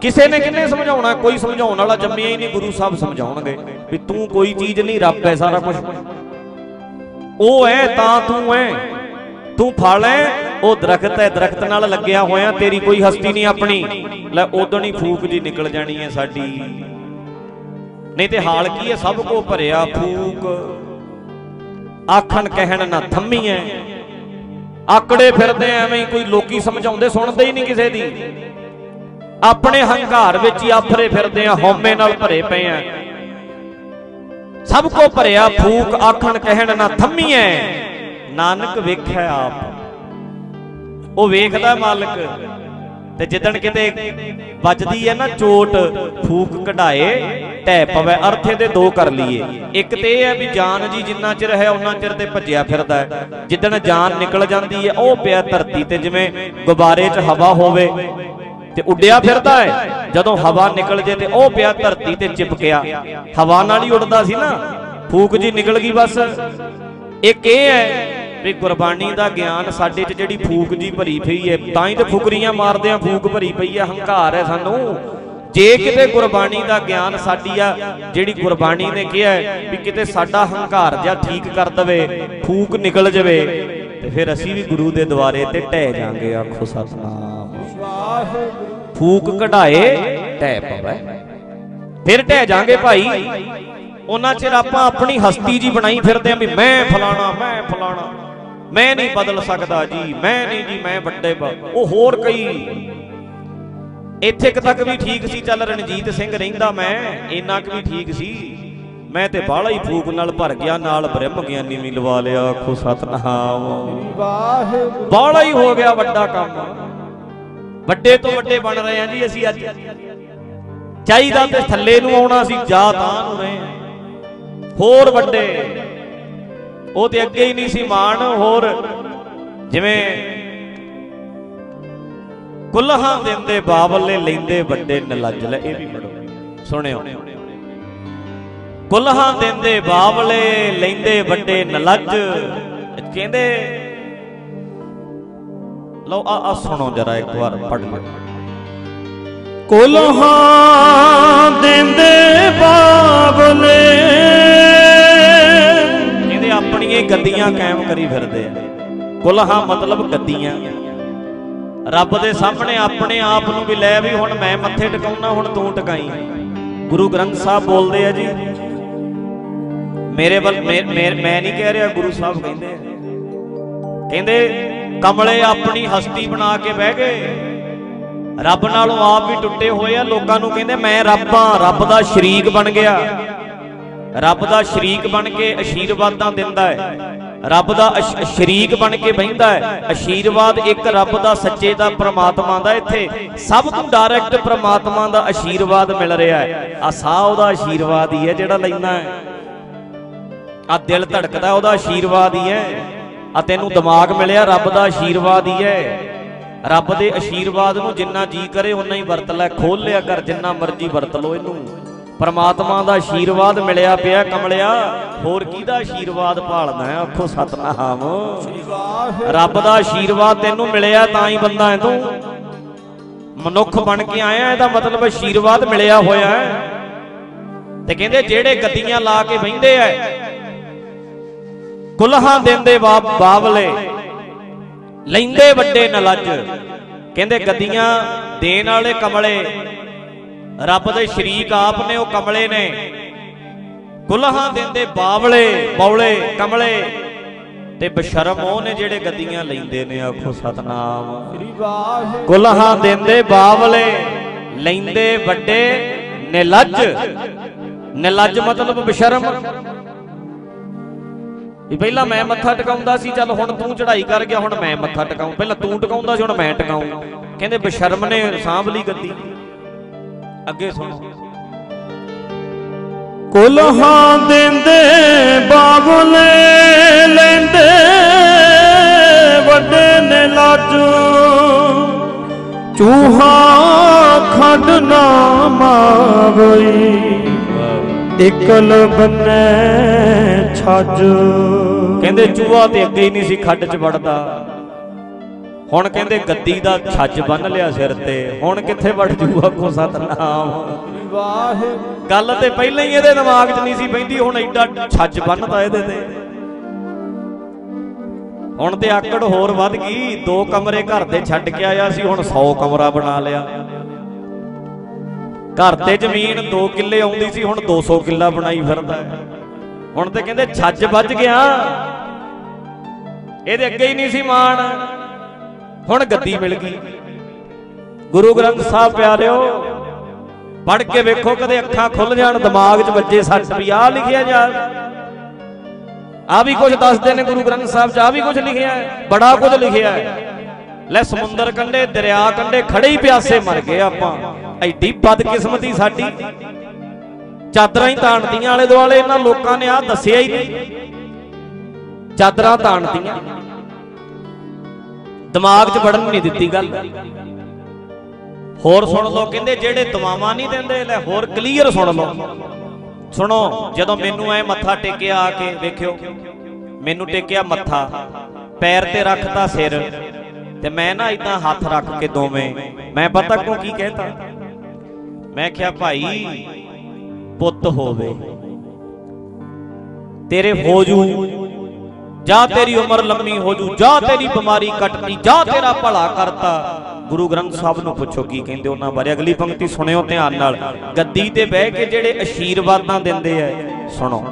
ਕਿਸੇ ਨੇ ਕਿੰਨੇ ਸਮਝਾਉਣਾ? ਕੋਈ ਸਮਝਾਉਣ ਵਾਲਾ ਜੰਮਿਆ ਹੀ ਨਹੀਂ, ਗੁਰੂ ਸਾਹਿਬ ਸਮਝਾਉਣਗੇ ਵੀ ਤੂੰ ਕੋਈ ਚੀਜ਼ ਨਹੀਂ, ਰੱਬ ਹੈ ਸਾਰਾ ਕੁਝ ਉਹ ਹੈ ਤਾਂ ਤੂੰ ਹੈ। ਤੂੰ ਫਲ ਹੈ ਉਹ ਦਰਖਤ ਹੈ, ਦਰਖਤ ਨਾਲ ਲੱਗਿਆ ਹੋਇਆ, ਤੇਰੀ ਕੋਈ ਹਸਤੀ ਨਹੀਂ ਆਪਣੀ। ਲੈ, ਉਦੋਂ ਹੀ ਫੂਕ ਜੀ ਨਿਕਲ ਜਾਣੀ ਹੈ ਸਾਡੀ। ਨਹੀਂ ਤੇ ਹਾਲ ਕੀ ਹੈ, ਸਭ ਕੋ ਭਰਿਆ ਫੂਕ। ਆਖਣ ਕਹਿਣ ਨਾ ਥੰਮੀ ਥੰਮੀਐ। ਆਕੜੇ ਫਿਰਦੇ ਐਵੇਂ ਹੀ ਕੋਈ ਲੋਕੀ ਸਮਝਾਉਂਦੇ, ਸੁਣਦੇ ਹੀ ਨਹੀਂ ਕਿਸੇ ਦੀ। ਆਪਣੇ ਹੰਕਾਰ ਵਿੱਚ ਹੀ ਆਫਰੇ ਫਿਰਦੇ ਆ, ਹਉਮੈ ਨਾਲ ਭਰੇ ਪਏ ਆ। ਸਭ ਕੋ ਭਰਿਆ ਫੂਕ, ਆਖਣ ਕਹਿਣ ਨਾ ਥੰਮੀਐ। ਨਾਨਕ ਵੇਖਿਆ ਆਪ। ਉਹ ਵੇਖਦਾ ਮਾਲਕ। ਤੇ ਜਿੱਦਣ ਕਿਤੇ ਵੱਜਦੀ ਹੈ ਨਾ ਚੋਟ, ਫੂਕ ਕਢਾਏ ਟੈ ਪਵੇ, ਅਰਥੇ ਦੇ ਦੋ ਕਰ ਲਈਏ। ਇੱਕ ਤੇ ਇਹ ਹੈ ਵੀ ਜਾਨ ਜੀ ਜਿੰਨਾ ਚਿਰ ਹੈ, ਉਹਨਾਂ ਚਿਰ ਤੇ ਭੱਜਿਆ ਫਿਰਦਾ ਹੈ। ਜਿੱਦਣ ਜਾਨ ਨਿਕਲ ਜਾਂਦੀ ਹੈ, ਉਹ ਪਿਆ ਧਰਤੀ ਤੇ ਜਿਵੇਂ ਗੁਬਾਰੇ 'ਚ ਹਵਾ ਹੋਵੇ ਤੇ ਉੱਡਿਆ ਫਿਰਦਾ ਹੈ। ਜਦੋਂ ਹਵਾ ਨਿਕਲ ਜੇ ਤੇ ਉਹ ਪਿਆ ਧਰਤੀ ਤੇ ਚਿਪਕਿਆ। ਹਵਾ ਨਾਲ ਹੀ ਉੱਡਦਾ ਸੀ ਨਾ। ਫੂਕ ਜੀ ਨਿਕਲ ਗਈ ਬਸ। ਇੱਕ ਇਹ ਹੈ ਵੀ ਗੁਰਬਾਣੀ ਦਾ ਗਿਆਨ ਸਾਡੇ 'ਚ ਜਿਹੜੀ ਫੂਕ ਜੀ ਭਰੀ ਪਈ ਹੈ ਤਾਂ ਹੀ ਤੇ ਫੁਕਰੀਆਂ ਮਾਰਦੇ ਆ, ਫੂਕ ਭਰੀ ਪਈ ਹੈ ਹੰਕਾਰ ਹੈ ਸਾਨੂੰ। ਜੇ ਕਿਤੇ ਗੁਰਬਾਣੀ ਦਾ ਗਿਆਨ ਸਾਡੀ ਆ, ਜਿਹੜੀ ਗੁਰਬਾਣੀ ਨੇ ਕਿਹਾ ਵੀ ਕਿਤੇ ਸਾਡਾ ਹੰਕਾਰ ਜਾਂ ਠੀਕ ਕਰ ਦਵੇ, ਫੂਕ ਨਿਕਲ ਜਵੇ, ਤੇ ਫਿਰ ਅਸੀਂ ਵੀ ਗੁਰੂ ਦੇ ਦੁਆਰੇ ਤੇ ਢਹਿ ਜਾਾਂਗੇ, ਆਖੋ ਸਤਨਾਮ। ਫੂਕ ਕਢਾਏ, ਢਹਿ ਪਵੈ। ਫਿਰ ਢਹਿ ਜਾਾਂਗੇ ਭਾਈ। ਉਹਨਾਂ ਚਿਰ ਆਪਾਂ ਆਪਣੀ ਹਸਤੀ ਜੀ ਬਣਾਈ ਫਿਰਦੇ ਆਂ ਵੀ ਮੈਂ ਫਲਾਣਾ ਮੈਂ ਫਲਾਣਾ। ਮੈਂ ਨਹੀਂ ਬਦਲ ਸਕਦਾ ਜੀ, ਮੈਂ ਨਹੀਂ ਜੀ, ਮੈਂ ਵੱਡੇ ਉਹ ਹੋਰ ਕਈ। ਇੱਥੇ ਤੱਕ ਵੀ ਠੀਕ ਸੀ, ਚੱਲ ਰਣਜੀਤ ਸਿੰਘ ਰਹਿੰਦਾ ਮੈਂ, ਇੰਨਾ ਕੁ ਵੀ ਠੀਕ ਸੀ। ਮੈਂ ਤੇ ਬਾਹਲਾ ਹੀ ਫੂਕ ਨਾਲ ਭਰ ਗਿਆ, ਨਾਲ ਬ੍ਰਹਮ ਗਿਆਨੀ ਵੀ ਲਵਾ ਲਿਆ, ਆਖੋ ਸਤਨਾਮ। ਵਾਹਿਗੁਰੂ ਬਾਹਲਾ ਹੀ ਹੋ ਗਿਆ ਵੱਡਾ ਕੰਮ। ਵੱਡੇ ਤੋਂ ਵੱਡੇ ਬਣ ਰਹੇ ਆ ਜੀ ਅਸੀਂ ਅੱਜ। ਚਾਹੀਦਾ ਤੇ ਥੱਲੇ ਨੂੰ ਆਉਣਾ ਸੀ, ਜਾ ਤਾਂ ਨੂੰ ਰਹੇ ਹੋਰ ਵੱਡੇ। ਉਹ ਤੇ ਅੱਗੇ ਹੀ ਨਹੀਂ ਸੀ ਮਾਣ, ਹੋਰ ਜਿਵੇਂ ਕੁੱਲਹਾਂ ਦਿੰਦੇ ਬਾਬਲੇ ਲੈਂਦੇ ਵੱਡੇ ਨਲੱਜ ਲੈ, ਇਹ ਵੀ ਪੜੋ ਸੁਣਿਓ। ਕੁੱਲਹਾਂ ਦਿੰਦੇ ਬਾਬਲੇ ਲੈਂਦੇ ਵੱਡੇ ਨਲੱਜ, ਕਹਿੰਦੇ, ਲਓ ਆ ਆ ਸੁਣੋ ਜਰਾ ਇੱਕ ਵਾਰ, ਪੜ੍ਹ ਲਓ। ਕੁਲਹਾਂ ਦਿੰਦੇ ਬਾਬਲੇ ਆਪਣੀਆਂ ਗੱਦੀਆਂ ਕਾਇਮ ਕਰੀ ਫਿਰਦੇ ਆ। ਕੁਲਹਾਂ ਮਤਲਬ ਗੱਦੀਆਂ। ਰੱਬ ਦੇ ਸਾਹਮਣੇ ਆਪਣੇ ਆਪ ਨੂੰ ਵੀ ਲੈ ਵੀ ਹੁਣ ਮੈਂ ਮੱਥੇ ਟਿਕਾਉਣਾ, ਹੁਣ ਤੂੰ ਟਿਕਾਈ। ਗੁਰੂ ਗ੍ਰੰਥ ਸਾਹਿਬ ਬੋਲਦੇ ਆ ਜੀ, ਮੇਰੇ ਵੱਲ ਮੈਂ, ਮੈਂ- ਨਹੀਂ ਕਹਿ ਰਿਹਾ, ਗੁਰੂ ਸਾਹਿਬ ਕਹਿੰਦੇ ਆ। ਕਹਿੰਦੇ, ਕਮਲੇ ਆਪਣੀ ਹਸਤੀ ਬਣਾ ਕੇ ਬਹਿ ਗਏ। ਰੱਬ ਨਾਲੋਂ ਆਪ ਵੀ ਟੁੱਟੇ ਹੋਏ ਆ, ਲੋਕਾਂ ਨੂੰ ਕਹਿੰਦੇ, ਮੈਂ ਰੱਬ ਆ ਰੱਬ ਦਾ ਸ਼ਰੀਕ ਬਣ ਗਿਆ। ਰੱਬ ਦਾ ਸ਼ਰੀਕ ਬਣ ਕੇ ਅਸ਼ੀਰਵਾਦਾਂ ਦਿੰਦਾ ਹੈ। ਰੱਬ ਦਾ ਅਸ਼- ਸ਼ਰੀਕ ਬਣ ਕੇ ਬਹਿੰਦਾ ਹੈ। ਅਸ਼ੀਰਵਾਦ ਇੱਕ ਰੱਬ ਦਾ ਸੱਚੇ ਦਾ ਪ੍ਰਮਾਤਮਾ ਦਾ ਇੱਥੇ। ਸਭ ਤੋਂ ਡਾਇਰੈਕਟ ਪ੍ਰਮਾਤਮਾ ਦਾ ਅਸ਼ੀਰਵਾਦ ਮਿਲ ਰਿਹਾ ਹੈ। ਆ ਸਾਹ ਉਹਦਾ ਅਸ਼ੀਰਵਾਦ ਹੀ ਹੈ ਜਿਹੜਾ ਲੈਂਦਾ ਹੈ। ਆ ਦਿਲ ਧੜਕਦਾ ਉਹਦਾ ਅਸ਼ੀਰਵਾਦ ਹੀ ਹੈ। ਆ ਤੈਨੂੰ ਦਿਮਾਗ ਮਿਲਿਆ, ਰੱਬ ਦਾ ਅਸ਼ੀਰਵਾਦ ਹੀ ਹੈ। ਰੱਬ ਦੇ ਅਸ਼ੀਰਵਾਦ ਨੂੰ ਜਿੰਨਾ ਜੀ ਕਰੇ ਉਨਾ ਹੀ ਵਰਤ ਲੈ। ਖੋਲ ਲਿਆ ਕਰ, ਜਿੰਨਾ ਮਰਜ਼ੀ ਵਰਤ ਲੋ ਇਹਨੂੰ। ਪਰਮਾਤਮਾ ਦਾ ਆਸ਼ੀਰਵਾਦ ਮਿਲਿਆ ਪਿਆ ਕਮਲਿਆ। ਹੋਰ ਕਿਹਦਾ ਆਸ਼ੀਰਵਾਦ ਭਾਲਦਾ ਹੈ? ਆਖੋ ਸਤਨਾਮ। ਰੱਬ ਦਾ ਆਸ਼ੀਰਵਾਦ ਤੈਨੂੰ ਮਿਲਿਆ ਤਾਂ ਹੀ ਬੰਦਾ ਹੈ ਤੂੰ। ਮਨੁੱਖ ਬਣ ਕੇ ਆਇਆ, ਇਹਦਾ ਮਤਲਬ ਆਸ਼ੀਰਵਾਦ ਮਿਲਿਆ ਹੋਇਆ ਹੈ। ਤੇ ਕਹਿੰਦੇ ਜਿਹੜੇ ਗੱਦੀਆਂ ਲਾ ਕੇ ਬਹਿੰਦੇ ਐ, ਕੁਲਹਾਂ ਦਿੰਦੇ ਬਾਬ ਬਾਵਲੇ, ਲੈਂਦੇ ਵੱਡੇ ਨਲੱਜ। ਕਹਿੰਦੇ ਗੱਦੀਆਂ ਦੇਣ ਵਾਲੇ ਕਮਲੇ ਰੱਬ ਦੇ ਸ਼ਰੀਕ ਆਪ ਨੇ, ਉਹ ਕਮਲੇ ਨੇ। ਕੁਲਹਾਂ ਦਿੰਦੇ ਬਾਵਲੇ, ਬੌਲੇ, ਕਮਲੇ। ਤੇ ਬਸ਼ਰਮ ਉਹ ਨੇ ਜਿਹੜੇ ਗੱਦੀਆਂ ਲੈਂਦੇ ਨੇ, ਆਖੋ ਸਤਨਾਮ। ਸ੍ਰੀ ਵਾਹਿਗੁਰੂ ਕੁਲਹਾਂ ਦਿੰਦੇ ਬਾਵਲੇ, ਲੈਂਦੇ ਵੱਡੇ, ਨਿਲੱਜ। ਨਿਲੱਜ ਮਤਲਬ ਬਸ਼ਰਮ। ਵੀ ਪਹਿਲਾਂ ਮੈਂ ਮੱਥਾ ਟਿਕਾਉਂਦਾ ਸੀ, ਚੱਲ ਹੁਣ ਤੂੰ ਚੜਾਈ ਕਰ ਗਿਆ, ਹੁਣ ਮੈਂ ਮੱਥਾ ਟਿਕਾਉਂ ਪਹਿਲਾਂ ਤੂੰ ਟਿਕਾਉਂਦਾ ਸੀ, ਹੁਣ ਮੈਂ ਟਿਕਾਉਂ ਕਹਿੰਦੇ ਬਸ਼ਰਮ ਨੇ ਸਾਂਭ ਲਈ ਗੱਦੀ। ਅੱਗੇ ਸੁਣੋ। ਕੁਲਹਾਂ ਦਿੰਦੇ ਬਾਬਲੇ ਲੈਂਦੇ ਵੱਡੇ ਨੇ ਲਾਜੂ। ਚੂਹਾ ਖੰਡ ਨਾ ਮਾਵਈ ਇਕਲ ਬੰਨੇ ਛੱਜ। ਕਹਿੰਦੇ ਚੂਹਾ ਤੇ ਅੱਗੇ ਹੀ ਨਹੀਂ ਸੀ ਖੱਡ 'ਚ ਵੜਦਾ। ਹੁਣ ਕਹਿੰਦੇ ਗੱਦੀ ਦਾ ਛੱਜ ਬੰਨ ਲਿਆ ਸਿਰ ਤੇ। ਹੁਣ ਕਿੱਥੇ ਵੜ ਜੂਗਾ ਕੋ ਸਤਨਾਮ। ਵਾਹਿਗੁਰੂ ਗੱਲ ਤੇ ਪਹਿਲਾਂ ਹੀ ਇਹਦੇ ਦਿਮਾਗ 'ਚ ਨਹੀਂ ਸੀ ਪੈਂਦੀ ਹੁਣ ਐਡਾ ਛੱਜ ਬੰਨਦਾ ਇਹਦੇ ਤੇ। ਹੁਣ ਤੇ ਆਕੜ ਹੋਰ ਵੱਧ ਗਈ ਦੋ ਕਮਰੇ ਘਰ ਦੇ ਛੱਡ ਕੇ ਆਇਆ ਸੀ ਹੁਣ 100 ਕਮਰਾ ਬਣਾ ਲਿਆ। ਘਰ ਤੇ ਜ਼ਮੀਨ 2 ਕਿੱਲੇ ਆਉਂਦੀ ਸੀ ਹੁਣ 200 ਕਿੱਲਾ ਬਣਾਈ ਫਿਰਦਾ। ਹੁਣ ਤੇ ਕਹਿੰਦੇ ਛੱਜ ਵੱਜ ਗਿਆ। ਇਹਦੇ ਅੱਗੇ ਹੀ ਨਹੀਂ ਸੀ ਮਾਣ। ਹੁਣ ਗੱਦੀ ਮਿਲ ਗਈ। ਗੁਰੂ ਗ੍ਰੰਥ ਸਾਹਿਬ ਪਿਆਰਿਓ, ਪੜ੍ਹ ਕੇ ਵੇਖੋ ਕਦੇ ਅੱਖਾਂ ਖੁੱਲ ਜਾਣ, ਦਿਮਾਗ 'ਚ ਵੱਜੇ ਸੱਚ ਵੀ ਆਹ ਲਿਖਿਆ ਜਾ। ਆ ਵੀ ਕੁਝ ਦੱਸਦੇ ਨੇ ਗੁਰੂ ਗ੍ਰੰਥ ਸਾਹਿਬ 'ਚ ਆ ਵੀ ਕੁਝ ਲਿਖਿਆ ਹੈ, ਬੜਾ ਕੁਝ ਲਿਖਿਆ ਹੈ। ਲੈ ਸਮੁੰਦਰ ਕੰਢੇ, ਦਰਿਆ ਕੰਢੇ ਖੜੇ ਹੀ ਪਿਆਸੇ ਮਰ ਗਏ ਆਪਾਂ। ਐਡੀ ਬਦਕਿਸਮਤੀ ਸਾਡੀ। ਚਾਦਰਾਂ ਹੀ ਤਾਣਦੀਆਂ ਆਲੇ ਦੁਆਲੇ ਇਹਨਾਂ ਲੋਕਾਂ ਨੇ ਆ ਦੱਸਿਆ ਹੀ ਨਹੀਂ। ਚਾਦਰਾਂ ਤਾਣਦੀਆਂ ਦਿਮਾਗ 'ਚ ਵੜਨ ਨਹੀਂ ਦਿੱਤੀ ਗੱਲ। ਹੋਰ ਸੁਣ ਲਓ, ਕਹਿੰਦੇ ਜਿਹੜੇ ਦੁਆਵਾਂ ਨਹੀਂ ਦਿੰਦੇ, ਲੈ ਹੋਰ ਕਲੀਅਰ ਸੁਣ ਲਓ। ਸੁਣੋ, ਜਦੋਂ ਮੈਨੂੰ ਐ ਮੱਥਾ ਟੇਕਿਆ ਆ ਕੇ, ਵੇਖਿਓ, ਮੈਨੂੰ ਟੇਕਿਆ ਮੱਥਾ, ਪੈਰ ਤੇ ਰੱਖਤਾ ਸਿਰ, ਤੇ ਮੈਂ ਨਾ ਇਦਾਂ ਹੱਥ ਰੱਖ ਕੇ ਦੋਵੇਂ, ਮੈਂ ਪਤਾ ਕਿਉਂ ਕੀ ਕਹਿਤਾ? ਮੈਂ ਕਿਹਾ, ਭਾਈ, ਪੁੱਤ ਹੋਵੇ, ਤੇਰੇ ਹੋ ਜੂ ਜਾਂ ਤੇਰੀ ਉਮਰ ਲੰਮੀ ਹੋ ਜੂ, ਜਾਂ ਤੇਰੀ ਬਿਮਾਰੀ ਕੱਟਦੀ ਜਾਂ ਤੇਰਾ ਭਲਾ ਕਰਤਾ। ਗੁਰੂ ਗ੍ਰੰਥ ਸਾਹਿਬ ਨੂੰ ਪੁੱਛੋ ਕੀ ਕਹਿੰਦੇ ਉਹਨਾਂ ਬਾਰੇ। ਅਗਲੀ ਪੰਕਤੀ ਸੁਣਿਓ ਧਿਆਨ ਨਾਲ। ਗੱਦੀ ਤੇ ਬਹਿ ਕੇ ਜਿਹੜੇ ਅਸ਼ੀਰਵਾਦਾਂ ਦਿੰਦੇ ਆ, ਸੁਣੋ।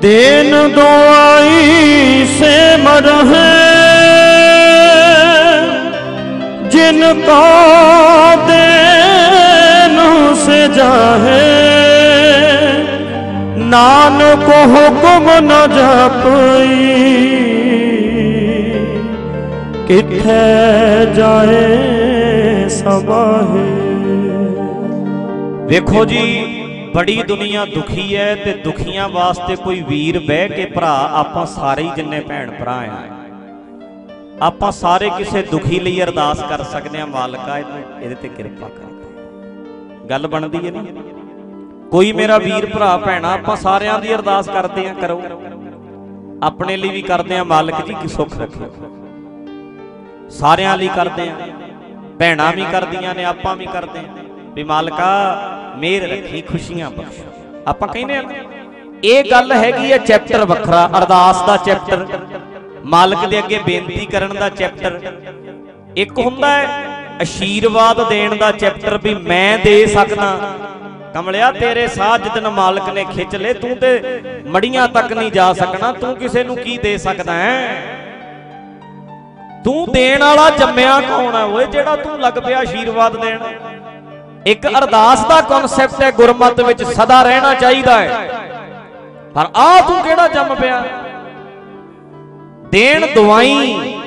ਦੇਨ ਦੁਆਈ ਸੇ ਮਰਹਿ ਜਿਨ ਕਾ ਦੇਨ ਸੇ ਜਾਹੇ। ਨਾਨਕ ਹੁਕਮ ਨ ਜਪਈ। ਕਿੱਥੇ ਜਾਏ ਸਮਾਹੇ ਵੇਖੋ ਜੀ, ਬੜੀ ਦੁਨੀਆ ਦੁਖੀ ਹੈ ਤੇ ਦੁਖੀਆਂ ਵਾਸਤੇ ਕੋਈ ਵੀਰ ਬਹਿ ਕੇ ਭਰਾ, ਆਪਾਂ ਸਾਰੇ ਹੀ ਜਿੰਨੇ ਭੈਣ ਭਰਾ ਆ। ਆਪਾਂ ਸਾਰੇ ਕਿਸੇ ਦੁਖੀ ਲਈ ਅਰਦਾਸ ਕਰ ਸਕਦੇ ਆ ਮਾਲਕਾ, ਇਹਦੇ ਤੇ ਕਿਰਪਾ ਕਰ। ਗੱਲ ਬਣਦੀ ਹੈ ਨਹੀਂ ਕੋਈ ਮੇਰਾ ਵੀਰ ਭਰਾ ਭੈਣਾ ਆਪਾਂ ਸਾਰਿਆਂ ਦੀ ਅਰਦਾਸ ਕਰਦੇ ਆ ਕਰੋ। ਆਪਣੇ ਲਈ ਵੀ ਕਰਦੇ ਆ ਮਾਲਕ ਜੀ ਕੀ ਸੁੱਖ ਰੱਖਿਓ ਸਾਰਿਆਂ ਲਈ ਕਰਦੇ ਆ ਭੈਣਾਂ ਵੀ ਕਰਦੀਆਂ ਨੇ ਆਪਾਂ ਵੀ ਕਰਦੇ ਆ ਵੀ ਮਾਲਕਾ ਮਿਹਰ ਰੱਖੀ ਖੁਸ਼ੀਆਂ ਬਖਸ਼। ਆਪਾਂ ਕਹਿੰਦੇ ਆ ਇਹ ਗੱਲ ਹੈਗੀ ਹੈ ਚੈਪਟਰ ਵੱਖਰਾ ਅਰਦਾਸ ਦਾ ਚੈਪਟਰ। ਮਾਲਕ ਦੇ ਅੱਗੇ ਬੇਨਤੀ ਕਰਨ ਦਾ ਚੈਪਟਰ। ਇੱਕ ਹੁੰਦਾ ਹੈ ਅਸ਼ੀਰਵਾਦ ਦੇਣ ਦਾ ਚੈਪਟਰ ਵੀ ਮੈਂ ਦੇ ਸਕਦਾ। ਕਮਲਿਆ, ਤੇਰੇ ਸਾਹ ਜਿਤਨ ਮਾਲਕ ਨੇ ਖਿੱਚ ਲੇ ਤੂੰ ਤੇ ਮੜੀਆਂ ਤੱਕ ਨਹੀਂ ਜਾ ਸਕਣਾ, ਤੂੰ ਕਿਸੇ ਨੂੰ ਕੀ ਦੇ ਸਕਦਾ ਹੈ? ਤੂੰ ਦੇਣ ਵਾਲਾ ਜੰਮਿਆ ਕੌਣ ਹੈ ਓਏ, ਜਿਹੜਾ ਤੂੰ ਲੱਗ ਪਿਆ ਆਸ਼ੀਰਵਾਦ ਦੇਣ? ਇੱਕ ਅਰਦਾਸ ਦਾ ਕਨਸੈਪਟ ਹੈ, ਗੁਰਮਤ ਵਿੱਚ ਸਦਾ ਰਹਿਣਾ ਚਾਹੀਦਾ ਹੈ। ਪਰ ਆ ਤੂੰ ਕਿਹੜਾ ਜੰਮ ਪਿਆ? ਦੇਣ ਦਵਾਈ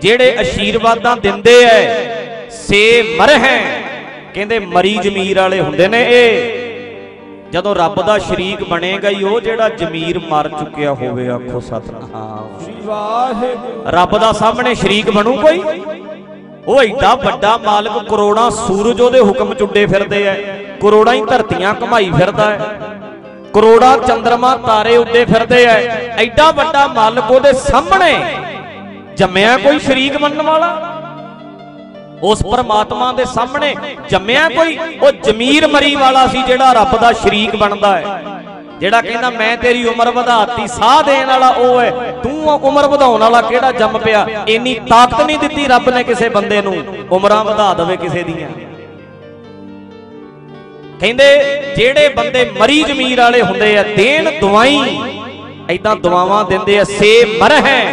ਜਿਹੜੇ ਆਸ਼ੀਰਵਾਦਾਂ ਦਿੰਦੇ ਐ, ਸੇ ਮਰਹਿ। ਕਹਿੰਦੇ ਮਰੀ ਜ਼ਮੀਰ ਵਾਲੇ ਹੁੰਦੇ ਨੇ ਇਹ। ਜਦੋਂ ਰੱਬ ਦਾ ਸ਼ਰੀਕ ਬਣੇਗਾ ਹੀ, ਉਹ ਜਿਹੜਾ ਜ਼ਮੀਰ ਮਰ ਚੁੱਕਿਆ ਹੋਵੇ, ਆਖੋ ਸਤਨਾਮ। ਸ੍ਰੀ ਵਾਹਿਗੁਰੂ ਰੱਬ ਦਾ ਸਾਹਮਣੇ ਸ਼ਰੀਕ ਬਣੂ ਕੋਈ? ਉਹ ਐਡਾ ਵੱਡਾ ਮਾਲਕ ਕਰੋੜਾਂ ਸੂਰਜ ਉਹਦੇ ਹੁਕਮ ਚੁੱਡੇ ਫਿਰਦੇ ਐ। ਕਰੋੜਾਂ ਹੀ ਧਰਤੀਆਂ ਘਮਾਈ ਫਿਰਦਾ ਐ। ਕਰੋੜਾਂ ਚੰਦਰਮਾ ਤਾਰੇ ਉੱਡੇ ਫਿਰਦੇ ਐ। ਐਡਾ ਵੱਡਾ ਮਾਲਕ ਉਹਦੇ ਸਾਹਮਣੇ ਜੰਮਿਆ ਕੋਈ ਸ਼ਰੀਕ ਮੰਨਣ ਵਾਲਾ? ਉਸ ਪਰਮਾਤਮਾ ਦੇ ਸਾਹਮਣੇ ਜੰਮਿਆ ਕੋਈ? ਉਹ ਜ਼ਮੀਰ ਮਰੀ ਵਾਲਾ ਸੀ ਜਿਹੜਾ ਰੱਬ ਦਾ ਸ਼ਰੀਕ ਬਣਦਾ ਹੈ। ਜਿਹੜਾ ਕਹਿੰਦਾ, ਮੈਂ ਤੇਰੀ ਉਮਰ ਵਧਾਤੀ, ਸਾਹ ਦੇਣ ਵਾਲਾ ਉਹ ਹੈ। ਤੂੰ ਉਮਰ ਵਧਾਉਣ ਵਾਲਾ ਕਿਹੜਾ ਜੰਮ ਪਿਆ? ਇੰਨੀ ਤਾਕਤ ਨਹੀਂ ਦਿੱਤੀ ਰੱਬ ਨੇ ਕਿਸੇ ਬੰਦੇ ਨੂੰ। ਉਮਰਾਂ ਵਧਾ ਦੇਵੇ ਕਿਸੇ ਦੀਆਂ। ਕਹਿੰਦੇ, ਜਿਹੜੇ ਬੰਦੇ ਮਰੀ ਜ਼ਮੀਰ ਵਾਲੇ ਹੁੰਦੇ ਆ, ਦੇਣ ਦਵਾਈ ਐਦਾਂ ਦੁਆਵਾਂ ਦਿੰਦੇ ਆ, ਸੇ ਮਰਹਿ।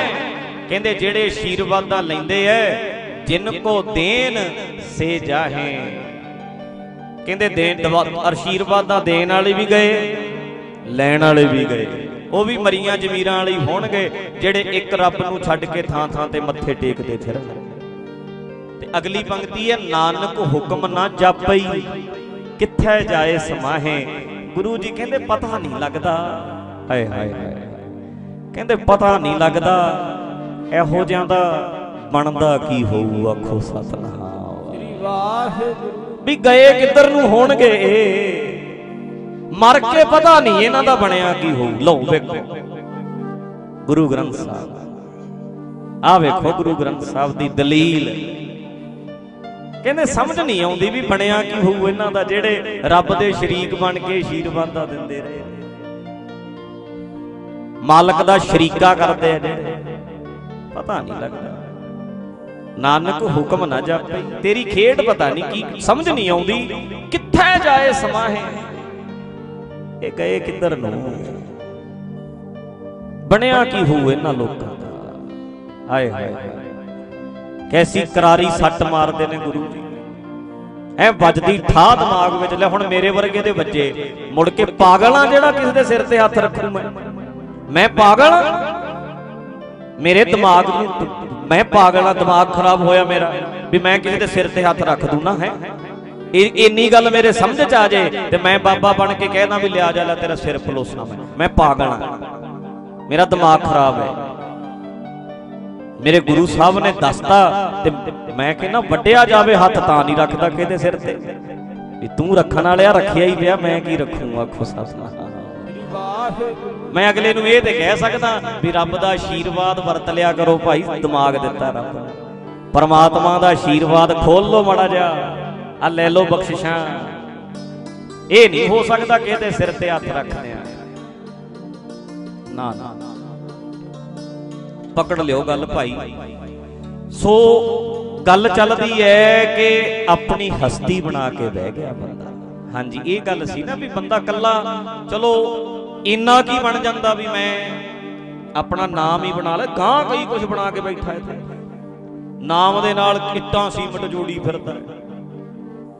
ਕਹਿੰਦੇ, ਜਿਹੜੇ ਆਸ਼ੀਰਵਾਦਾਂ ਲੈਂਦੇ ਐ ਜਿਨ ਕੋ ਦੇਨ ਸੇ ਜਾਹੇ। ਕਹਿੰਦੇ ਦੇਣ ਦਵਾ- ਆਸ਼ੀਰਵਾਦਾਂ ਦੇਣ ਵਾਲੇ ਵੀ ਗਏ, ਲੈਣ ਵਾਲੇ ਵੀ ਗਏ। ਉਹ ਵੀ ਮਰੀਆਂ ਜ਼ਮੀਰਾਂ ਵਾਲੇ ਹੋਣਗੇ, ਜਿਹੜੇ ਇੱਕ ਰੱਬ ਨੂੰ ਛੱਡ ਕੇ ਥਾਂ ਥਾਂ ਤੇ ਮੱਥੇ ਟੇਕਦੇ ਫਿਰਨ। ਤੇ ਅਗਲੀ ਪੰਕਤੀ ਹੈ, ਨਾਨਕ ਹੁਕਮ ਨਾ ਜਾਪਈ, ਕਿੱਥੇ ਜਾਏ ਸਮਾਹੇ। ਗੁਰੂ ਜੀ ਕਹਿੰਦੇ, ਪਤਾ ਨਹੀਂ ਲੱਗਦਾ। ਹਾਏ ਹਾਏ ਹਾਏ। ਕਹਿੰਦੇ, ਪਤਾ ਨਹੀਂ ਲੱਗਦਾ। ਇਹੋ ਜਿਹਾ ਦਾ ਬਣਦਾ ਕੀ ਹੋਊ ਆਖੋ ਸਤਨਾਮ। ਸ੍ਰੀ ਵਾਹਿਗੁਰੂ। ਵੀ ਗਏ ਕਿੱਧਰ ਨੂੰ ਹੋਣਗੇ ਇਹ? ਮਰ ਕੇ ਪਤਾ ਨਹੀਂ ਇਹਨਾਂ ਦਾ ਬਣਿਆ ਕੀ ਹੋਊ। ਲਓ ਵੇਖੋ। ਗੁਰੂ ਗ੍ਰੰਥ ਸਾਹਿਬ। ਆ ਵੇਖੋ ਗੁਰੂ ਗ੍ਰੰਥ ਸਾਹਿਬ ਦੀ ਦਲੀਲ। ਕਹਿੰਦੇ ਸਮਝ ਨਹੀਂ ਆਉਂਦੀ ਵੀ ਬਣਿਆ ਕੀ ਹੋਊ ਇਹਨਾਂ ਦਾ ਜਿਹੜੇ ਰੱਬ ਦੇ ਸ਼ਰੀਕ ਬਣ ਕੇ ਆਸ਼ੀਰਵਾਦਾਂ ਦਿੰਦੇ ਰਹੇ ਮਾਲਕ ਦਾ ਸ਼ਰੀਕਾ ਕਰਦੇ ਆ ਜਿਹੜੇ। ਪਤਾ ਨਹੀਂ ਲੱਗਦਾ। ਨਾਨਕ ਹੁਕਮ ਨਾ ਜਾਪੇ। ਤੇਰੀ ਖੇਡ ਪਤਾ ਨਹੀਂ ਕੀ ਸਮਝ ਨਹੀਂ ਆਉਂਦੀ। ਕਿੱਥੇ ਜਾਏ ਸਮਾਹੇ ਇਹ? ਗਏ ਕਿੱਧਰ ਨੂੰ? ਬਣਿਆ ਕੀ ਹੋਊ ਇਹਨਾਂ ਲੋਕਾਂ ਦਾ? ਹਾਏ ਹਾਏ ਕੈਸੀ ਕਰਾਰੀ ਸੱਟ ਮਾਰਦੇ ਨੇ ਗੁਰੂ ਜੀ। ਐ ਵੱਜਦੀ ਠਾ ਦਿਮਾਗ ਵਿੱਚ, ਲੈ ਹੁਣ ਮੇਰੇ ਵਰਗੇ ਦੇ ਵੱਜੇ। ਮੁੜ ਕੇ ਪਾਗਲਾਂ ਜਿਹੜਾ ਕਿਸੇ ਦੇ ਸਿਰ ਤੇ ਹੱਥ ਰੱਖੂ ਮੈਂ। ਮੈਂ ਪਾਗਲ ਮੇਰੇ ਦਿਮਾਗ ਨੂੰ ਮੈਂ ਪਾਗਲ ਆ ਦਿਮਾਗ ਖਰਾਬ ਹੋਇਆ ਮੇਰਾ, ਵੀ ਮੈਂ ਕਿਸੇ ਦੇ ਸਿਰ ਤੇ ਹੱਥ ਰੱਖ ਦੂੰ ਨਾ, ਹੈ? ਇੰਨੀ ਗੱਲ ਮੇਰੇ ਸਮਝ ਚ ਆ ਜੇ ਤੇ ਮੈਂ ਬਾਬਾ ਬਣ ਕੇ ਕਹਿਦਾ ਵੀ ਲਿਆ ਜਾ ਲੈ ਤੇਰਾ ਸਿਰ ਪਲੋਸਣਾ ਮੈਂ। ਮੈਂ ਪਾਗਲ ਮੇਰਾ ਦਿਮਾਗ ਖਰਾਬ ਹੈ। ਮੇਰੇ ਗੁਰੂ ਸਾਹਿਬ ਨੇ ਦੱਸਤਾ ਤੇ ਮੈਂ ਕਹਿੰਦਾ ਵੱਡਿਆ ਜਾਵੇ ਹੱਥ ਤਾਂ ਨਹੀਂ ਰੱਖਦਾ ਕਿਹਦੇ ਸਿਰ ਤੇ। ਵੀ ਤੂੰ ਰੱਖਣ ਵਾਲਿਆ ਰੱਖਿਆ ਹੀ ਪਿਆ, ਮੈਂ ਕੀ ਰੱਖੂੰ ਆਖੋ ਸਤਨਾਮ ਮੈਂ ਅਗਲੇ ਨੂੰ ਇਹ ਤੇ ਕਹਿ ਸਕਦਾ ਵੀ ਰੱਬ ਦਾ ਆਸ਼ੀਰਵਾਦ ਵਰਤ ਲਿਆ ਕਰੋ ਭਾਈ, ਦਿਮਾਗ ਦਿੱਤਾ ਰੱਬ ਪਰਮਾਤਮਾ ਦਾ ਆਸ਼ੀਰਵਾਦ ਖੋਲ ਲੋ ਮੜਾ ਜਾ ਆ ਲੈ ਲੋ ਬਖਸ਼ਿਸ਼ਾਂ। ਇਹ ਨਹੀਂ ਹੋ ਸਕਦਾ ਕਿ ਇਹਦੇ ਸਿਰ ਤੇ ਹੱਥ ਰੱਖਦੇ ਆ। ਨਾ ਨਾ। ਪਕੜ ਲਿਓ ਗੱਲ ਭਾਈ। ਸੋ ਗੱਲ ਚੱਲਦੀ ਹੈ ਕਿ ਆਪਣੀ ਹਸਤੀ ਬਣਾ ਕੇ ਬਹਿ ਗਿਆ ਬੰਦਾ। ਹਾਂਜੀ, ਇਹ ਗੱਲ ਸੀ ਨਾ ਵੀ ਬੰਦਾ ਕੱਲਾ ਚਲੋ ਇੰਨਾ ਕੀ ਬਣ ਜਾਂਦਾ ਵੀ ਮੈਂ ਆਪਣਾ ਨਾਮ ਹੀ ਬਣਾ ਲੈ ਗਾਂ ਕਈ ਕੁਝ ਬਣਾ ਕੇ ਬੈਠਾ ਇੱਥੇ। ਨਾਮ ਦੇ ਨਾਲ ਕਿੱਟਾਂ ਸੀਮਟ ਜੋੜੀ ਫਿਰਦਾ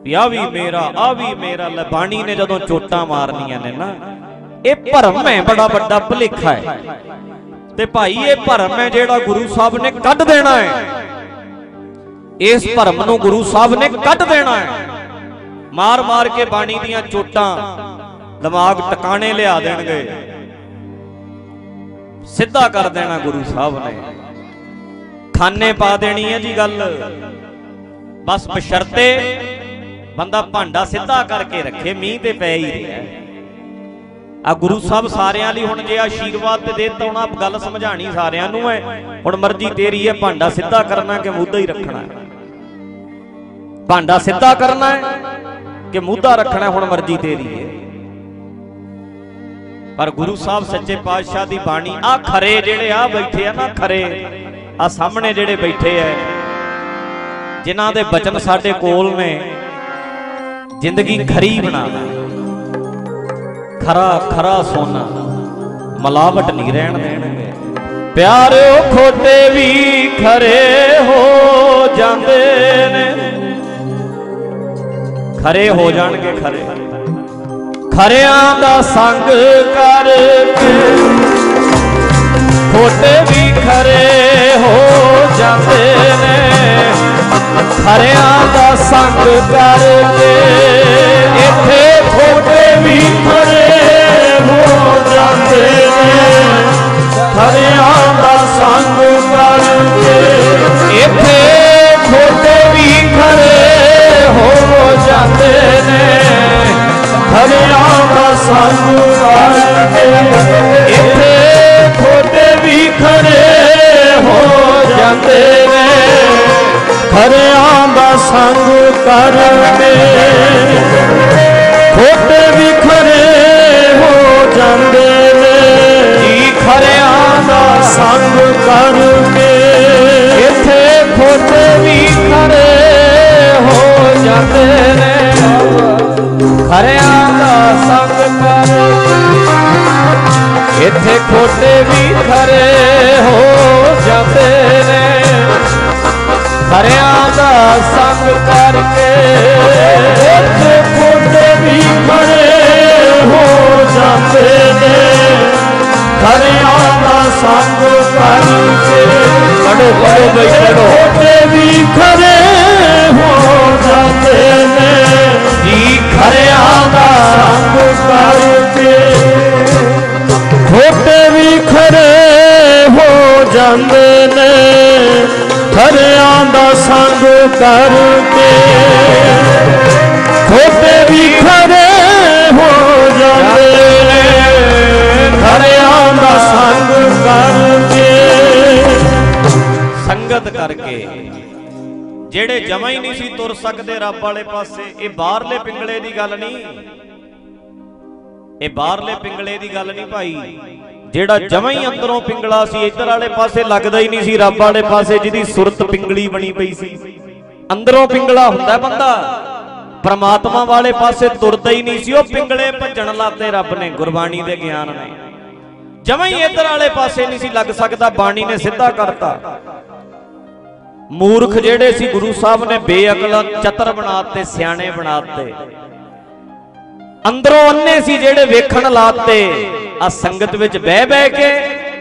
ਵੀ ਆ ਵੀ ਮੇਰਾ ਆ ਵੀ ਮੇਰਾ ਲੈ ਬਾਣੀ ਨੇ ਜਦੋਂ ਚੋਟਾਂ ਮਾਰਨੀਆਂ ਨੇ ਨਾ, ਇਹ ਭਰਮ ਹੈ, ਬੜਾ ਵੱਡਾ ਭੁਲੇਖਾ ਹੈ। ਤੇ ਭਾਈ, ਇਹ ਭਰਮ ਹੈ ਜਿਹੜਾ ਗੁਰੂ ਸਾਹਿਬ ਨੇ ਕੱਢ ਦੇਣਾ ਹੈ। ਇਸ ਭਰਮ ਨੂੰ ਗੁਰੂ ਸਾਹਿਬ ਨੇ ਕੱਢ ਦੇਣਾ ਹੈ। ਮਾਰ ਮਾਰ ਕੇ ਬਾਣੀ ਦੀਆਂ ਚੋਟਾਂ ਦਿਮਾਗ ਟਿਕਾਣੇ ਲਿਆ ਦੇਣਗੇ। ਸਿੱਧਾ ਕਰ ਦੇਣਾ ਗੁਰੂ ਸਾਹਿਬ ਨੇ। ਖਾਨੇ ਪਾ ਦੇਣੀ ਹੈ ਜੀ ਗੱਲ। ਬਸ ਬਸ਼ਰਤੇ ਬੰਦਾ ਭਾਂਡਾ ਸਿੱਧਾ ਕਰਕੇ ਰੱਖੇ, ਮੀਂਹ ਤੇ ਪੈ ਹੀ ਰਿਹਾ। ਆ ਗੁਰੂ ਸਾਹਿਬ ਸਾਰਿਆਂ ਲਈ ਹੁਣ ਜੇ ਆਸ਼ੀਰਵਾਦ ਤੇ ਦੇ ਤਾਂ ਉਹਨਾਂ ਗੱਲ ਸਮਝਾਣੀ ਸਾਰਿਆਂ ਨੂੰ ਹੈ। ਹੁਣ ਮਰਜ਼ੀ ਤੇਰੀ ਹੈ, ਭਾਂਡਾ ਸਿੱਧਾ ਕਰਨਾ ਕਿ ਮੁੱਦਾ ਹੀ ਰੱਖਣਾ ਹੈ। ਭਾਂਡਾ ਸਿੱਧਾ ਕਰਨਾ ਹੈ ਕਿ ਮੁੱਦਾ ਰੱਖਣਾ ਹੁਣ ਮਰਜ਼ੀ ਤੇਰੀ ਹੈ। ਪਰ ਗੁਰੂ ਸਾਹਿਬ ਸੱਚੇ ਪਾਤਸ਼ਾਹ ਦੀ ਬਾਣੀ ਆ ਖਰੇ ਜਿਹੜੇ ਆ ਬੈਠੇ ਆ ਨਾ ਖਰੇ ਆ ਸਾਹਮਣੇ ਜਿਹੜੇ ਬੈਠੇ ਐ, ਜਿਨ੍ਹਾਂ ਦੇ ਬਚਨ ਸਾਡੇ ਕੋਲ ਨੇ, ਜ਼ਿੰਦਗੀ ਖਰੀ ਬਣਾ ਖਰਾ ਖਰਾ ਸੋਨਾ ਮਲਾਵਟ ਨਹੀਂ ਰਹਿਣ ਦੇਣਗੇ। ਪਿਆਰਿਓ, ਖੋਟੇ ਵੀ ਖਰੇ ਹੋ ਜਾਂਦੇ ਨੇ। ਖਰੇ ਹੋ ਜਾਣਗੇ ਖਰੇ। ਖਰਿਆਂ ਦਾ ਸੰਗ ਕਰਕੇ ਖੋਟੇ ਵੀ ਖਰੇ ਹੋ ਜਾਂਦੇ ਨੇ। ਖਰਿਆਂ ਦਾ ਸੰਗ ਕਰਕੇ ਇੱਥੇ ਖੋਟੇ ਵੀ ਖਰੇ ਹੋ ਜਾਂਦੇ ਨੇ। ਖਰਿਆਂ ਦਾ ਸੰਗ ਕਰਕੇ ਇੱਥੇ ਖੋਟੇ ਵੀ ਖਰੇ ਖਰਿਆਂ ਦਾ। ਸੰਗ ਇੱਥੇ ਖੋਟੇ ਵੀ ਖਰੇ ਹੋ ਜਾਂਦੇ ਨੇ। ਖਰਿਆਂ ਦਾ ਸੰਗ ਕਰਕੇ ਖੋਟੇ ਵੀ ਖਰੇ ਹੋ ਜਾਂਦੇ ਨੇ। ਜੀ ਖਰਿਆਂ ਦਾ ਸੰਗ ਕਰਕੇ ਇੱਥੇ ਖੋਟੇ ਵੀ ਖਰੇ ਹੋ ਜਾਂਦੇ ਨੇ। ਹਰਿਆ ਦਾ ਸੰਗ ਕਰ। ਇੱਥੇ ਖੋਟੇ ਵੀ ਖਰੇ ਹੋ ਜਾਂਦੇ ਨੇ। ਹਰਿਆ ਦਾ ਸੰਗ ਕਰਕੇ ਇੱਥੇ ਖੋਟੇ ਵੀ ਖਰੇ ਹੋ ਜਾਂਦੇ ਨੇ। ਹਰਿਆ ਦਾ ਸੰਗ ਕਰਕੇ ਪੜੋ ਵੀ ਖਰੇ ਹੋ ਜਾਂਦੇ ਨੇ। ਜੀ ਦਾ ਸੰਗ ਕਰਕੇ ਖੋਟੇ ਵੀ ਖਰੇ ਹੋ ਜਾਂਦੇ ਨੇ ਖਰਿਆਂ ਦਾ ਸੰਗ ਕਰਕੇ। ਖੋਟੇ ਵੀ ਖਰੇ ਹੋ ਜਾਂਦੇ ਨੇ ਖਰਿਆਂ ਦਾ ਸੰਗ ਕਰਕੇ। ਸੰਗਤ ਕਰਕੇ। ਜਿਹੜੇ ਜਮਾ ਹੀ ਨਹੀਂ ਸੀ ਤੁਰ ਸਕਦੇ ਰੱਬ ਵਾਲੇ ਪਾਸੇ, ਇਹ ਬਾਹਰਲੇ ਪਿੰਗਲੇ ਦੀ ਗੱਲ ਨਹੀਂ। ਇਹ ਬਾਹਰਲੇ ਪਿੰਗਲੇ ਦੀ ਗੱਲ ਨਹੀਂ ਭਾਈ। ਜਿਹੜਾ ਜਮਾ ਹੀ ਅੰਦਰੋਂ ਪਿੰਗਲਾ ਸੀ, ਇੱਧਰ ਵਾਲੇ ਪਾਸੇ ਲੱਗਦਾ ਹੀ ਨਹੀਂ ਸੀ, ਰੱਬ ਵਾਲੇ ਪਾਸੇ ਜਿਹਦੀ ਸੁਰਤ ਪਿੰਗਲੀ ਬਣੀ ਪਈ ਸੀ। ਅੰਦਰੋਂ ਪਿੰਗਲਾ ਹੁੰਦਾ ਬੰਦਾ, ਪਰਮਾਤਮਾ ਵਾਲੇ ਪਾਸੇ ਤੁਰਦਾ ਹੀ ਨਹੀਂ ਸੀ, ਉਹ ਪਿੰਗਲੇ ਭੱਜਣ ਲਾਤੇ ਰੱਬ ਨੇ, ਗੁਰਬਾਣੀ ਦੇ ਗਿਆਨ ਨੇ। ਜਮਾ ਹੀ ਇੱਧਰ ਵਾਲੇ ਪਾਸੇ ਨਹੀਂ ਸੀ, ਲੱਗ ਸਕਦਾ ਬਾਣੀ ਨੇ ਸਿੱਧਾ ਕਰਤਾ। ਮੂਰਖ ਜਿਹੜੇ ਸੀ ਗੁਰੂ ਸਾਹਿਬ ਨੇ ਬੇਅਕਲ ਚਤਰ ਬਣਾਤੇ, ਸਿਆਣੇ ਬਣਾਤੇ। ਅੰਦਰੋਂ ਅੰਨੇ ਸੀ ਜਿਹੜੇ ਵੇਖਣ ਲਾਤੇ ਆ ਸੰਗਤ ਵਿੱਚ ਬਹਿ ਬਹਿ ਕੇ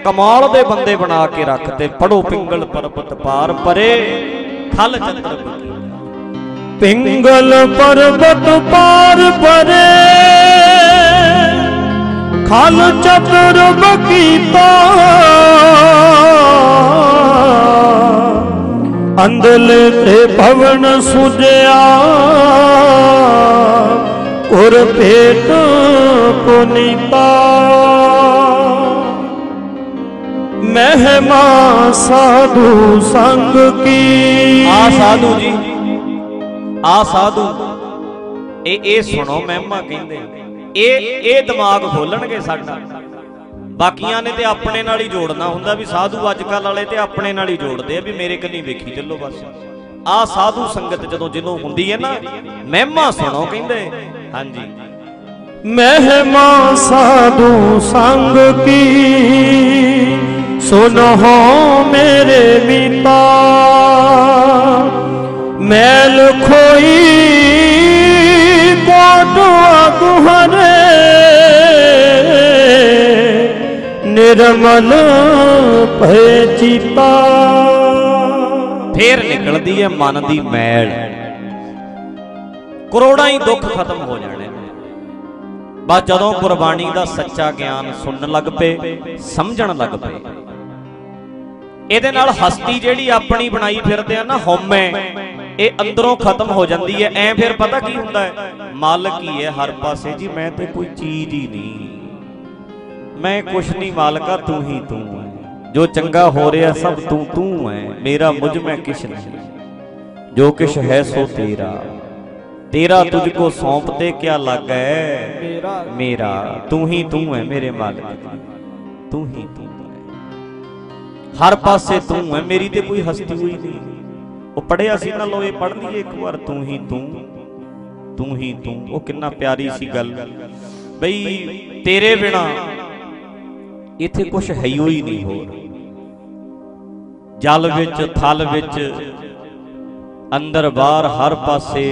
ਕਮਾਲ ਦੇ ਬੰਦੇ ਬਣਾ ਕੇ ਰੱਖਤੇ। ਪੜੋ ਪਿੰਗਲ ਪਰਬਤ ਪਾਰ ਪਰੇ, ਖਲ ਚਤਰ ਪਿੰਗਲ ਪਰਬਤ ਪਾਰ ਪਰੇ, ਖਲ ਚਤੁਰ ਬਕੀਤਾ ਅੰਦਲੇ ਤੇ ਭਵਨ ਸੁਜਿਆ, ਉਰ ਭੇਟ ਪੁਨੀਤਾ। ਮਹਿਮਾ ਸਾਧੂ ਸੰਗ ਕੀ? ਆ ਸਾਧੂ ਜੀ, ਆ ਸਾਧੂ। ਇਹ ਇਹ ਸੁਣੋ ਮਹਿਮਾ ਕਹਿੰਦੇ। ਇਹ ਇਹ ਦਿਮਾਗ ਖੋਲਣਗੇ ਸਾਡਾ। ਬਾਕੀਆਂ ਨੇ ਤੇ ਆਪਣੇ ਨਾਲ ਹੀ ਜੋੜਨਾ ਹੁੰਦਾ ਵੀ ਸਾਧੂ ਅੱਜ ਕੱਲ ਵਾਲੇ ਤੇ ਆਪਣੇ ਨਾਲ ਹੀ ਜੋੜਦੇ ਆ ਵੀ ਮੇਰੇ ਕੰਨੀ ਵੇਖੀ ਚੱਲੋ ਬਸ। ਆ ਸਾਧੂ ਸੰਗਤ ਜਦੋਂ ਜਿਹਨੂੰ ਹੁੰਦੀ ਹੈ ਨਾ, ਮਹਿਮਾ ਸੁਣੋ ਕਹਿੰਦੇ। ਹਾਂਜੀ। ਮਹਿਮਾ ਸਾਧੂ ਸੰਗ ਕੀ? ਸੁਨੋ ਮੇਰੇ ਮੀਤਾ। ਮੈਲ ਖੋਈ ਕੋਟ ਅਗੁਹਰੇ ਨਿਰਮਲ ਭੈ ਚੀਤਾ ਫੇਰ ਨਿਕਲਦੀ ਹੈ ਮਨ ਦੀ ਮੈਲ। ਕਰੋੜਾਂ ਹੀ ਦੁੱਖ ਖਤਮ ਹੋ ਜਾਣੇ ਬਸ ਜਦੋਂ ਗੁਰਬਾਣੀ ਦਾ ਸੱਚਾ ਗਿਆਨ ਸੁਣਨ ਲੱਗ ਪਏ, ਸਮਝਣ ਲੱਗ ਪਏ। ਇਹਦੇ ਨਾਲ ਹਸਤੀ ਜਿਹੜੀ ਆਪਣੀ ਬਣਾਈ ਫਿਰਦੇ ਆ ਨਾ ਹਉਮੈ, ਇਹ ਅੰਦਰੋਂ ਖਤਮ ਹੋ ਜਾਂਦੀ ਹੈ ਐ ਫਿਰ ਪਤਾ ਕੀ ਹੁੰਦਾ ਹੈ ਮਾਲਕ ਹੀ ਹੈ ਹਰ ਪਾਸੇ। ਜੀ, ਮੈਂ ਤੇ ਕੋਈ ਚੀਜ਼ ਹੀ ਨਹੀਂ। ਮੈਂ ਕੁਛ ਨਹੀਂ ਮਾਲਕਾ, ਤੂੰ ਹੀ ਤੂੰ ਹੈ। ਜੋ ਚੰਗਾ ਹੋ ਰਿਹਾ ਸਭ ਤੂੰ ਤੂੰ ਹੈ। ਮੇਰਾ ਮੁਝ ਮੈਂ ਕਿਛ ਨਹੀਂ। ਜੋ ਕਿਛ ਹੈ ਸੋ ਤੇਰਾ। ਤੇਰਾ ਤੁਝ ਕੋ ਸੌਂਪਤੇ ਕਿਆ ਲੱਗੈ? ਮੇਰਾ। ਤੂੰ ਹੀ ਤੂੰ ਹੈ ਮੇਰੇ ਮਾਲਕ। ਤੂੰ ਹੀ ਤੂੰ ਹੈ। ਹਰ ਪਾਸੇ ਤੂੰ ਹੈ। ਮੇਰੀ ਤੇ ਕੋਈ ਹਸਤੀ ਹੋਈ ਨਹੀਂ। ਉਹ ਪੜਿਆ ਸੀ ਨਾ ਲੋ ਇਹ ਪੜ ਲਈਏ ਇੱਕ ਵਾਰ। ਤੂੰ ਹੀ ਤੂੰ। ਤੂੰ ਹੀ ਤੂੰ। ਉਹ ਕਿੰਨਾ ਪਿਆਰੀ ਸੀ ਗੱਲ। ਬਈ, ਤੇਰੇ ਬਿਨਾ ਇੱਥੇ ਕੁਝ ਹੈ ਹੀ ਨਹੀਂ ਹੋਰ। ਜਲ ਵਿੱਚ ਥਲ ਵਿੱਚ ਅੰਦਰ ਬਾਹਰ ਹਰ ਪਾਸੇ।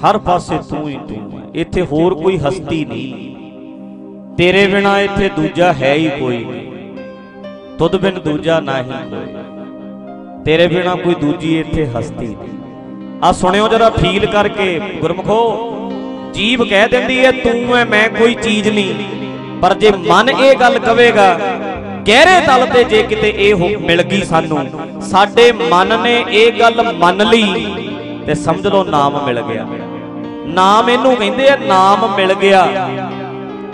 ਹਰ ਪਾਸੇ ਤੂੰ ਹੀ ਤੂੰ ਇੱਥੇ ਹੋਰ ਕੋਈ ਹਸਤੀ ਨਹੀਂ। ਤੇਰੇ ਬਿਨਾ ਇੱਥੇ ਦੂਜਾ ਹੈ ਹੀ ਕੋਈ ਨਹੀਂ। ਤੁਧ ਬਿਨ ਦੂਜਾ ਨਹੀਂ ਕੋਈ। ਤੇਰੇ ਬਿਨਾ ਕੋਈ ਦੂਜੀ ਇੱਥੇ ਹਸਤੀ ਨਹੀਂ। ਆ ਸੁਣਿਓ ਜਰਾ ਫੀਲ ਕਰਕੇ ਗੁਰਮਖੋ। ਜੀਵ ਕਹਿ ਦਿੰਦੀ ਹੈ ਤੂੰ ਹੈ ਮੈਂ ਕੋਈ ਚੀਜ਼ ਨਹੀਂ। ਪਰ ਜੇ ਮਨ ਇਹ ਗੱਲ ਕਵੇਗਾ, ਗਹਿਰੇ ਤਲ ਤੇ ਜੇ ਕਿਤੇ ਇਹ ਹੋ- ਮਿਲ ਗਈ ਸਾਨੂੰ, ਸਾਡੇ ਮਨ ਨੇ ਇਹ ਗੱਲ ਮੰਨ ਲਈ ਤੇ ਸਮਝ ਲਓ ਨਾਮ ਮਿਲ ਗਿਆ। ਨਾਮ ਇਹਨੂੰ ਕਹਿੰਦੇ ਆ ਨਾਮ ਮਿਲ ਗਿਆ।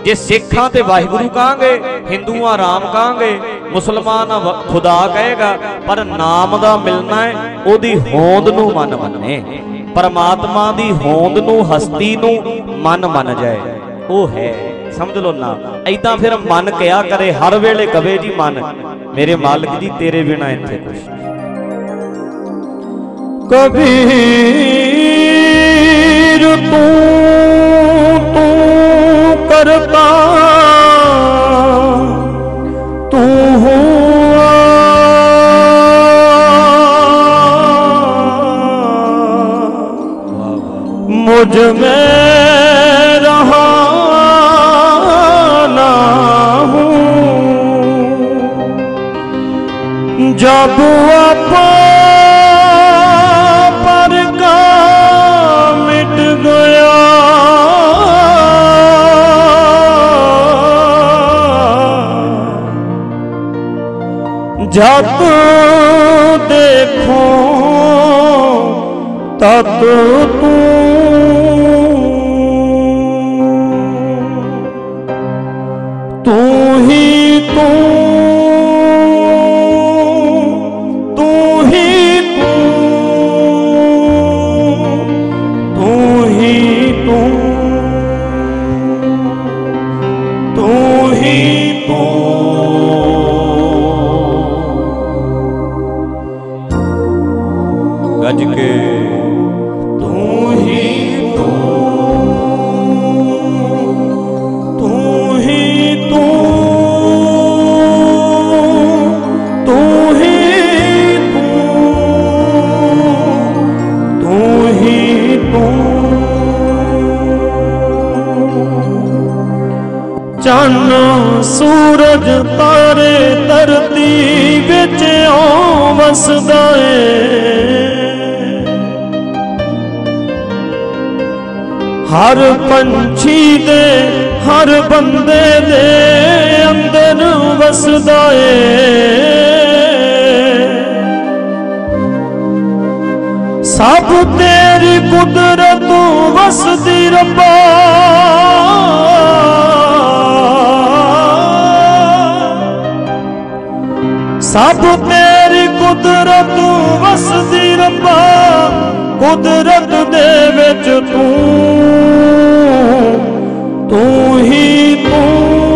ਜੇ ਸਿੱਖਾਂ ਤੇ ਵਾਹਿਗੁਰੂ ਕਹਾਂਗੇ, ਹਿੰਦੂਆਂ ਰਾਮ ਕਹਾਂਗੇ, ਮੁਸਲਮਾਨ ਖੁਦਾ ਕਹੇਗਾ, ਪਰ ਨਾਮ ਦਾ ਮਿਲਣਾ ਹੈ, ਉਹਦੀ ਹੋਂਦ ਨੂੰ ਮਨ ਮੰਨੇ। ਪਰਮਾਤਮਾ ਦੀ ਹੋਂਦ ਨੂੰ, ਹਸਤੀ ਨੂੰ ਮਨ ਮੰਨ ਜਾਏ। ਉਹ ਹੈ। ਸਮਝ ਲਓ ਨਾ ਐਦਾਂ ਫਿਰ ਮਨ ਕਿਆ ਕਰੇ, ਹਰ ਵੇਲੇ ਕਵੇ ਜੀ ਮਨ, ਮੇਰੇ ਮਾਲਕ ਜੀ, ਤੇਰੇ ਬਿਨਾ ਇੱਥੇ ਕੁਝ ਕਬੀਰ ਤੂੰ Abu apa parka mit gaya ਜਦ ਦੇਖੋ ਤਦ ਤੂੰ ਸੂਰਜ ਤਾਰੇ ਧਰਤੀ ਵਿੱਚ ਓ ਵਸਦਾ ਏ। ਹਰ ਪੰਛੀ ਦੇ, ਹਰ ਬੰਦੇ ਦੇ ਅੰਦਰ ਵਸਦਾ ਏ। ਸਭ ਤੇਰੀ ਕੁਦਰਤ ਵਸਦੀ ਰੱਬਾ। ਸਭ ਤੇਰੀ ਕੁਦਰਤ ਵਸਦੀ ਰੱਬਾ ਕੁਦਰਤ ਦੇ ਵਿੱਚ ਤੂੰ। ਤੂੰ ਹੀ ਤੂੰ।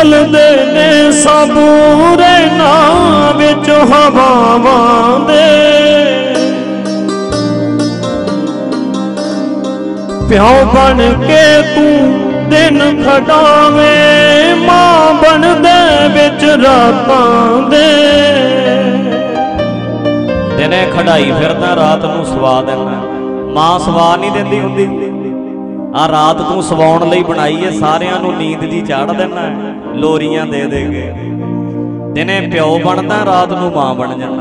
ਚੱਲਦੇ ਨੇ ਸਭ ਰਹਿਣਾ ਵਿੱਚ ਹਵਾਵਾਂ ਦੇ। ਪਿਓ ਬਣ ਕੇ ਤੂੰ ਦਿਨ ਖਡਾਵੇਂ ਮਾਂ ਬਣਦੇ ਵਿੱਚ ਰਾਤਾਂ ਦੇ। ਦਿਨੇ ਖੜਾਈ ਫਿਰਦਾ ਰਾਤ ਨੂੰ ਸਵਾ ਦਿੰਦਾ। ਮਾਂ ਸਵਾ ਨਹੀਂ ਦਿੰਦੀ ਹੁੰਦੀ। ਆ ਰਾਤ ਤੂੰ ਸਵਾਉਣ ਲਈ ਬਣਾਈ ਏ ਸਾਰਿਆਂ ਨੂੰ ਨੀਂਦ ਦੀ ਚਾੜ ਦੇਣਾ ਲੋਰੀਆਂ ਦੇ ਦੇ ਕੇ ਦਿਨੇ ਪਿਓ ਬਣਦਾ ਰਾਤ ਨੂੰ ਮਾਂ ਬਣ ਜਾਂਦਾ।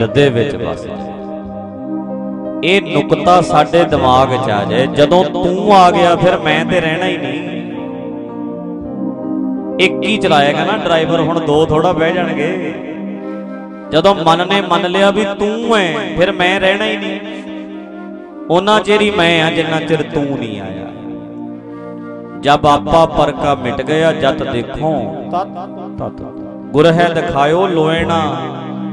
ਹਿਰਦੇ ਵਿੱਚ ਵਸ ਜਾਏ ਇਹ ਨੁਕਤਾ ਸਾਡੇ ਦਿਮਾਗ 'ਚ ਆ ਜਾਏ। ਜਦੋਂ ਤੂੰ ਆ ਗਿਆ, ਫਿਰ ਮੈਂ ਤੇ ਰਹਿਣਾ ਹੀ ਨਹੀਂ। ਇੱਕ ਹੀ ਚਲਾਏਗਾ ਨਾ ਡਰਾਈਵਰ, ਹੁਣ ਦੋ ਥੋੜਾ ਬਹਿ ਜਾਣਗੇ। ਜਦੋਂ ਮਨ ਨੇ ਮੰਨ ਲਿਆ ਵੀ ਤੂੰ ਐ, ਫਿਰ ਮੈਂ ਰਹਿਣਾ ਹੀ ਨਹੀਂ। ਉਹਨਾਂ ਚਿਰ ਹੀ ਮੈਂ ਆ, ਜਿੰਨਾ ਚਿਰ ਤੂੰ ਨਹੀਂ ਆਇਆ। ਜਬ ਆਪਾ ਪਰਕਾ ਮਿਟ ਗਿਆ ਜਤ ਦੇਖੋ ਤਤ ਗੁਰ ਹੈ ਦਿਖਾਇਓ ਲੋਇਣਾ।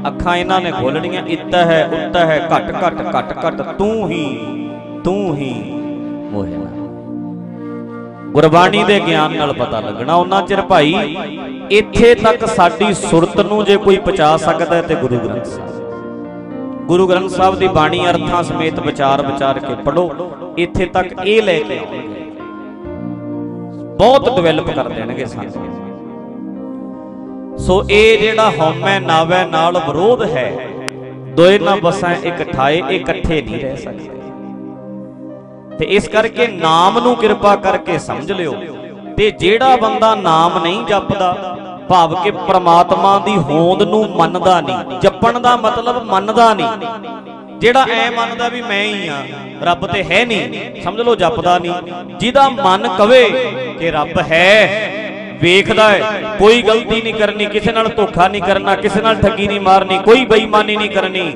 ਅੱਖਾਂ ਇਹਨਾਂ ਨੇ ਖੋਲਣੀਆਂ ਇੱਤ ਹੈ, ਉੱਤ ਹੈ, ਘਟ ਘਟ ਘਟ ਘਟ, ਤੂੰ ਹੀ ਤੂੰ ਹੀ ਮੋਹਿਨਾ ਗੁਰਬਾਣੀ ਦੇ ਗਿਆਨ ਨਾਲ ਪਤਾ ਲੱਗਣਾ, ਉਹਨਾਂ ਚਿਰ ਭਾਈ, ਇੱਥੇ ਤੱਕ ਸਾਡੀ ਸੁਰਤ ਨੂੰ ਜੇ ਕੋਈ ਪਹੁੰਚਾ ਸਕਦਾ ਤੇ ਗੁਰੂ ਗ੍ਰੰਥ ਸਾਹਿਬ। ਗੁਰੂ ਗ੍ਰੰਥ ਸਾਹਿਬ ਦੀ ਬਾਣੀ ਅਰਥਾਂ ਸਮੇਤ ਵਿਚਾਰ ਵਿਚਾਰ ਕੇ ਪੜੋ ਇੱਥੇ ਤੱਕ ਇਹ ਲੈ ਕੇ ਆਉਣਗੇ। ਬਹੁਤ ਡਿਵੈਲਪ ਕਰ ਦੇਣਗੇ ਸਾਨੂੰ। ਸੋ ਇਹ ਜਿਹੜਾ ਹਉਮੈ ਨਾਵੈ ਨਾਲ ਵਿਰੋਧ ਹੈ ਦੋਏ ਨਾ ਬਸਾਂ ਇੱਕ ਇਕੱਠੇ ਨਹੀਂ ਰਹਿ ਸਕਦੇ। ਤੇ ਇਸ ਕਰਕੇ ਨਾਮ ਨੂੰ ਕਿਰਪਾ ਕਰਕੇ ਸਮਝ ਲਿਓ ਤੇ ਜਿਹੜਾ ਬੰਦਾ ਨਾਮ ਨਹੀਂ ਜਪਦਾ, ਭਾਵ ਕਿ ਪ੍ਰਮਾਤਮਾ ਦੀ ਹੋਂਦ ਨੂੰ ਮੰਨਦਾ ਨਹੀਂ। ਜਪਣ ਦਾ ਮਤਲਬ ਮੰਨਦਾ ਨਹੀਂ। ਜਿਹੜਾ ਐ ਮੰਨਦਾ ਵੀ ਮੈਂ ਹੀ ਆ ਰੱਬ ਤੇ ਹੈ ਨਹੀਂ, ਸਮਝ ਲਓ ਜਪਦਾ ਨਹੀਂ। ਜਿਹਦਾ ਮਨ ਕਵੇ ਕਿ ਰੱਬ ਹੈ ਵੇਖਦਾ ਹੈ। ਕੋਈ ਗਲਤੀ ਨਹੀਂ ਕਰਨੀ, ਕਿਸੇ ਨਾਲ ਧੋਖਾ ਨਹੀਂ ਕਰਨਾ, ਕਿਸੇ ਨਾਲ ਠੱਗੀ ਨਹੀਂ ਮਾਰਨੀ, ਕੋਈ ਬੇਈਮਾਨੀ ਨਹੀਂ ਕਰਨੀ।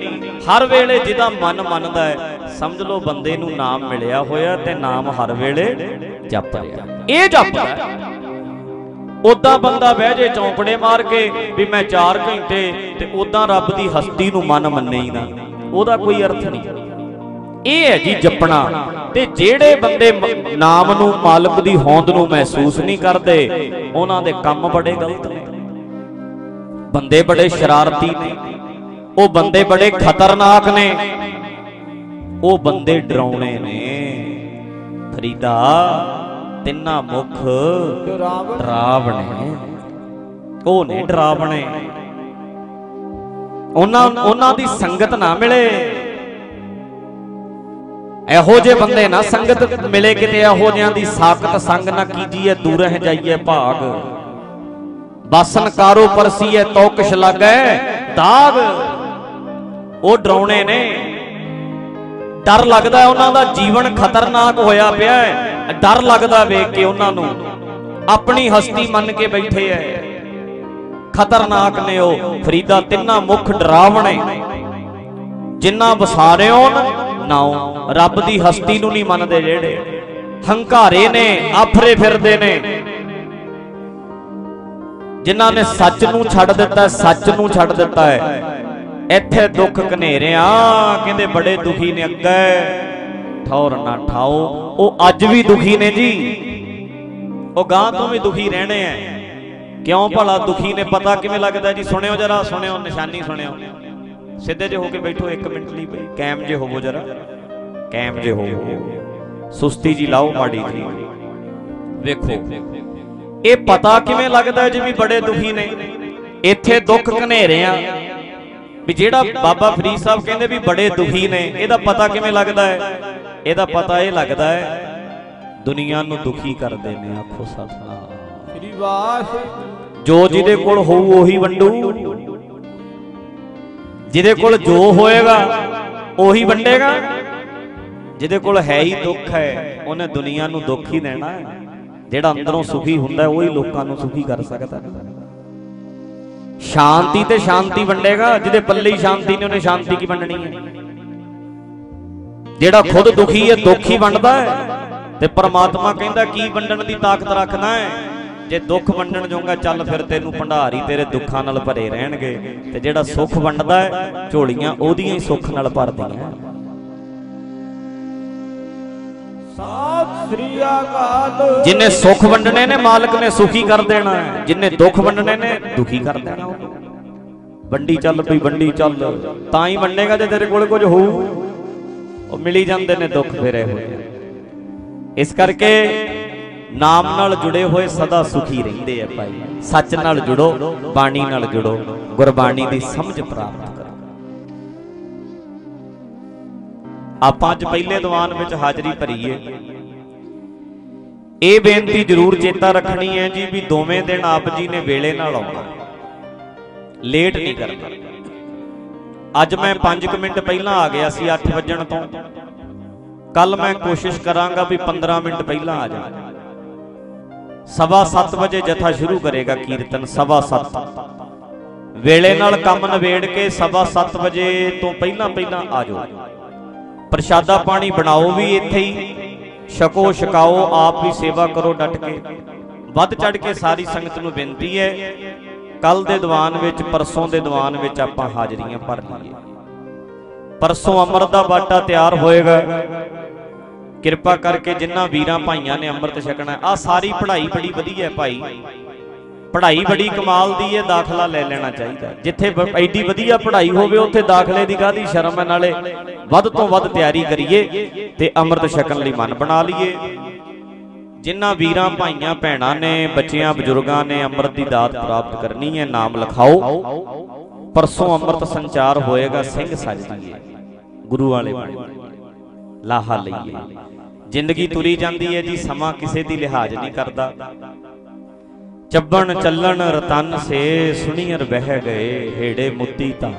ਹਰ ਵੇਲੇ ਜਿਹਦਾ ਮਨ ਮੰਨਦਾ ਹੈ, ਸਮਝ ਲਓ ਬੰਦੇ ਨੂੰ ਨਾਮ ਮਿਲਿਆ ਹੋਇਆ ਤੇ ਨਾਮ ਹਰ ਵੇਲੇ ਜਪ ਰਿਹਾ। ਇਹ ਜਪਦਾ ਉਦਾਂ ਬੰਦਾ ਬਹਿ ਜੇ ਚੌਂਕੜੇ ਮਾਰ ਕੇ ਵੀ ਮੈਂ 4 ਘੰਟੇ ਤੇ ਉਦਾਂ ਰੱਬ ਦੀ ਹਸਤੀ ਨੂੰ ਮਨ ਮੰਨੇ ਹੀ ਨਾ। ਉਹਦਾ ਕੋਈ ਅਰਥ ਨਹੀਂ। ਇਹ ਹੈ ਜੀ ਜਪਣਾ। ਤੇ ਜਿਹੜੇ ਬੰਦੇ ਨਾਮ ਨੂੰ, ਮਾਲਕ ਦੀ ਹੋਂਦ ਨੂੰ ਮਹਿਸੂਸ ਨਹੀਂ ਕਰਦੇ, ਉਹਨਾਂ ਦੇ ਕੰਮ ਬੜੇ ਗਲਤ ਨੇ। ਬੰਦੇ ਬੜੇ ਸ਼ਰਾਰਤੀ ਨੇ। ਉਹ ਬੰਦੇ ਬੜੇ ਖਤਰਨਾਕ ਨੇ। ਉਹ ਬੰਦੇ ਡਰਾਉਣੇ ਨੇ। ਫਰੀਦਾ, ਤਿੰਨਾ ਮੁਖ ਡਰਾਵਣੇ। ਉਹ ਨੇ ਡਰਾਵਣੇ। ਉਹਨਾਂ ਉਹਨਾਂ ਦੀ ਸੰਗਤ ਨਾ ਮਿਲੇ। ਇਹੋ ਜੇ ਬੰਦੇ ਨਾ ਸੰਗਤ ਮਿਲੇ ਕਿਤੇ, ਇਹੋ ਜਿਆਂ ਦੀ ਸਾਖਤ ਸੰਗ ਨਾ ਕੀਜੀਏ, ਦੂਰਹਿ ਜਾਈਏ ਭਾਗ। ਬਾਸਨ ਕਾਰੋ ਪਰਸੀਏ ਤੋ ਲੱਗੈ, ਦਾਗ। ਉਹ ਡਰਾਉਣੇ ਨੇ। ਡਰ ਲੱਗਦਾ ਉਹਨਾਂ ਦਾ ਜੀਵਨ ਖਤਰਨਾਕ ਹੋਇਆ ਪਿਆ ਹੈ। ਡਰ ਲੱਗਦਾ ਵੇਖ ਕੇ ਉਹਨਾਂ ਨੂੰ। ਆਪਣੀ ਹਸਤੀ ਮੰਨ ਕੇ ਬੈਠੇ ਐ। ਖਤਰਨਾਕ ਨੇ ਉਹ। ਫਰੀਦਾ ਤਿੰਨਾ ਮੁਖ ਡਰਾਵਣੇ। ਜਿਨ੍ਹਾਂ ਵਸਾਰਿਓ ਨਾਉ, ਰੱਬ ਦੀ ਹਸਤੀ ਨੂੰ ਨਹੀਂ ਮੰਨਦੇ ਜਿਹੜੇ। ਹੰਕਾਰੇ ਨੇ, ਆਫਰੇ ਫਿਰਦੇ ਨੇ। ਜਿਨ੍ਹਾਂ ਨੇ ਸੱਚ ਨੂੰ ਛੱਡ ਦਿੱਤਾ, ਸੱਚ ਨੂੰ ਛੱਡ ਦਿੱਤਾ ਹੈ। ਇੱਥੇ ਦੁੱਖ ਘਨੇਰਿਆਂ, ਕਹਿੰਦੇ ਬੜੇ ਦੁਖੀ ਨੇ ਅੱਗੇ ਠੌਰ ਨਾ ਠਾਓ, ਉਹ ਅੱਜ ਵੀ ਦੁਖੀ ਨੇ ਜੀ। ਉਹ ਗਾਂ ਤੋਂ ਵੀ ਦੁਖੀ ਰਹਿਣੇ ਆ ਕਿਉਂ ਭਲਾ ਦੁਖੀ ਨੇ, ਪਤਾ ਕਿਵੇਂ ਲੱਗਦਾ ਜੀ? ਸੁਣਿਓ ਜਰਾ, ਸੁਣਿਓ, ਨਿਸ਼ਾਨੀ ਸੁਣਿਓ। ਸਿੱਧੇ ਜੇ ਹੋ ਕੇ ਬੈਠੋ 1 ਮਿੰਟ ਲਈ ਬਈ। ਕੈਮ ਜੇ ਹੋਵੋ ਜਰਾ। ਕੈਮ ਜੇ ਹੋਵੋ। ਸੁਸਤੀ ਜੀ ਲਾਓ ਮਾੜੀ ਜੀ। ਵੇਖੋ। ਇਹ ਪਤਾ ਕਿਵੇਂ ਲੱਗਦਾ ਜੀ ਵੀ ਬੜੇ ਦੁਖੀ ਨੇ। ਇੱਥੇ ਦੁੱਖ ਘਨੇਰਿਆਂ ਵੀ ਜਿਹੜਾ ਬਾਬਾ ਫਰੀਦ ਸਾਹਿਬ ਕਹਿੰਦੇ ਵੀ ਬੜੇ ਦੁਖੀ ਨੇ ਇਹਦਾ ਪਤਾ ਕਿਵੇਂ ਲੱਗਦਾ ਹੈ? ਇਹਦਾ ਪਤਾ ਇਹ ਲੱਗਦਾ ਹੈ ਦੁਨੀਆ ਨੂੰ ਦੁਖੀ ਕਰਦੇ ਨੇ ਆਖੋ ਸਤਨਾਮ। ਸ੍ਰੀ ਵਾਹਿਗੁਰੂ। ਜੋ ਜਿਹਦੇ ਕੋਲ ਹੋਊ ਉਹੀ ਵੰਡੂ। ਜਿਹਦੇ ਕੋਲ ਜੋ ਹੋਏਗਾ ਉਹੀ ਵੰਡੇਗਾ। ਜਿਹਦੇ ਕੋਲ ਹੈ ਹੀ ਦੁੱਖ ਹੈ ਉਹਨੇ ਦੁਨੀਆ ਨੂੰ ਦੁੱਖ ਹੀ ਦੇਣਾ ਹੈ। ਜਿਹੜਾ ਅੰਦਰੋਂ ਸੁਖੀ ਹੁੰਦਾ ਹੈ, ਉਹੀ ਲੋਕਾਂ ਨੂੰ ਸੁਖੀ ਕਰ ਸਕਦਾ ਹੈ। ਸ਼ਾਂਤੀ ਤੇ ਸ਼ਾਂਤੀ ਵੰਡੇਗਾ ਜਿਹਦੇ ਪੱਲੇ ਹੀ ਸ਼ਾਂਤੀ ਨਹੀਂ ਉਹਨੇ ਸ਼ਾਂਤੀ ਕੀ ਵੰਡਣੀ ਹੈ? ਜਿਹੜਾ ਖੁਦ ਦੁਖੀ ਹੈ ਦੁੱਖ ਹੀ ਵੰਡਦਾ ਹੈ ਤੇ ਪ੍ਰਮਾਤਮਾ ਕਹਿੰਦਾ ਕੀ ਵੰਡਣ ਦੀ ਤਾਕਤ ਰੱਖਦਾ ਹੈ? ਜੇ ਦੁੱਖ ਵੰਡਣ ਜਾਊਗਾ ਚੱਲ ਫਿਰ ਤੈਨੂੰ ਭੰਡਾਰੀ ਤੇਰੇ ਦੁੱਖਾਂ ਨਾਲ ਭਰੇ ਰਹਿਣਗੇ। ਤੇ ਜਿਹੜਾ ਸੁੱਖ ਵੰਡਦਾ ਹੈ ਝੋਲੀਆਂ ਉਹਦੀਆਂ ਹੀ ਸੁੱਖ ਨਾਲ ਭਰਦੀਆਂ। ਸਤਿ ਸ੍ਰੀ ਅਕਾਲ। ਜਿਨੇ ਸੁੱਖ ਵੰਡਣੇ ਨੇ ਮਾਲਕ ਨੇ ਸੁਖੀ ਕਰ ਦੇਣਾ ਜਿਨੇ ਦੁੱਖ ਵੰਡਣੇ ਨੇ ਦੁਖੀ ਕਰ ਦੇਣਾ। ਵੰਡੀ ਚੱਲ ਪਈ ਵੰਡੀ ਚੱਲ ਤਾਂ ਹੀ ਵੰਡੇਗਾ ਜੇ ਤੇਰੇ ਕੋਲ ਕੁਝ ਹੋਊ। ਉਹ ਮਿਲੀ ਜਾਂਦੇ ਨੇ ਦੁੱਖ ਫੇਰੇ ਹੋਏ ਇਸ ਕਰਕੇ ਨਾਮ ਨਾਲ ਜੁੜੇ ਹੋਏ ਸਦਾ ਸੁਖੀ ਰਹਿੰਦੇ ਆ ਭਾਈ। ਸੱਚ ਨਾਲ ਜੁੜੋ, ਬਾਣੀ ਨਾਲ ਜੁੜੋ, ਗੁਰਬਾਣੀ ਦੀ ਸਮਝ ਪ੍ਰਾਪਤ ਕਰੋ। ਆਪਾਂ ਅੱਜ ਪਹਿਲੇ ਦੀਵਾਨ ਵਿੱਚ ਹਾਜ਼ਰੀ ਭਰੀਏ। ਇਹ ਬੇਨਤੀ ਜ਼ਰੂਰ ਚੇਤਾ ਰੱਖਣੀ ਹੈ ਜੀ ਵੀ ਦੋਵੇਂ ਦਿਨ ਆਪ ਜੀ ਨੇ ਵੇਲੇ ਨਾਲ ਆਉਣਾ। ਲੇਟ ਨਹੀਂ ਕਰਨਾ। ਅੱਜ ਮੈਂ 5 ਮਿੰਟ ਪਹਿਲਾਂ ਆ ਗਿਆ ਸੀ 8 ਵਜਣ ਤੋਂ। ਕੱਲ ਮੈਂ ਕੋਸ਼ਿਸ਼ ਕਰਾਂਗਾ ਵੀ 15 ਮਿੰਟ ਪਹਿਲਾਂ ਆ ਜਾ ਸਵਾ 7 ਵਜੇ ਜਥਾ ਸ਼ੁਰੂ ਕਰੇਗਾ ਕੀਰਤਨ, ਸਵਾ 7 ਵੇਲੇ ਨਾਲ ਕੰਮ ਨਵੇੜ ਕੇ ਸਵਾ 7 ਵਜੇ ਤੋਂ ਪਹਿਲਾਂ ਪਹਿਲਾਂ ਆ ਜਾਓ। ਪ੍ਰਸ਼ਾਦਾ ਪਾਣੀ ਬਣਾਓ ਵੀ ਇੱਥੇ ਹੀ। ਛਕੋ, ਛਕਾਓ, ਆਪ ਵੀ ਸੇਵਾ ਕਰੋ ਡਟ ਕੇ। ਵੱਧ ਚੜ ਕੇ ਸਾਰੀ ਸੰਗਤ ਨੂੰ ਬੇਨਤੀ ਹੈ, ਕੱਲ ਦੇ ਦੀਵਾਨ ਵਿੱਚ, ਪਰਸੋਂ ਦੇ ਦੀਵਾਨ ਵਿੱਚ ਆਪਾਂ ਹਾਜ਼ਰੀਆਂ ਭਰ ਲਈਏ। ਪਰਸੋਂ ਅੰਮ੍ਰਿਤ ਦਾ ਬਾਟਾ ਤਿਆਰ ਹੋਏਗਾ। ਕਿਰਪਾ ਕਰਕੇ ਜਿਨ੍ਹਾਂ ਵੀਰਾਂ ਭਾਈਆਂ ਨੇ ਅੰਮ੍ਰਿਤ ਛਕਣਾ ਆ ਸਾਰੀ ਪੜ੍ਹਾਈ ਬੜੀ ਵਧੀਆ ਹੈ ਭਾਈ। ਪੜ੍ਹਾਈ ਬੜੀ ਕਮਾਲ ਦੀ ਹੈ, ਦਾਖਲਾ ਲੈ ਲੈਣਾ ਚਾਹੀਦਾ। ਜਿੱਥੇ ਐਡੀ ਵਧੀਆ ਪੜ੍ਹਾਈ ਹੋਵੇ, ਉੱਥੇ ਦਾਖਲੇ ਦੀ ਕਾਹਦੀ ਸ਼ਰਮ ਹੈ? ਨਾਲੇ ਵੱਧ ਤੋਂ ਵੱਧ ਤਿਆਰੀ ਕਰੀਏ ਤੇ ਅੰਮ੍ਰਿਤ ਛਕਣ ਲਈ ਮਨ ਬਣਾ ਲਈਏ। ਜਿਨ੍ਹਾਂ ਵੀਰਾਂ ਭਾਈਆਂ ਭੈਣਾਂ ਨੇ, ਬੱਚਿਆਂ ਬਜ਼ੁਰਗਾਂ ਨੇ ਅੰਮ੍ਰਿਤ ਦੀ ਦਾਤ ਪ੍ਰਾਪਤ ਕਰਨੀ ਹੈ, ਨਾਮ ਲਿਖਾਓ। ਪਰਸੋਂ ਅੰਮ੍ਰਿਤ ਸੰਚਾਰ ਹੋਏਗਾ, ਸਿੰਘ ਸਜਦੀਏ ਗੁਰੂ ਵਾਲੇ ਬਣੇ। ਲਾਹਾ ਲਈਏ। ਜ਼ਿੰਦਗੀ ਤੁਰੀ ਜਾਂਦੀ ਹੈ ਜੀ ਸਮਾਂ ਕਿਸੇ ਦੀ ਲਿਹਾਜ਼ ਨਹੀਂ ਕਰਦਾ। ਚੱਬਣ ਚੱਲਣ ਰਤਨ ਸੇ ਸੁਣੀਰ ਬਹਿ ਗਏ ਹੇੜੇ ਮੁੱਤੀ ਧਾ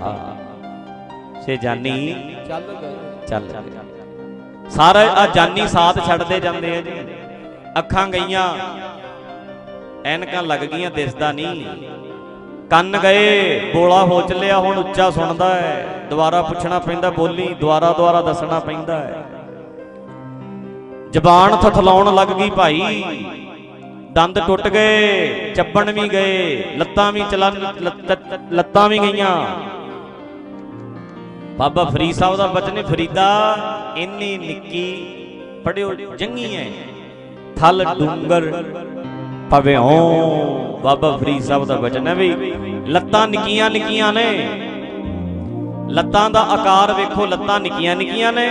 ਸੇ ਜਾਨੀ ਚੱਲ ਗਏ। ਚੱਲ ਸਾਰਾ ਆ ਜਾਨੀ ਸਾਥ ਛੱਡਦੇ ਜਾਂਦੇ ਆ ਜੀ। ਅੱਖਾਂ ਗਈਆਂ ਐਨਕਾਂ ਲੱਗ ਗਈਆਂ ਦਿਸਦਾ ਨਹੀਂ। ਕੰਨ ਗਏ ਬੋਲਾ ਹੋ ਚੱਲਿਆ ਹੁਣ ਉੱਚਾ ਸੁਣਦਾ ਹੈ। ਦੁਬਾਰਾ ਪੁੱਛਣਾ ਪੈਂਦਾ ਬੋਲੀ ਦੁਬਾਰਾ ਦੁਬਾਰਾ ਦੱਸਣਾ ਪੈਂਦਾ ਹੈ। ਜ਼ਬਾਨ ਥਥਲਾਉਣ ਲੱਗ ਗਈ ਭਾਈ। ਦੰਦ ਟੁੱਟ ਗਏ ਚੱਬਣ ਵੀ ਗਏ, ਲੱਤਾਂ ਵੀ ਚਲਨ, ਲੱਤਾਂ ਵੀ ਗਈਆਂ। ਬਾਬਾ ਫਰੀਦ ਸਾਹਿਬ ਦਾ ਬਚਨ ਹੈ, ਫਰੀਦਾ, ਇੰਨੀ ਨਿੱਕੀ ਪੜਿਓ ਜੰਗੀ ਹੈ ਥਲ ਡੂੰਗਰ ਭਵਿਓ ਬਾਬਾ ਫਰੀਦ ਸਾਹਿਬ ਦਾ ਬਚਨ ਹੈ ਵੀ ਲੱਤਾਂ ਨਿੱਕੀਆਂ ਨਿੱਕੀਆਂ ਨੇ। ਲੱਤਾਂ ਦਾ ਆਕਾਰ ਵੇਖੋ, ਲੱਤਾਂ ਨਿੱਕੀਆਂ ਨਿੱਕੀਆਂ ਨੇ।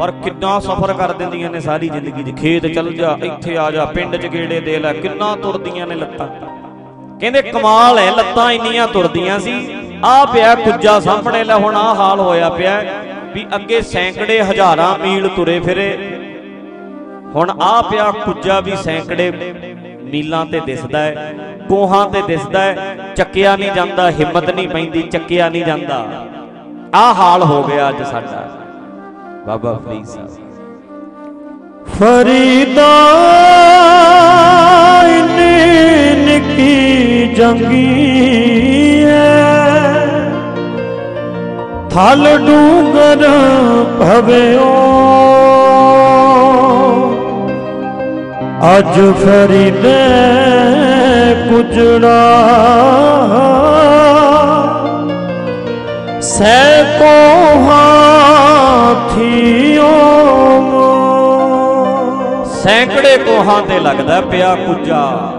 ਪਰ ਕਿੰਨਾ ਸਫ਼ਰ ਕਰ ਦਿੰਦੀਆਂ ਨੇ ਸਾਰੀ ਜ਼ਿੰਦਗੀ 'ਚ। ਖੇਤ ਚੱਲ ਜਾ, ਇੱਥੇ ਆ ਜਾ, ਪਿੰਡ 'ਚ ਗੇੜੇ ਦੇ ਲੈ, ਕਿੰਨਾ ਤੁਰਦੀਆਂ ਨੇ ਲੱਤਾਂ। ਕਹਿੰਦੇ ਕਮਾਲ ਹੈ ਲੱਤਾਂ ਇੰਨੀਆਂ ਤੁਰਦੀਆਂ ਸੀ। ਆ ਪਿਆ ਕੁੱਜਾ ਸਾਹਮਣੇ, ਲੈ ਹੁਣ ਆ ਹਾਲ ਹੋਇਆ ਪਿਆ ਵੀ ਅੱਗੇ ਸੈਂਕੜੇ ਹਜ਼ਾਰਾਂ ਮੀਲ ਤੁਰੇ ਫਿਰੇ। ਹੁਣ ਆ ਪਿਆ ਕੁੱਜਾ ਵੀ ਸੈਂਕੜੇ ਮੀਲਾਂ ਤੇ ਦਿਸਦਾ ਹੈ ਕੋਹਾਂ ਤੇ ਦਿਸਦਾ ਹੈ। ਚੱਕਿਆ ਨਹੀਂ ਜਾਂਦਾ, ਹਿੰਮਤ ਨਹੀਂ ਪੈਂਦੀ, ਚੱਕਿਆ ਨਹੀਂ ਜਾਂਦਾ। ਆ ਹਾਲ ਹੋ ਗਿਆ ਅੱਜ ਸਾਡਾ। ਬਾਬਾ ਫਰੀਦ ਸਾਹਿਬ ਫਰੀਦਾ ਇੰਨੀ ਨਿੱਕੀ ਜੰਗੀ ਐ। ਥਲ ਡੂੰਗਰ ਭਵਿਓ। ਅਜ ਫਰੀਦੇ ਕੁਜੜਾ ਸੈ ਹਾਥੀਓ ਸੈਂਕੜੇ ਕੋਹਾਂ ਤੇ ਲੱਗਦਾ ਪਿਆ ਕੁੱਜਾ।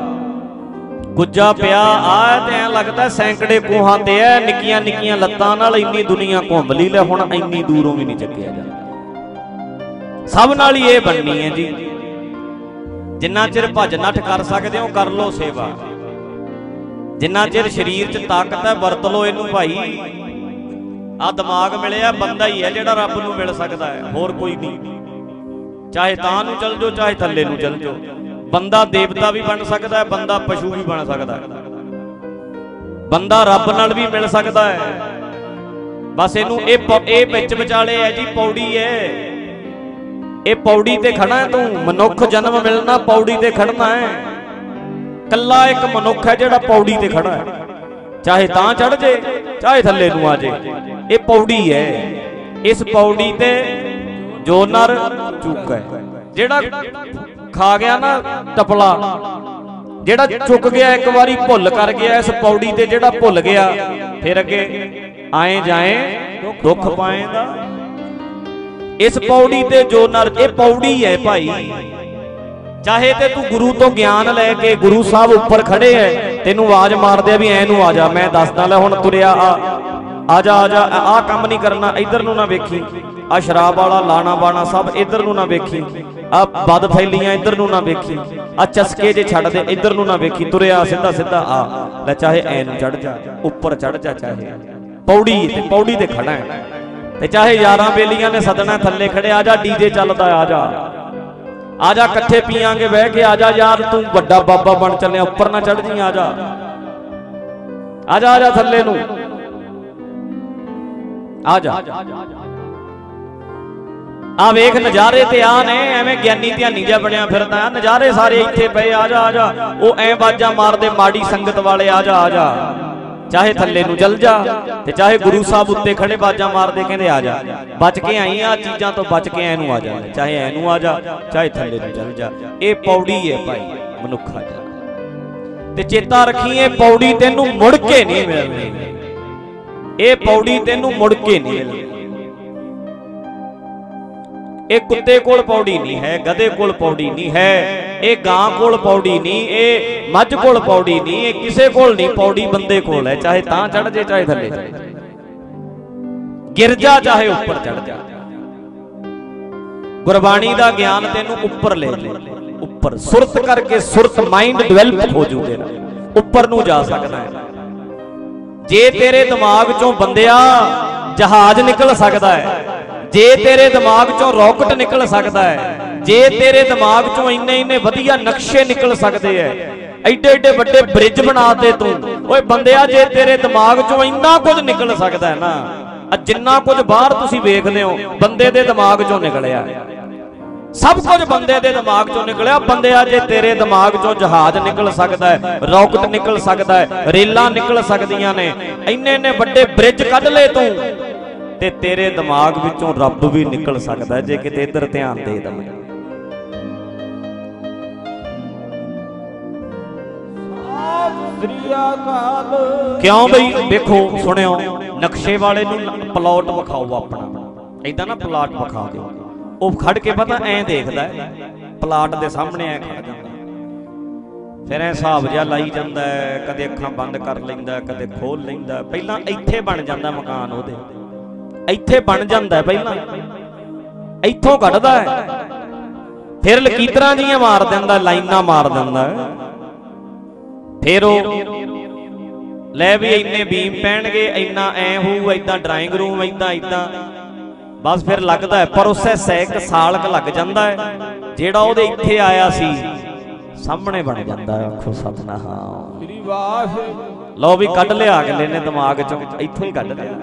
ਕੁੱਜਾ ਪਿਆ ਆ ਤੇ ਐ ਲੱਗਦਾ ਸੈਂਕੜੇ ਕੋਹਾਂ ਤੇ ਐ, ਨਿੱਕੀਆਂ ਨਿੱਕੀਆਂ ਲੱਤਾਂ ਨਾਲ ਇੰਨੀ ਦੁਨੀਆ ਘੁੰਮ ਲਈ ਲੈ ਹੁਣ ਇੰਨੀ ਦੂਰੋਂ ਵੀ ਨਹੀਂ ਚੱਕਿਆ ਜਾਂਦਾ। ਸਭ ਨਾਲ ਹੀ ਇਹ ਬਣਨੀ ਹੈ ਜੀ। ਜਿੰਨਾ ਚਿਰ ਭੱਜ ਨੱਠ ਕਰ ਸਕਦੇ ਹੋ, ਕਰ ਲਓ ਸੇਵਾ। ਜਿੰਨਾ ਚਿਰ ਸਰੀਰ 'ਚ ਤਾਕਤ ਹੈ, ਵਰਤ ਲਓ ਇਹਨੂੰ ਭਾਈ। ਆ ਦਿਮਾਗ ਮਿਲਿਆ, ਬੰਦਾ ਹੀ ਹੈ ਜਿਹੜਾ ਰੱਬ ਨੂੰ ਮਿਲ ਸਕਦਾ ਹੈ, ਹੋਰ ਕੋਈ ਨਹੀਂ। ਚਾਹੇ ਤਾਂ ਨੂੰ ਚਲ ਜਾਓ, ਚਾਹੇ ਥੱਲੇ ਨੂੰ ਚਲ ਜਾਓ। ਬੰਦਾ ਦੇਵਤਾ ਵੀ ਬਣ ਸਕਦਾ ਹੈ, ਬੰਦਾ ਪਸ਼ੂ ਵੀ ਬਣ ਸਕਦਾ ਹੈ। ਬੰਦਾ ਰੱਬ ਨਾਲ ਵੀ ਮਿਲ ਸਕਦਾ ਹੈ। ਬਸ ਇਹਨੂੰ ਇਹ ਇਹ ਵਿੱਚ ਵਿਚਾਲੇ ਹੈ ਜੀ, ਪੌੜੀ ਹੈ। ਇਹ ਪੌੜੀ ਤੇ ਖੜਾ ਤੂੰ। ਮਨੁੱਖ ਜਨਮ ਮਿਲਣਾ, ਪੌੜੀ ਤੇ ਖੜਨਾ ਹੈ। ਕੱਲਾ ਇੱਕ ਮਨੁੱਖ ਹੈ ਜਿਹੜਾ ਪੌੜੀ ਤੇ ਖੜਾ ਹੈ। ਚਾਹੇ ਤਾਂ ਚੜ ਜੇ, ਚਾਹੇ ਥੱਲੇ ਨੂੰ ਆ ਜੇ। ਇਹ ਪੌੜੀ ਹੈ। ਇਸ ਪੌੜੀ ਤੇ ਜੋ ਨਰ ਚੁੱਕ ਜਿਹੜਾ ਖਾ ਗਿਆ ਨਾ ਟਪਲਾ, ਜਿਹੜਾ ਚੁੱਕ ਗਿਆ, ਇੱਕ ਵਾਰੀ ਭੁੱਲ ਕਰ ਗਿਆ ਇਸ ਪੌੜੀ ਤੇ, ਜਿਹੜਾ ਭੁੱਲ ਗਿਆ, ਫਿਰ ਅੱਗੇ ਆਏ ਜਾਏ, ਦੁੱਖ ਪਾਏਗਾ ਇਸ ਪੌੜੀ ਤੇ ਜੋ ਨਰ, ਇਹ ਪੌੜੀ ਹੈ ਭਾਈ। ਚਾਹੇ ਤੇ ਤੂੰ ਗੁਰੂ ਤੋਂ ਗਿਆਨ ਲੈ ਕੇ ਗੁਰੂ ਸਾਹਿਬ ਉੱਪਰ ਖੜੇ ਐ ਤੈਨੂੰ ਆਵਾਜ਼ ਮਾਰਦੇ ਆ ਵੀ ਐ ਨੂੰ ਆ ਜਾ, ਮੈਂ ਦੱਸਦਾ ਲੈ ਹੁਣ ਤੁਰਿਆ ਆ। ਆ ਜਾ ਆ ਜਾ ਆ ਕੰਮ ਨਹੀਂ ਕਰਨਾ, ਇੱਧਰ ਨੂੰ ਨਾ ਵੇਖੀ। ਆ ਸ਼ਰਾਬ ਵਾਲਾ, ਲਾਣਾ ਬਾਣਾ ਸਭ ਇੱਧਰ ਨੂੰ ਨਾ ਵੇਖੀ। ਆ ਬਦ ਫੈਲੀਆਂ ਇੱਧਰ ਨੂੰ ਨਾ ਵੇਖੀ। ਆ ਚਸਕੇ ਜੇ ਛੱਡ ਦੇ ਇੱਧਰ ਨੂੰ ਨਾ ਵੇਖੀ। ਤੁਰਿਆ ਸਿੱਧਾ ਸਿੱਧਾ ਆ ਲੈ ਚਾਹੇ ਐ ਨੂੰ ਚੜ ਜਾ, ਉੱਪਰ ਚੜ ਜਾ ਚਾਹੇ। ਪੌੜੀ ਤੇ ਪੌੜੀ ਤੇ ਖੜਾ ਹੈ। ਤੇ ਚਾਹੇ ਯਾਰਾਂ ਬੇਲੀਆਂ ਨੇ ਸਦਣਾ ਥੱਲੇ ਖੜੇ ਆ ਜਾ ਡੀਜੇ ਚੱਲਦਾ ਆ ਜਾ ਆ ਜਾ ਇਕੱਠੇ ਪੀਾਂਗੇ ਬਹਿ ਕੇ ਆ ਜਾ ਯਾਰ ਤੂੰ ਵੱਡਾ ਬਾਬਾ ਬਣ ਚੱਲਿਆ, ਉੱਪਰ ਨਾ ਚੜ ਜੀ ਆ ਜਾ ਆ ਜਾ ਆ ਜਾ ਥੱਲੇ ਨੂੰ। ਆ ਜਾ। ਆ ਵੇਖ ਨਜ਼ਾਰੇ ਤੇ ਆ ਨੇ, ਐਵੇਂ ਗਿਆਨੀ ਧਿਆਨੀ ਜਿਹਾ ਬਣਿਆ ਫਿਰਦਾ। ਆ ਨਜ਼ਾਰੇ ਸਾਰੇ ਇੱਥੇ ਪਏ, ਆ ਜਾ ਆ ਜਾ। ਉਹ ਐ ਬਾਜਾਂ ਮਾਰਦੇ, ਮਾੜੀ ਸੰਗਤ ਵਾਲੇ, ਆ ਜਾ ਆ ਜਾ। ਚਾਹੇ ਥੱਲੇ ਨੂੰ ਚਲ ਜਾ ਤੇ ਚਾਹੇ ਗੁਰੂ ਸਾਹਿਬ ਉੱਤੇ ਖੜੇ ਬਾਜਾਂ ਮਾਰਦੇ, ਕਹਿੰਦੇ ਆ ਜਾ। ਬਚ ਕੇ ਆਈ ਆ, ਚੀਜ਼ਾਂ ਤੋਂ ਬਚ ਕੇ ਐ ਨੂੰ ਆ ਜਾ। ਚਾਹੇ ਐ ਨੂੰ ਆ ਜਾ, ਚਾਹੇ ਥੱਲੇ ਨੂੰ ਜਲ ਜਾ। ਇਹ ਪੌੜੀ ਹੈ ਭਾਈ, ਮਨੁੱਖਾ ਦਾ ਤੇ ਚੇਤਾ ਰੱਖੀਏ ਇਹ ਪੌੜੀ ਤੈਨੂੰ ਮੁੜ ਕੇ ਨਹੀਂ ਮਿਲਣੀ। ਇਹ ਪੌੜੀ ਤੈਨੂੰ ਮੁੜ ਕੇ ਨਹੀਂ ਮਿਲਣੀ। ਇਹ ਕੁੱਤੇ ਕੋਲ ਪੌੜੀ ਨਹੀਂ ਹੈ, ਗਧੇ ਕੋਲ ਪੌੜੀ ਨਹੀਂ ਹੈ, ਇਹ ਗਾਂ ਕੋਲ ਪੌੜੀ ਨਹੀਂ, ਇਹ ਮੱਝ ਕੋਲ ਪੌੜੀ ਨਹੀਂ, ਇਹ ਕਿਸੇ ਕੋਲ ਨਹੀਂ, ਪੌੜੀ ਬੰਦੇ ਕੋਲ ਹੈ, ਚਾਹੇ ਤਾਂ ਚੜ ਜੇ, ਚਾਹੇ ਥੱਲੇ ਗਿਰ ਜਾ, ਚਾਹੇ ਉੱਪਰ ਚੜ ਜਾ। ਗੁਰਬਾਣੀ ਦਾ ਗਿਆਨ ਤੈਨੂੰ ਉੱਪਰ ਲੈ ਲੈ, ਉੱਪਰ। ਸੁਰਤ ਕਰਕੇ ਸੁਰਤ ਮਾਈਂਡ ਡਿਵੈਲਪ ਹੋ ਜੂ ਉੱਪਰ ਨੂੰ ਜਾ ਸਕਦਾ ਹੈ। ਜੇ ਤੇਰੇ ਦਿਮਾਗ ਚੋਂ ਬੰਦਿਆ ਜਹਾਜ਼ ਨਿਕਲ ਸਕਦਾ ਹੈ, ਜੇ ਤੇਰੇ ਦਿਮਾਗ ਚੋਂ ਰਾਕਟ ਨਿਕਲ ਸਕਦਾ ਹੈ, ਜੇ ਤੇਰੇ ਦਿਮਾਗ ਚੋਂ ਇੰਨੇ ਇੰਨੇ ਵਧੀਆ ਨਕਸ਼ੇ ਨਿਕਲ ਸਕਦੇ ਐ ਐਡੇ ਐਡੇ ਵੱਡੇ ਬ੍ਰਿਜ ਬਣਾਤੇ ਤੂੰ ਓਏ ਬੰਦਿਆ ਜੇ ਤੇਰੇ ਦਿਮਾਗ ਚੋਂ ਇੰਨਾ ਕੁਝ ਨਿਕਲ ਸਕਦਾ ਹੈ ਨਾ ਜਿੰਨਾ ਕੁਝ ਬਾਹਰ ਤੁਸੀਂ ਵੇਖਦੇ ਹੋ, ਬੰਦੇ ਦੇ ਦਿਮਾਗ ਚੋਂ ਨਿਕਲਿਆ। ਸਭ ਕੁਝ ਬੰਦੇ ਦੇ ਦਿਮਾਗ ਚੋਂ ਨਿਕਲਿਆ ਬੰਦਿਆ ਜੇ ਤੇਰੇ ਦਿਮਾਗ ਚੋਂ ਜਹਾਜ਼ ਨਿਕਲ ਸਕਦਾ ਹੈ, ਰਾਕਟ ਨਿਕਲ ਸਕਦਾ ਹੈ, ਰੇਲਾਂ ਨਿਕਲ ਸਕਦੀਆਂ ਨੇ, ਇੰਨੇ ਇੰਨੇ ਵੱਡੇ ਬ੍ਰਿਜ ਕੱਢ ਲੈ ਤੂੰ, ਤੇ ਤੇਰੇ ਦਿਮਾਗ ਵਿੱਚੋਂ ਰੱਬ ਵੀ ਨਿਕਲ ਸਕਦਾ ਜੇ ਕਿਤੇ ਇੱਧਰ ਧਿਆਨ ਦੇ ਦਵੇਂ ਕਿਉਂ ਬਈ? ਦੇਖੋ, ਸੁਣਿਓ, ਨਕਸ਼ੇ ਵਾਲੇ ਨੂੰ ਪਲਾਟ ਵਿਖਾਓ ਆਪਣਾ। ਇਦਾਂ ਨਾ ਪਲਾਟ ਵਿਖਾ ਦਿਓ। ਉਹ ਖੜ ਕੇ ਪਤਾ ਐਂ ਦੇਖਦਾ ਪਲਾਟ ਦੇ ਸਾਹਮਣੇ ਐ ਖੜ ਜਾਂਦਾ। ਫਿਰ ਐ ਹਿਸਾਬ ਜਿਹਾ ਲਾਈ ਜਾਂਦਾ ਕਦੇ ਅੱਖਾਂ ਬੰਦ ਕਰ ਲੈਂਦਾ ਕਦੇ ਖੋਲ ਲੈਂਦਾ ਪਹਿਲਾਂ ਇੱਥੇ ਬਣ ਜਾਂਦਾ ਮਕਾਨ ਉਹਦੇ। ਇੱਥੇ ਬਣ ਜਾਂਦਾ ਪਹਿਲਾਂ। ਇੱਥੋਂ ਕੱਢਦਾ ਫਿਰ ਲਕੀਤਰਾਂ ਜੀਆਂ ਮਾਰ ਦਿੰਦਾ ਲਾਈਨਾਂ ਮਾਰ ਦਿੰਦਾ ਫਿਰ ਉਹ ਲੈ ਵੀ ਇੰਨੇ ਬੀਮ ਪੈਣਗੇ ਇੰਨਾ ਐ ਹੋਊ ਇਦਾਂ ਡਰਾਇੰਗ ਰੂਮ ਇਦਾਂ ਇਦਾਂ ਬਸ ਫਿਰ ਲੱਗਦਾ ਹੈ ਪ੍ਰੋਸੈਸ ਹੈ ਇੱਕ ਸਾਲ ਕ ਲੱਗ ਜਾਂਦਾ ਹੈ ਜਿਹੜਾ ਉਹਦੇ ਇੱਥੇ ਆਇਆ ਸੀ ਸਾਹਮਣੇ ਬਣ ਜਾਂਦਾ ਹੈ ਆਖੋ ਸਤਨਾਮ ਸ੍ਰੀ ਵਾਹਿਗੁਰੂ ਲਓ ਵੀ ਕੱਢ ਲਿਆ ਅਗਲੇ ਨੇ ਦਿਮਾਗ ਚੋਂ ਇੱਥੋਂ ਹੀ ਕੱਢ ਲਿਆ।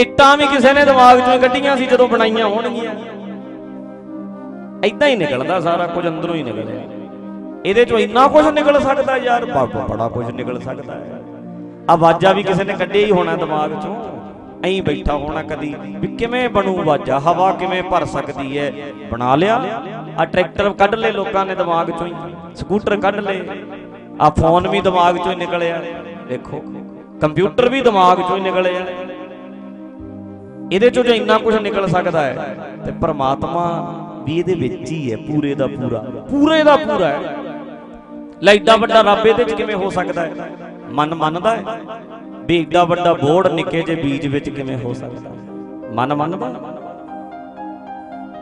ਇੱਟਾਂ ਵੀ ਕਿਸੇ ਨੇ ਦਿਮਾਗ ਚੋਂ ਹੀ ਕੱਢੀਆਂ ਸੀ ਜਦੋਂ ਬਣਾਈਆਂ ਹੋਣਗੀਆਂ। ਇਦਾਂ ਹੀ ਨਿਕਲਦਾ ਸਾਰਾ ਕੁਝ ਅੰਦਰੋਂ ਹੀ ਨਿਕਲਿਆ ਇਹਦੇ ਚੋਂ ਇੰਨਾ ਕੁਝ ਨਿਕਲ ਸਕਦਾ ਯਾਰ ਬੜਾ ਕੁਝ ਨਿਕਲ ਸਕਦਾ ਹੈ। ਆਵਾਜ਼ਾਂ ਵੀ ਕਿਸੇ ਨੇ ਕੱਢਿਆ ਹੀ ਹੋਣਾ ਦਿਮਾਗ ਚੋਂ। ਐਂ ਬੈਠਾ ਹੋਣਾ ਕਦੀ ਵੀ ਕਿਵੇਂ ਬਣੂ ਵਾਜਾ, ਹਵਾ ਕਿਵੇਂ ਭਰ ਸਕਦੀ ਹੈ ਬਣਾ ਲਿਆ? ਆ ਟਰੈਕਟਰ ਕੱਢ ਲਏ ਲੋਕਾਂ ਨੇ ਦਿਮਾਗ ਚੋਂ ਹੀ, ਸਕੂਟਰ ਕੱਢ ਲਏ। ਆ ਫੋਨ ਵੀ ਦਿਮਾਗ ਚੋਂ ਹੀ ਨਿਕਲਿਆ। ਦੇਖੋ, ਕੰਪਿਊਟਰ ਵੀ ਦਿਮਾਗ ਚੋਂ ਹੀ ਨਿਕਲਿਆ। ਇਹਦੇ ਚੋਂ ਜੇ ਇੰਨਾ ਕੁਝ ਨਿਕਲ ਸਕਦਾ ਹੈ ਤੇ ਪਰਮਾਤਮਾ ਵੀ ਇਹਦੇ ਵਿੱਚ ਹੀ ਹੈ ਪੂਰੇ ਦਾ ਪੂਰਾ। ਪੂਰੇ ਦਾ ਪੂਰਾ ਹੈ ਲੈ ਏਡਾ ਵੱਡਾ ਰੱਬ ਇਹਦੇ ਚ ਕਿਵੇਂ ਹੋ ਸਕਦਾ ਹੈ ਮਨ ਮੰਨਦਾ ਹੈ ਵੀ ਏਡਾ ਵੱਡਾ ਬੋੜ ਨਿੱਕੇ ਜਿਹੇ ਬੀਜ ਵਿੱਚ ਕਿਵੇਂ ਹੋ ਸਕਦਾ? ਮਨ ਮੰਨਦਾ? ਹੈ?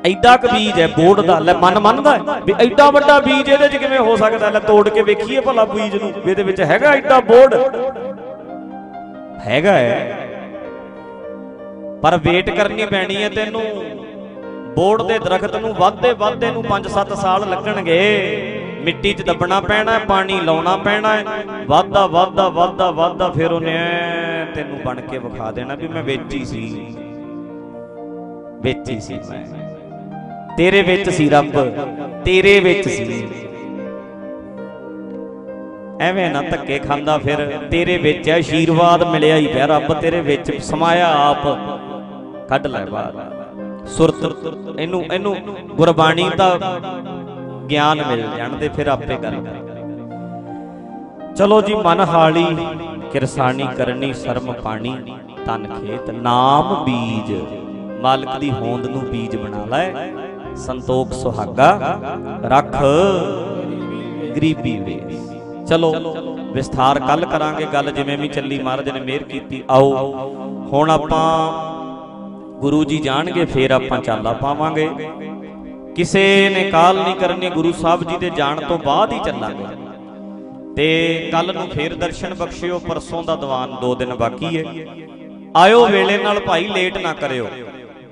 ਐਡਾ ਕੁ ਬੀਜ ਹੈ, ਬੋੜ ਦਾ। ਲੈ, ਮਨ ਮੰਨਦਾ ਵੀ ਐਡਾ ਵੱਡਾ ਬੀਜ ਇਹਦੇ ਚ ਕਿਵੇਂ ਹੋ ਸਕਦਾ? ਲੈ, ਤੋੜ ਕੇ ਵੇਖੀਏ ਭਲਾ ਬੀਜ ਨੂੰ। ਵੀ ਇਹਦੇ ਵਿੱਚ ਹੈਗਾ ਐਡਾ ਬੋੜ? ਹੈਗਾ ਹੈ। ਪਰ ਵੇਟ ਕਰਨੀ ਪੈਣੀ ਹੈ ਤੈਨੂੰ। ਬੋੜ ਦੇ ਦਰਖਤ ਨੂੰ ਵੱਧਦੇ ਵੱਧਦੇ ਨੂੰ 5-7 ਸਾਲ ਲੱਗਣਗੇ। ਮਿੱਟੀ 'ਚ ਦੱਬਣਾ ਪੈਣਾ, ਪਾਣੀ ਲਾਉਣਾ ਪੈਣਾ ਹੈ। ਵੱਧਦਾ ਵੱਧਦਾ ਵੱਧਦਾ ਵੱਧਦਾ ਫਿਰ ਉਹਨੇ ਤੈਨੂੰ ਬਣ ਕੇ ਵਿਖਾ ਦੇਣਾ ਵੀ ਮੈਂ ਵਿੱਚ ਸੀ। ਵਿੱਚ ਸੀ ਮੈਂ। ਤੇਰੇ ਵਿੱਚ ਸੀ ਰੱਬ, ਤੇਰੇ ਵਿੱਚ ਸੀ। ਐਵੇਂ ਨਾ ਧੱਕੇ ਖਾਂਦਾ ਫਿਰ, ਤੇਰੇ ਵਿੱਚ ਹੈ ਆਸ਼ੀਰਵਾਦ ਮਿਲਿਆ ਹੀ ਪਿਆ ਰੱਬ, ਤੇਰੇ ਵਿੱਚ ਸਮਾਇਆ ਆਪ। ਕੱਢ ਲੈ ਬਾਹਰ। ਸੁਰਤ, ਇਹਨੂੰ ਇਹਨੂੰ ਗੁਰਬਾਣੀ ਦਾ ਗਿਆਨ ਮਿਲ ਜਾਣ ਦੇ ਫਿਰ ਆਪੇ ਗੱਲ ਚਲੋ ਜੀ, ਮਨ ਹਾਲੀ, ਕਿਰਸਾਨੀ ਕਰਨੀ, ਸ਼ਰਮ ਪਾਣੀ ਤਨ ਖੇਤ, ਨਾਮ ਬੀਜ। ਮਾਲਕ ਦੀ ਹੋਂਦ ਨੂੰ ਬੀਜ ਬਣਾ ਲੈ, ਸੰਤੋਖ ਸੁਹਾਗਾ, ਰੱਖ ਗਰੀਬੀ ਵੇਸ। ਚਲੋ, ਵਿਸਥਾਰ ਕੱਲ ਕਰਾਂਗੇ ਗੱਲ, ਜਿਵੇਂ ਵੀ ਚੱਲੀ ਮਹਾਰਾਜ ਨੇ ਮਿਹਰ ਕੀਤੀ, ਆਓ। ਹੁਣ ਆਪਾਂ ਗੁਰੂ ਜੀ ਜਾਣਗੇ, ਫੇਰ ਆਪਾਂ ਚਾਲਾ ਪਾਵਾਂਗੇ। ਕਿਸੇ ਨੇ ਕਾਲ ਨਹੀਂ ਕਰਨੀ, ਗੁਰੂ ਸਾਹਿਬ ਜੀ ਦੇ ਜਾਣ ਤੋਂ ਬਾਅਦ ਹੀ ਚੱਲਾਂਗੇ। ਤੇ ਕੱਲ ਨੂੰ ਫੇਰ ਦਰਸ਼ਨ ਬਖਸ਼ਿਓ, ਪਰਸੋਂ ਦਾ ਦੀਵਾਨ 2 ਦਿਨ ਬਾਕੀ ਹੈ ਆਇਓ ਵੇਲੇ ਨਾਲ ਭਾਈ ਲੇਟ ਨਾ ਕਰਿਓ।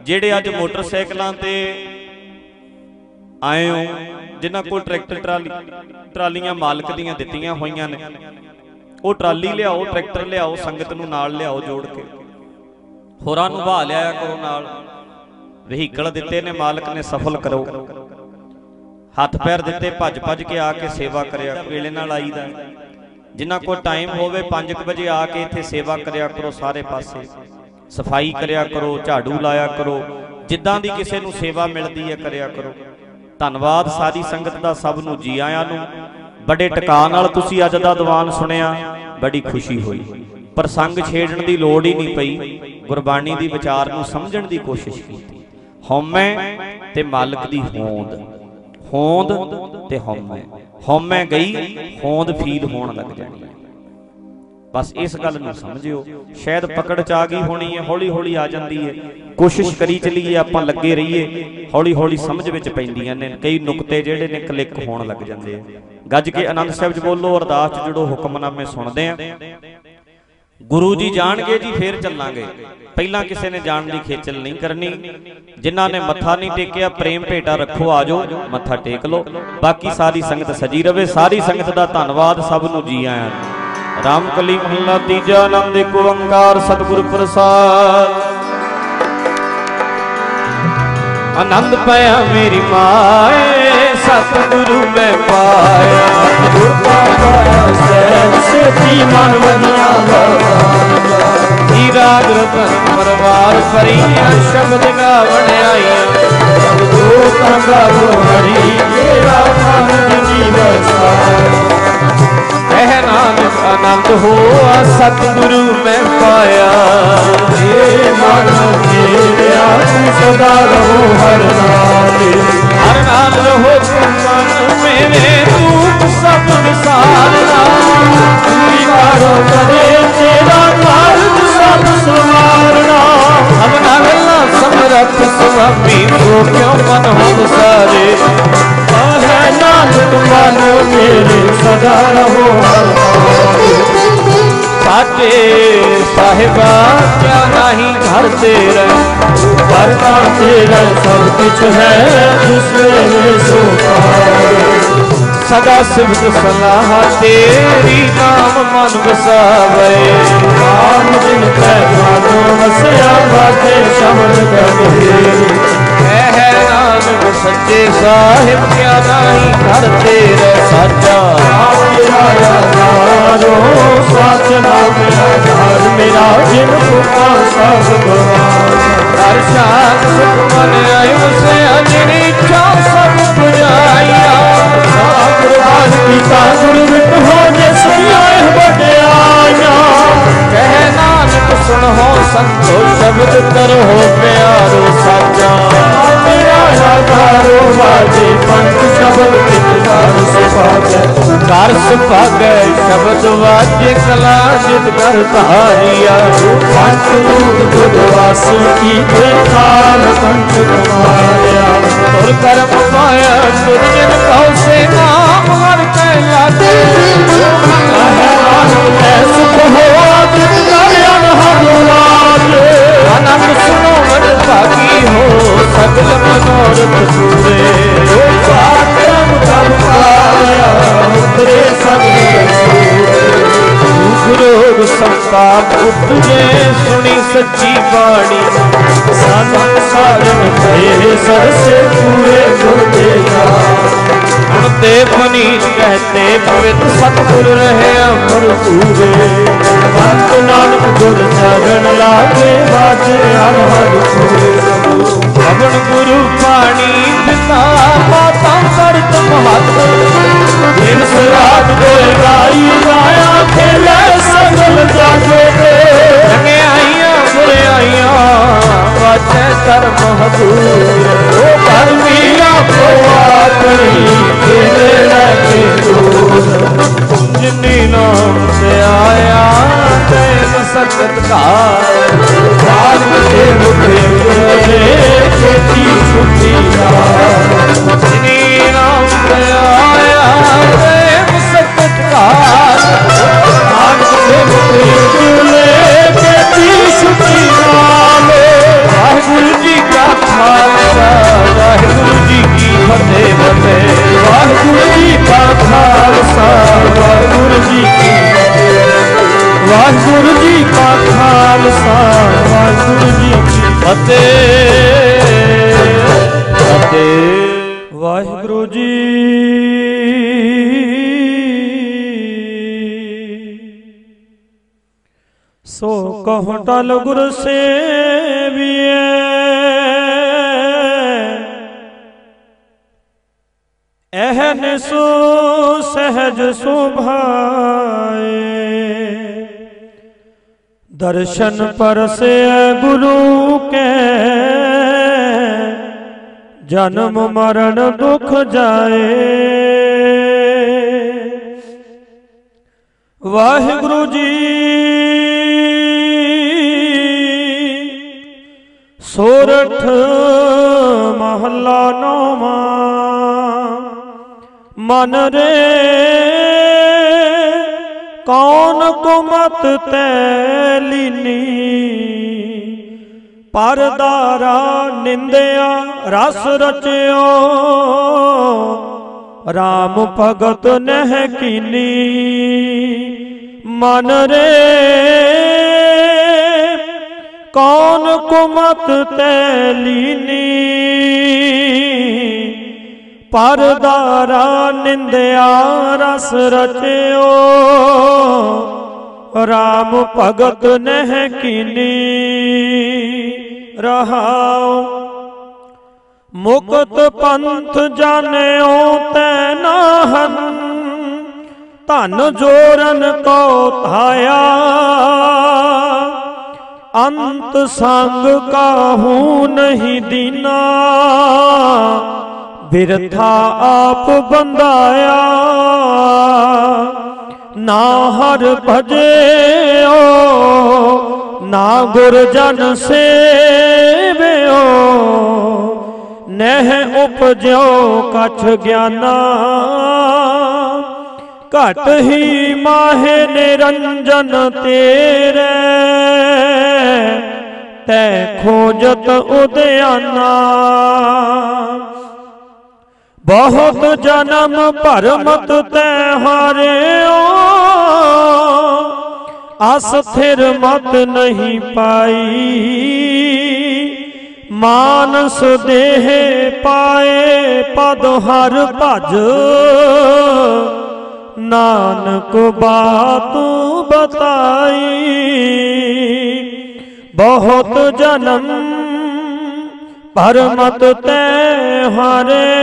ਜਿਹੜੇ ਅੱਜ ਮੋਟਰਸਾਈਕਲਾਂ ਤੇ ਆਏ ਹੋ, ਜਿਨ੍ਹਾਂ ਕੋਲ ਟਰੈਕਟਰ, ਟਰਾਲੀ, ਟਰਾਲੀਆਂ ਮਾਲਕ ਦੀਆਂ ਦਿੱਤੀਆਂ ਹੋਈਆਂ ਨੇ, ਉਹ ਟਰਾਲੀ ਲਿਆਓ, ਟਰੈਕਟਰ ਲਿਆਓ, ਸੰਗਤ ਨੂੰ ਨਾਲ ਲਿਆਓ ਜੋੜ ਕੇ। ਹੋਰਾਂ ਨੂੰ ਭਾ ਲਿਆਇਆ ਕਰੋ ਨਾਲ। ਵਹੀਕਲ ਦਿੱਤੇ ਨੇ, ਮਾਲਕ ਨੇ ਸਫਲ ਕਰੋ। ਹੱਥ ਪੈਰ ਦਿੱਤੇ ਭੱਜ ਭੱਜ ਕੇ ਆ ਕੇ ਸੇਵਾ ਕਰਿਆ ਵੇਲੇ ਨਾਲ ਆਈਦਾ। ਜਿੰਨਾ ਕੋਲ ਟਾਈਮ ਹੋਵੇ 5 ਵਜੇ ਆ ਕੇ ਇੱਥੇ ਸੇਵਾ ਕਰਿਆ ਕਰੋ ਸਾਰੇ ਪਾਸੇ। ਸਫ਼ਾਈ ਕਰਿਆ ਕਰੋ, ਝਾੜੂ ਲਾਇਆ ਕਰੋ। ਜਿੱਦਾਂ ਦੀ ਕਿਸੇ ਨੂੰ ਸੇਵਾ ਮਿਲਦੀ ਹੈ, ਕਰਿਆ ਕਰੋ। ਧੰਨਵਾਦ ਸਾਰੀ ਸੰਗਤ ਦਾ ਸਭ ਨੂੰ, ਜੀ ਆਇਆਂ ਨੂੰ। ਬੜੇ ਟਿਕਾ ਨਾਲ ਤੁਸੀਂ ਅੱਜ ਦਾ ਦੀਵਾਨ ਸੁਣਿਆ, ਬੜੀ ਖੁਸ਼ੀ ਹੋਈ। ਪ੍ਰਸੰਗ ਛੇੜਨ ਦੀ ਲੋੜ ਹੀ ਨਹੀਂ ਪਈ। ਗੁਰਬਾਣੀ ਦੀ ਵਿਚਾਰ ਨੂੰ ਸਮਝਣ ਦੀ ਕੋਸ਼ਿਸ਼ ਕੀਤੀ। ਹਉਮੈ ਤੇ ਮਾਲਕ ਦੀ ਹੋਂਦ। ਹੋਂਦ ਤੇ ਹਉਮੈ। ਹਉਮੈ ਗਈ, ਹੋਂਦ ਫੀਲ ਹੋਣ ਲੱਗ ਜਾਣੀ ਹੈ। ਬਸ ਇਸ ਗੱਲ ਨੂੰ ਸਮਝਿਓ। ਸ਼ਾਇਦ ਪਕੜ ਚ ਆ ਗਈ ਹੋਣੀ ਹੈ ਹੌਲੀ ਹੌਲੀ ਆ ਜਾਂਦੀ ਹੈ। ਕੋਸ਼ਿਸ਼ ਕਰੀ ਚਲੀਏ, ਆਪਾਂ ਲੱਗੇ ਰਹੀਏ। ਹੌਲੀ ਹੌਲੀ ਸਮਝ ਵਿੱਚ ਪੈਂਦੀਆਂ ਨੇ। ਕਈ ਨੁਕਤੇ ਜਿਹੜੇ ਨੇ ਕਲਿੱਕ ਹੋਣ ਲੱਗ ਜਾਂਦੇ ਆ। ਗੱਜ ਕੇ ਆਨੰਦ ਸਾਹਿਬ ਚ ਬੋਲੋ, ਅਰਦਾਸ ਚ ਜੁੜੋ, ਹੁਕਮਨਾਮੇ ਸੁਣਦੇ ਆ। ਗੁਰੂ ਜੀ ਜਾਣਗੇ ਜੀ, ਫੇਰ ਚੱਲਾਂਗੇ। ਪਹਿਲਾਂ ਕਿਸੇ ਨੇ ਜਾਣ ਦੀ ਖੇਚਲ ਨਹੀਂ ਕਰਨੀ। ਜਿਨ੍ਹਾਂ ਨੇ ਮੱਥਾ ਨਹੀਂ ਟੇਕਿਆ, ਪ੍ਰੇਮ ਭੇਟਾ ਰੱਖੋ, ਆਜੋ, ਮੱਥਾ ਟੇਕ ਲਓ। ਬਾਕੀ ਸਾਰੀ ਸੰਗਤ ਸਜੀ ਰਵੇ। ਸਾਰੀ ਸੰਗਤ ਦਾ ਧੰਨਵਾਦ ਸਭ ਨੂੰ ਜੀ ਆਇਆਂ ਨੂੰ। ਰਾਮ ਕਲੀ ਮਹੱਲਾ, ਤੀਜਾ ਆਨੰਦ, ਇੱਕ ਓੰਕਾਰ ਸਤਿਗੁਰ ਪ੍ਰਸਾਦ। ਆਨੰਦ ਪਾਇਆ ਮੇਰੀ ਮਾਏ ਸਤਿਗੁਰੂ ਮੈਂ ਪਾਇਆ। ਗੁਰਤਾ ਸਹਿ ਸੇਤੀ ਮਨ ਵਨੀਆਂ ਹੀਰਾ ਗੁਰਤਨ ਪਰਵਾਰ ਫਰੀਆਂ ਸ਼ਬਦ ਗਾਵਣ ਆਈਆਂ ਸਤਿਗੁਰੂ ਤੰਗਾ ਹਰੀ ਤੇਰਾ ਮਨ ਜੀਵ ਸਾਰ ਕਹਿ ਨਾਨਕ ਆਨੰਦ ਹੋਆ, ਸਤਿਗੁਰੂ ਮੈਂ ਪਾਇਆ। ਏ ਮਨ ਮੇਰਿਆ ਸਦਾ ਰਹੋ ਹਰ ਨਾਮ ਹਰ ਨਾਮ ਰਹੋ ਮਨ ਮੇਰੇ ਰੂਪ ਸਭ ਵਿਸਾਰਨਾ ਪੂਰੀ ਕਰੋ ਕਰੇ ਤੇਰਾ ਕਾਰਜ ਸਭ ਸਵਾਰਨਾ ਅਬ ਨਗਲਾ ਸਮਰੱਥ ਸੁਆਮੀ ਕੋ ਕਿਉ ਮਨ ਹਮ ਸਾਰੇ? ਹੈ ਨਾਨਕ ਮਨ ਮੇਰੇ, ਸਦਾ ਰਹੋ ਸਾਡੇ ਸਾਹਿਬਾ ਕਿਆ ਨਹੀਂ ਘਰ ਤੇਰਾ। ਵਰਨਾ ਤੇਰਾ ਸਭ ਕੁਛ ਹੈ ਜਿਸਨੇ ਸੋ ਸਦਾ ਸਿਫਤ ਸਲਾਹ ਤੇਰੀ, ਨਾਮ ਮਨ ਵਸਾਵੇ। ਨਾਮ ਜਿਨ ਕੈ ਮਨ ਵਸਿਆ ਬਾਤੇ ਸ਼ਬਦ ਕਰੇ ਹੈ ਨਾਨਕ ਸੱਚੇ ਸਾਹਿਬ ਕਿਆ ਨਹੀਂ ਘਰ ਤੇਰੇ ਸਾਚਾ ਮੇਰਾ ਆਧਾਰੋ ਸੱਚ ਨਾਮ ਆਧਾਰ ਮੇਰਾ ਜਿਨ ਕੋ ਸਭ ਜਾਗ ਸੁਖ ਮਨ ਆਇ ਉਸੇ ਅਜਣੀ ਇੱਛਾ ਸਭ ਪੁਜਾਈਆ ਗੁਰਬਾਜ ਕੀਤਾ ਗੁਰੂ ਵਿਟ ਹੋ ਜੇ ਸੁਣਾਏ ਵਡਿਆਈਆਂ ਕਹਿ ਨਾਨਕ ਸੁਣੋ ਸੰਤੋ, ਸ਼ਬਦ ਕਰੋ ਪਿਆਰੋ ਸਾਜਾ ਮੇਰਾ ਆਧਾਰੋ ਵਾਜੇ ਪੰਜ ਸ਼ਬਦ ਵਿੱਚ ਸੁਭਾਗੈ ਘਰ ਸੁਭਾਗੈ ਸ਼ਬਦ ਵਾਜੇ ਕਲਾ ਜਿਤ ਕਰ ਧਾਰੀਆ। ਪੰਜ ਰੂਪ ਗੁਰਵਾਸ ਕੀ ਖਾਲ ਕੰਠ ਕੁਮਾਰਿਆ। ਤੁਰ ਕਰਮ ਪਾਇਆ ਤੁਰ ਕਉ ਸੇ ਨਾਮ ਹਰ ਕੈ ਲਾਗੇ। ਹੈ ਆਨੰਦ ਸੁਖ ਹੋਆ ਸਗਲ ਮਨੋਰਥ ਪੂਰੇ ਆਤਮ ਕਰ ਪਾਇਆ ਉਤਰੇ ਸਭ ਰੋਗ ਸੰਤਾਪ ਉਪਜੇ ਸੁਣੀ ਸੱਚੀ ਬਾਣੀ। ਸਾਧਨ ਸਾਜਨ ਭਏ ਸਰਸੇ ਪੂਰੇ ਗੁਰ ਦੇ ਹੁਣ ਤੇ ਪਨੀਤ ਕਹਤੇ, ਪਵਿੱਤ ਸਤਿਗੁਰ ਰਹੇ ਅਮਰ ਪੂਰੇ। ਬੰਤ ਨਾਨਕ ਗੁਰ ਚਰਨ ਲਾਗੇ ਬਾਜੇ ਅਨਹਦ ਪੂਰੇ। ਪਵਨ ਗੁਰੂ ਪਾਣੀ ਪਿਤਾ ਮਾਤਾ ਕਰਤ ਮਹਤ ਦਿਨ ਸਰਾਤ ਦੇ ਗਾਈ ਗਾਇਆ ਖੇਲੇ ਸਗਲ ਜਾਗੇ। ਤੇ ਚੰਗਿਆਈਆਂ ਬੁਰਿਆਈਆਂ ਵਾਚੈ ਧਰਮ ਹਦੂਰ ਉਹ ਧਰਮੀ ਆਪੋ ਆਪਣੀ ਖੇਲੇ ਲੈ ਕੇ ਦੂਰ। ਜਿਨੀ ਨਾਮ ਤੇ ਆਇਆ ਤੈਨ ਸਕਤ ਘਾਰ ਬਾਗ ਦੇ ਮੁਖੇ ਗੁਰੇ ਖੇਤੀ ਸੁਖੀ ਜਿਨੀ ਨਾਮ ਤੇ ਆਇਆ ਤੈਨ ਸਕਤ ਘਾਰ ਵਾਹਿਗੁਰੂ ਜੀ ਕਾ ਖਾਲਸਾ ਵਾਹਿਗੁਰੂ ਜੀ ਕੀ ਫਤਿਹ। ਫਤਿਹ। ਵਾਹਿਗੁਰੂ ਜੀ ਕਹੁ ਟਲ ਗੁਰ ਸੇਵੀਏ ਐਹਨ ਸੋ ਸਹਿਜ ਸੁਭਾਏ। ਦਰਸ਼ਨ ਪਰਸੇ ਗੁਰੂ ਕੇ। ਜਨਮ ਮਰਨ ਦੁਖ ਜਾਏ। ਵਾਹਿਗੁਰੂ ਜੀ ਸੋਰਠ ਮਹੱਲਾ ਨੌਵਾਂ। ਮਨ ਰੇ ਕੌਣ ਕੁਮਤ ਤੈ ਲੀਨੀ। ਪਰਦਾਰਾ ਨਿੰਦਿਆ, ਰਸ ਰਚਿਓ। RAM ਭਗਤ ਨਹਿ ਕੀਨੀ। ਮਨ ਰੇ ਕੌਣ ਕੁਮਤ ਤੈ ਲੀਨੀ? ਪਰਦਾਰਾ ਨਿੰਦਿਆ ਰਸ ਰਚਿਓ। RAM ਭਗਤ ਨਹਿ ਕੀਨੀ? ਰਹਾਉ। ਮੁਕਤ ਪੰਥ ਜਾਣਿਓ ਤੈ ਨਾਹਨ। ਧਨ ਜੋਰਨ ਕੋ ਧਾਇਆ। ਅੰਤ ਸੰਗ ਕਾਹੂ ਨਹੀਂ ਦੀਨਾ। ਬਿਰਥਾ ਆਪ ਬੰਦਾਇਆ ਨਾ ਹਰ ਭਜਿਓ, ਨਾ ਗੁਰ ਜਨ ਸੇਵਿਓ। ਨਹਿ ਉਪਜਿਓ ਕਛ ਗਿਆਨਾ। ਘਟ ਹੀ ਮਾਹੇ ਨਿਰੰਜਨ ਤੇਰੇ। ਤੈ ਖੋਜਤ ਉਦਿਆਨਾ ਬਹੁਤ ਜਨਮ ਭਰਮਤ ਤੈ ਹਾਰਿਓ। ਅਸ ਥਿਰ ਮਤ ਨਹੀਂ ਪਾਈ। ਮਾਨਸ ਦੇਹ ਪਾਏ, ਪਦ ਹਰ ਭਜ। ਨਾਨਕ ਬਾਤ ਬਤਾਈ। ਬਹੁਤ ਜਨਮ ਪਰਮਤ ਤੈ ਹਾਰਿਓ।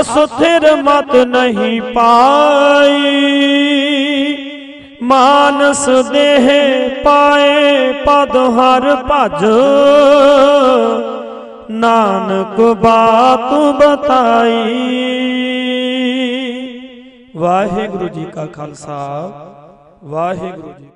ਅਸਥਿਰ ਮਤ ਨਹੀਂ ਪਾਈ। ਮਾਨਸ ਦੇਹ ਪਾਏ, ਪਦ ਹਰ ਭਜ। ਨਾਨਕ ਬਾਤ ਬਤਾਈ। ਵਾਹਿਗੁਰੂ ਜੀ ਕਾ ਖਾਲਸਾ ਵਾਹਿਗੁਰੂ ਜੀ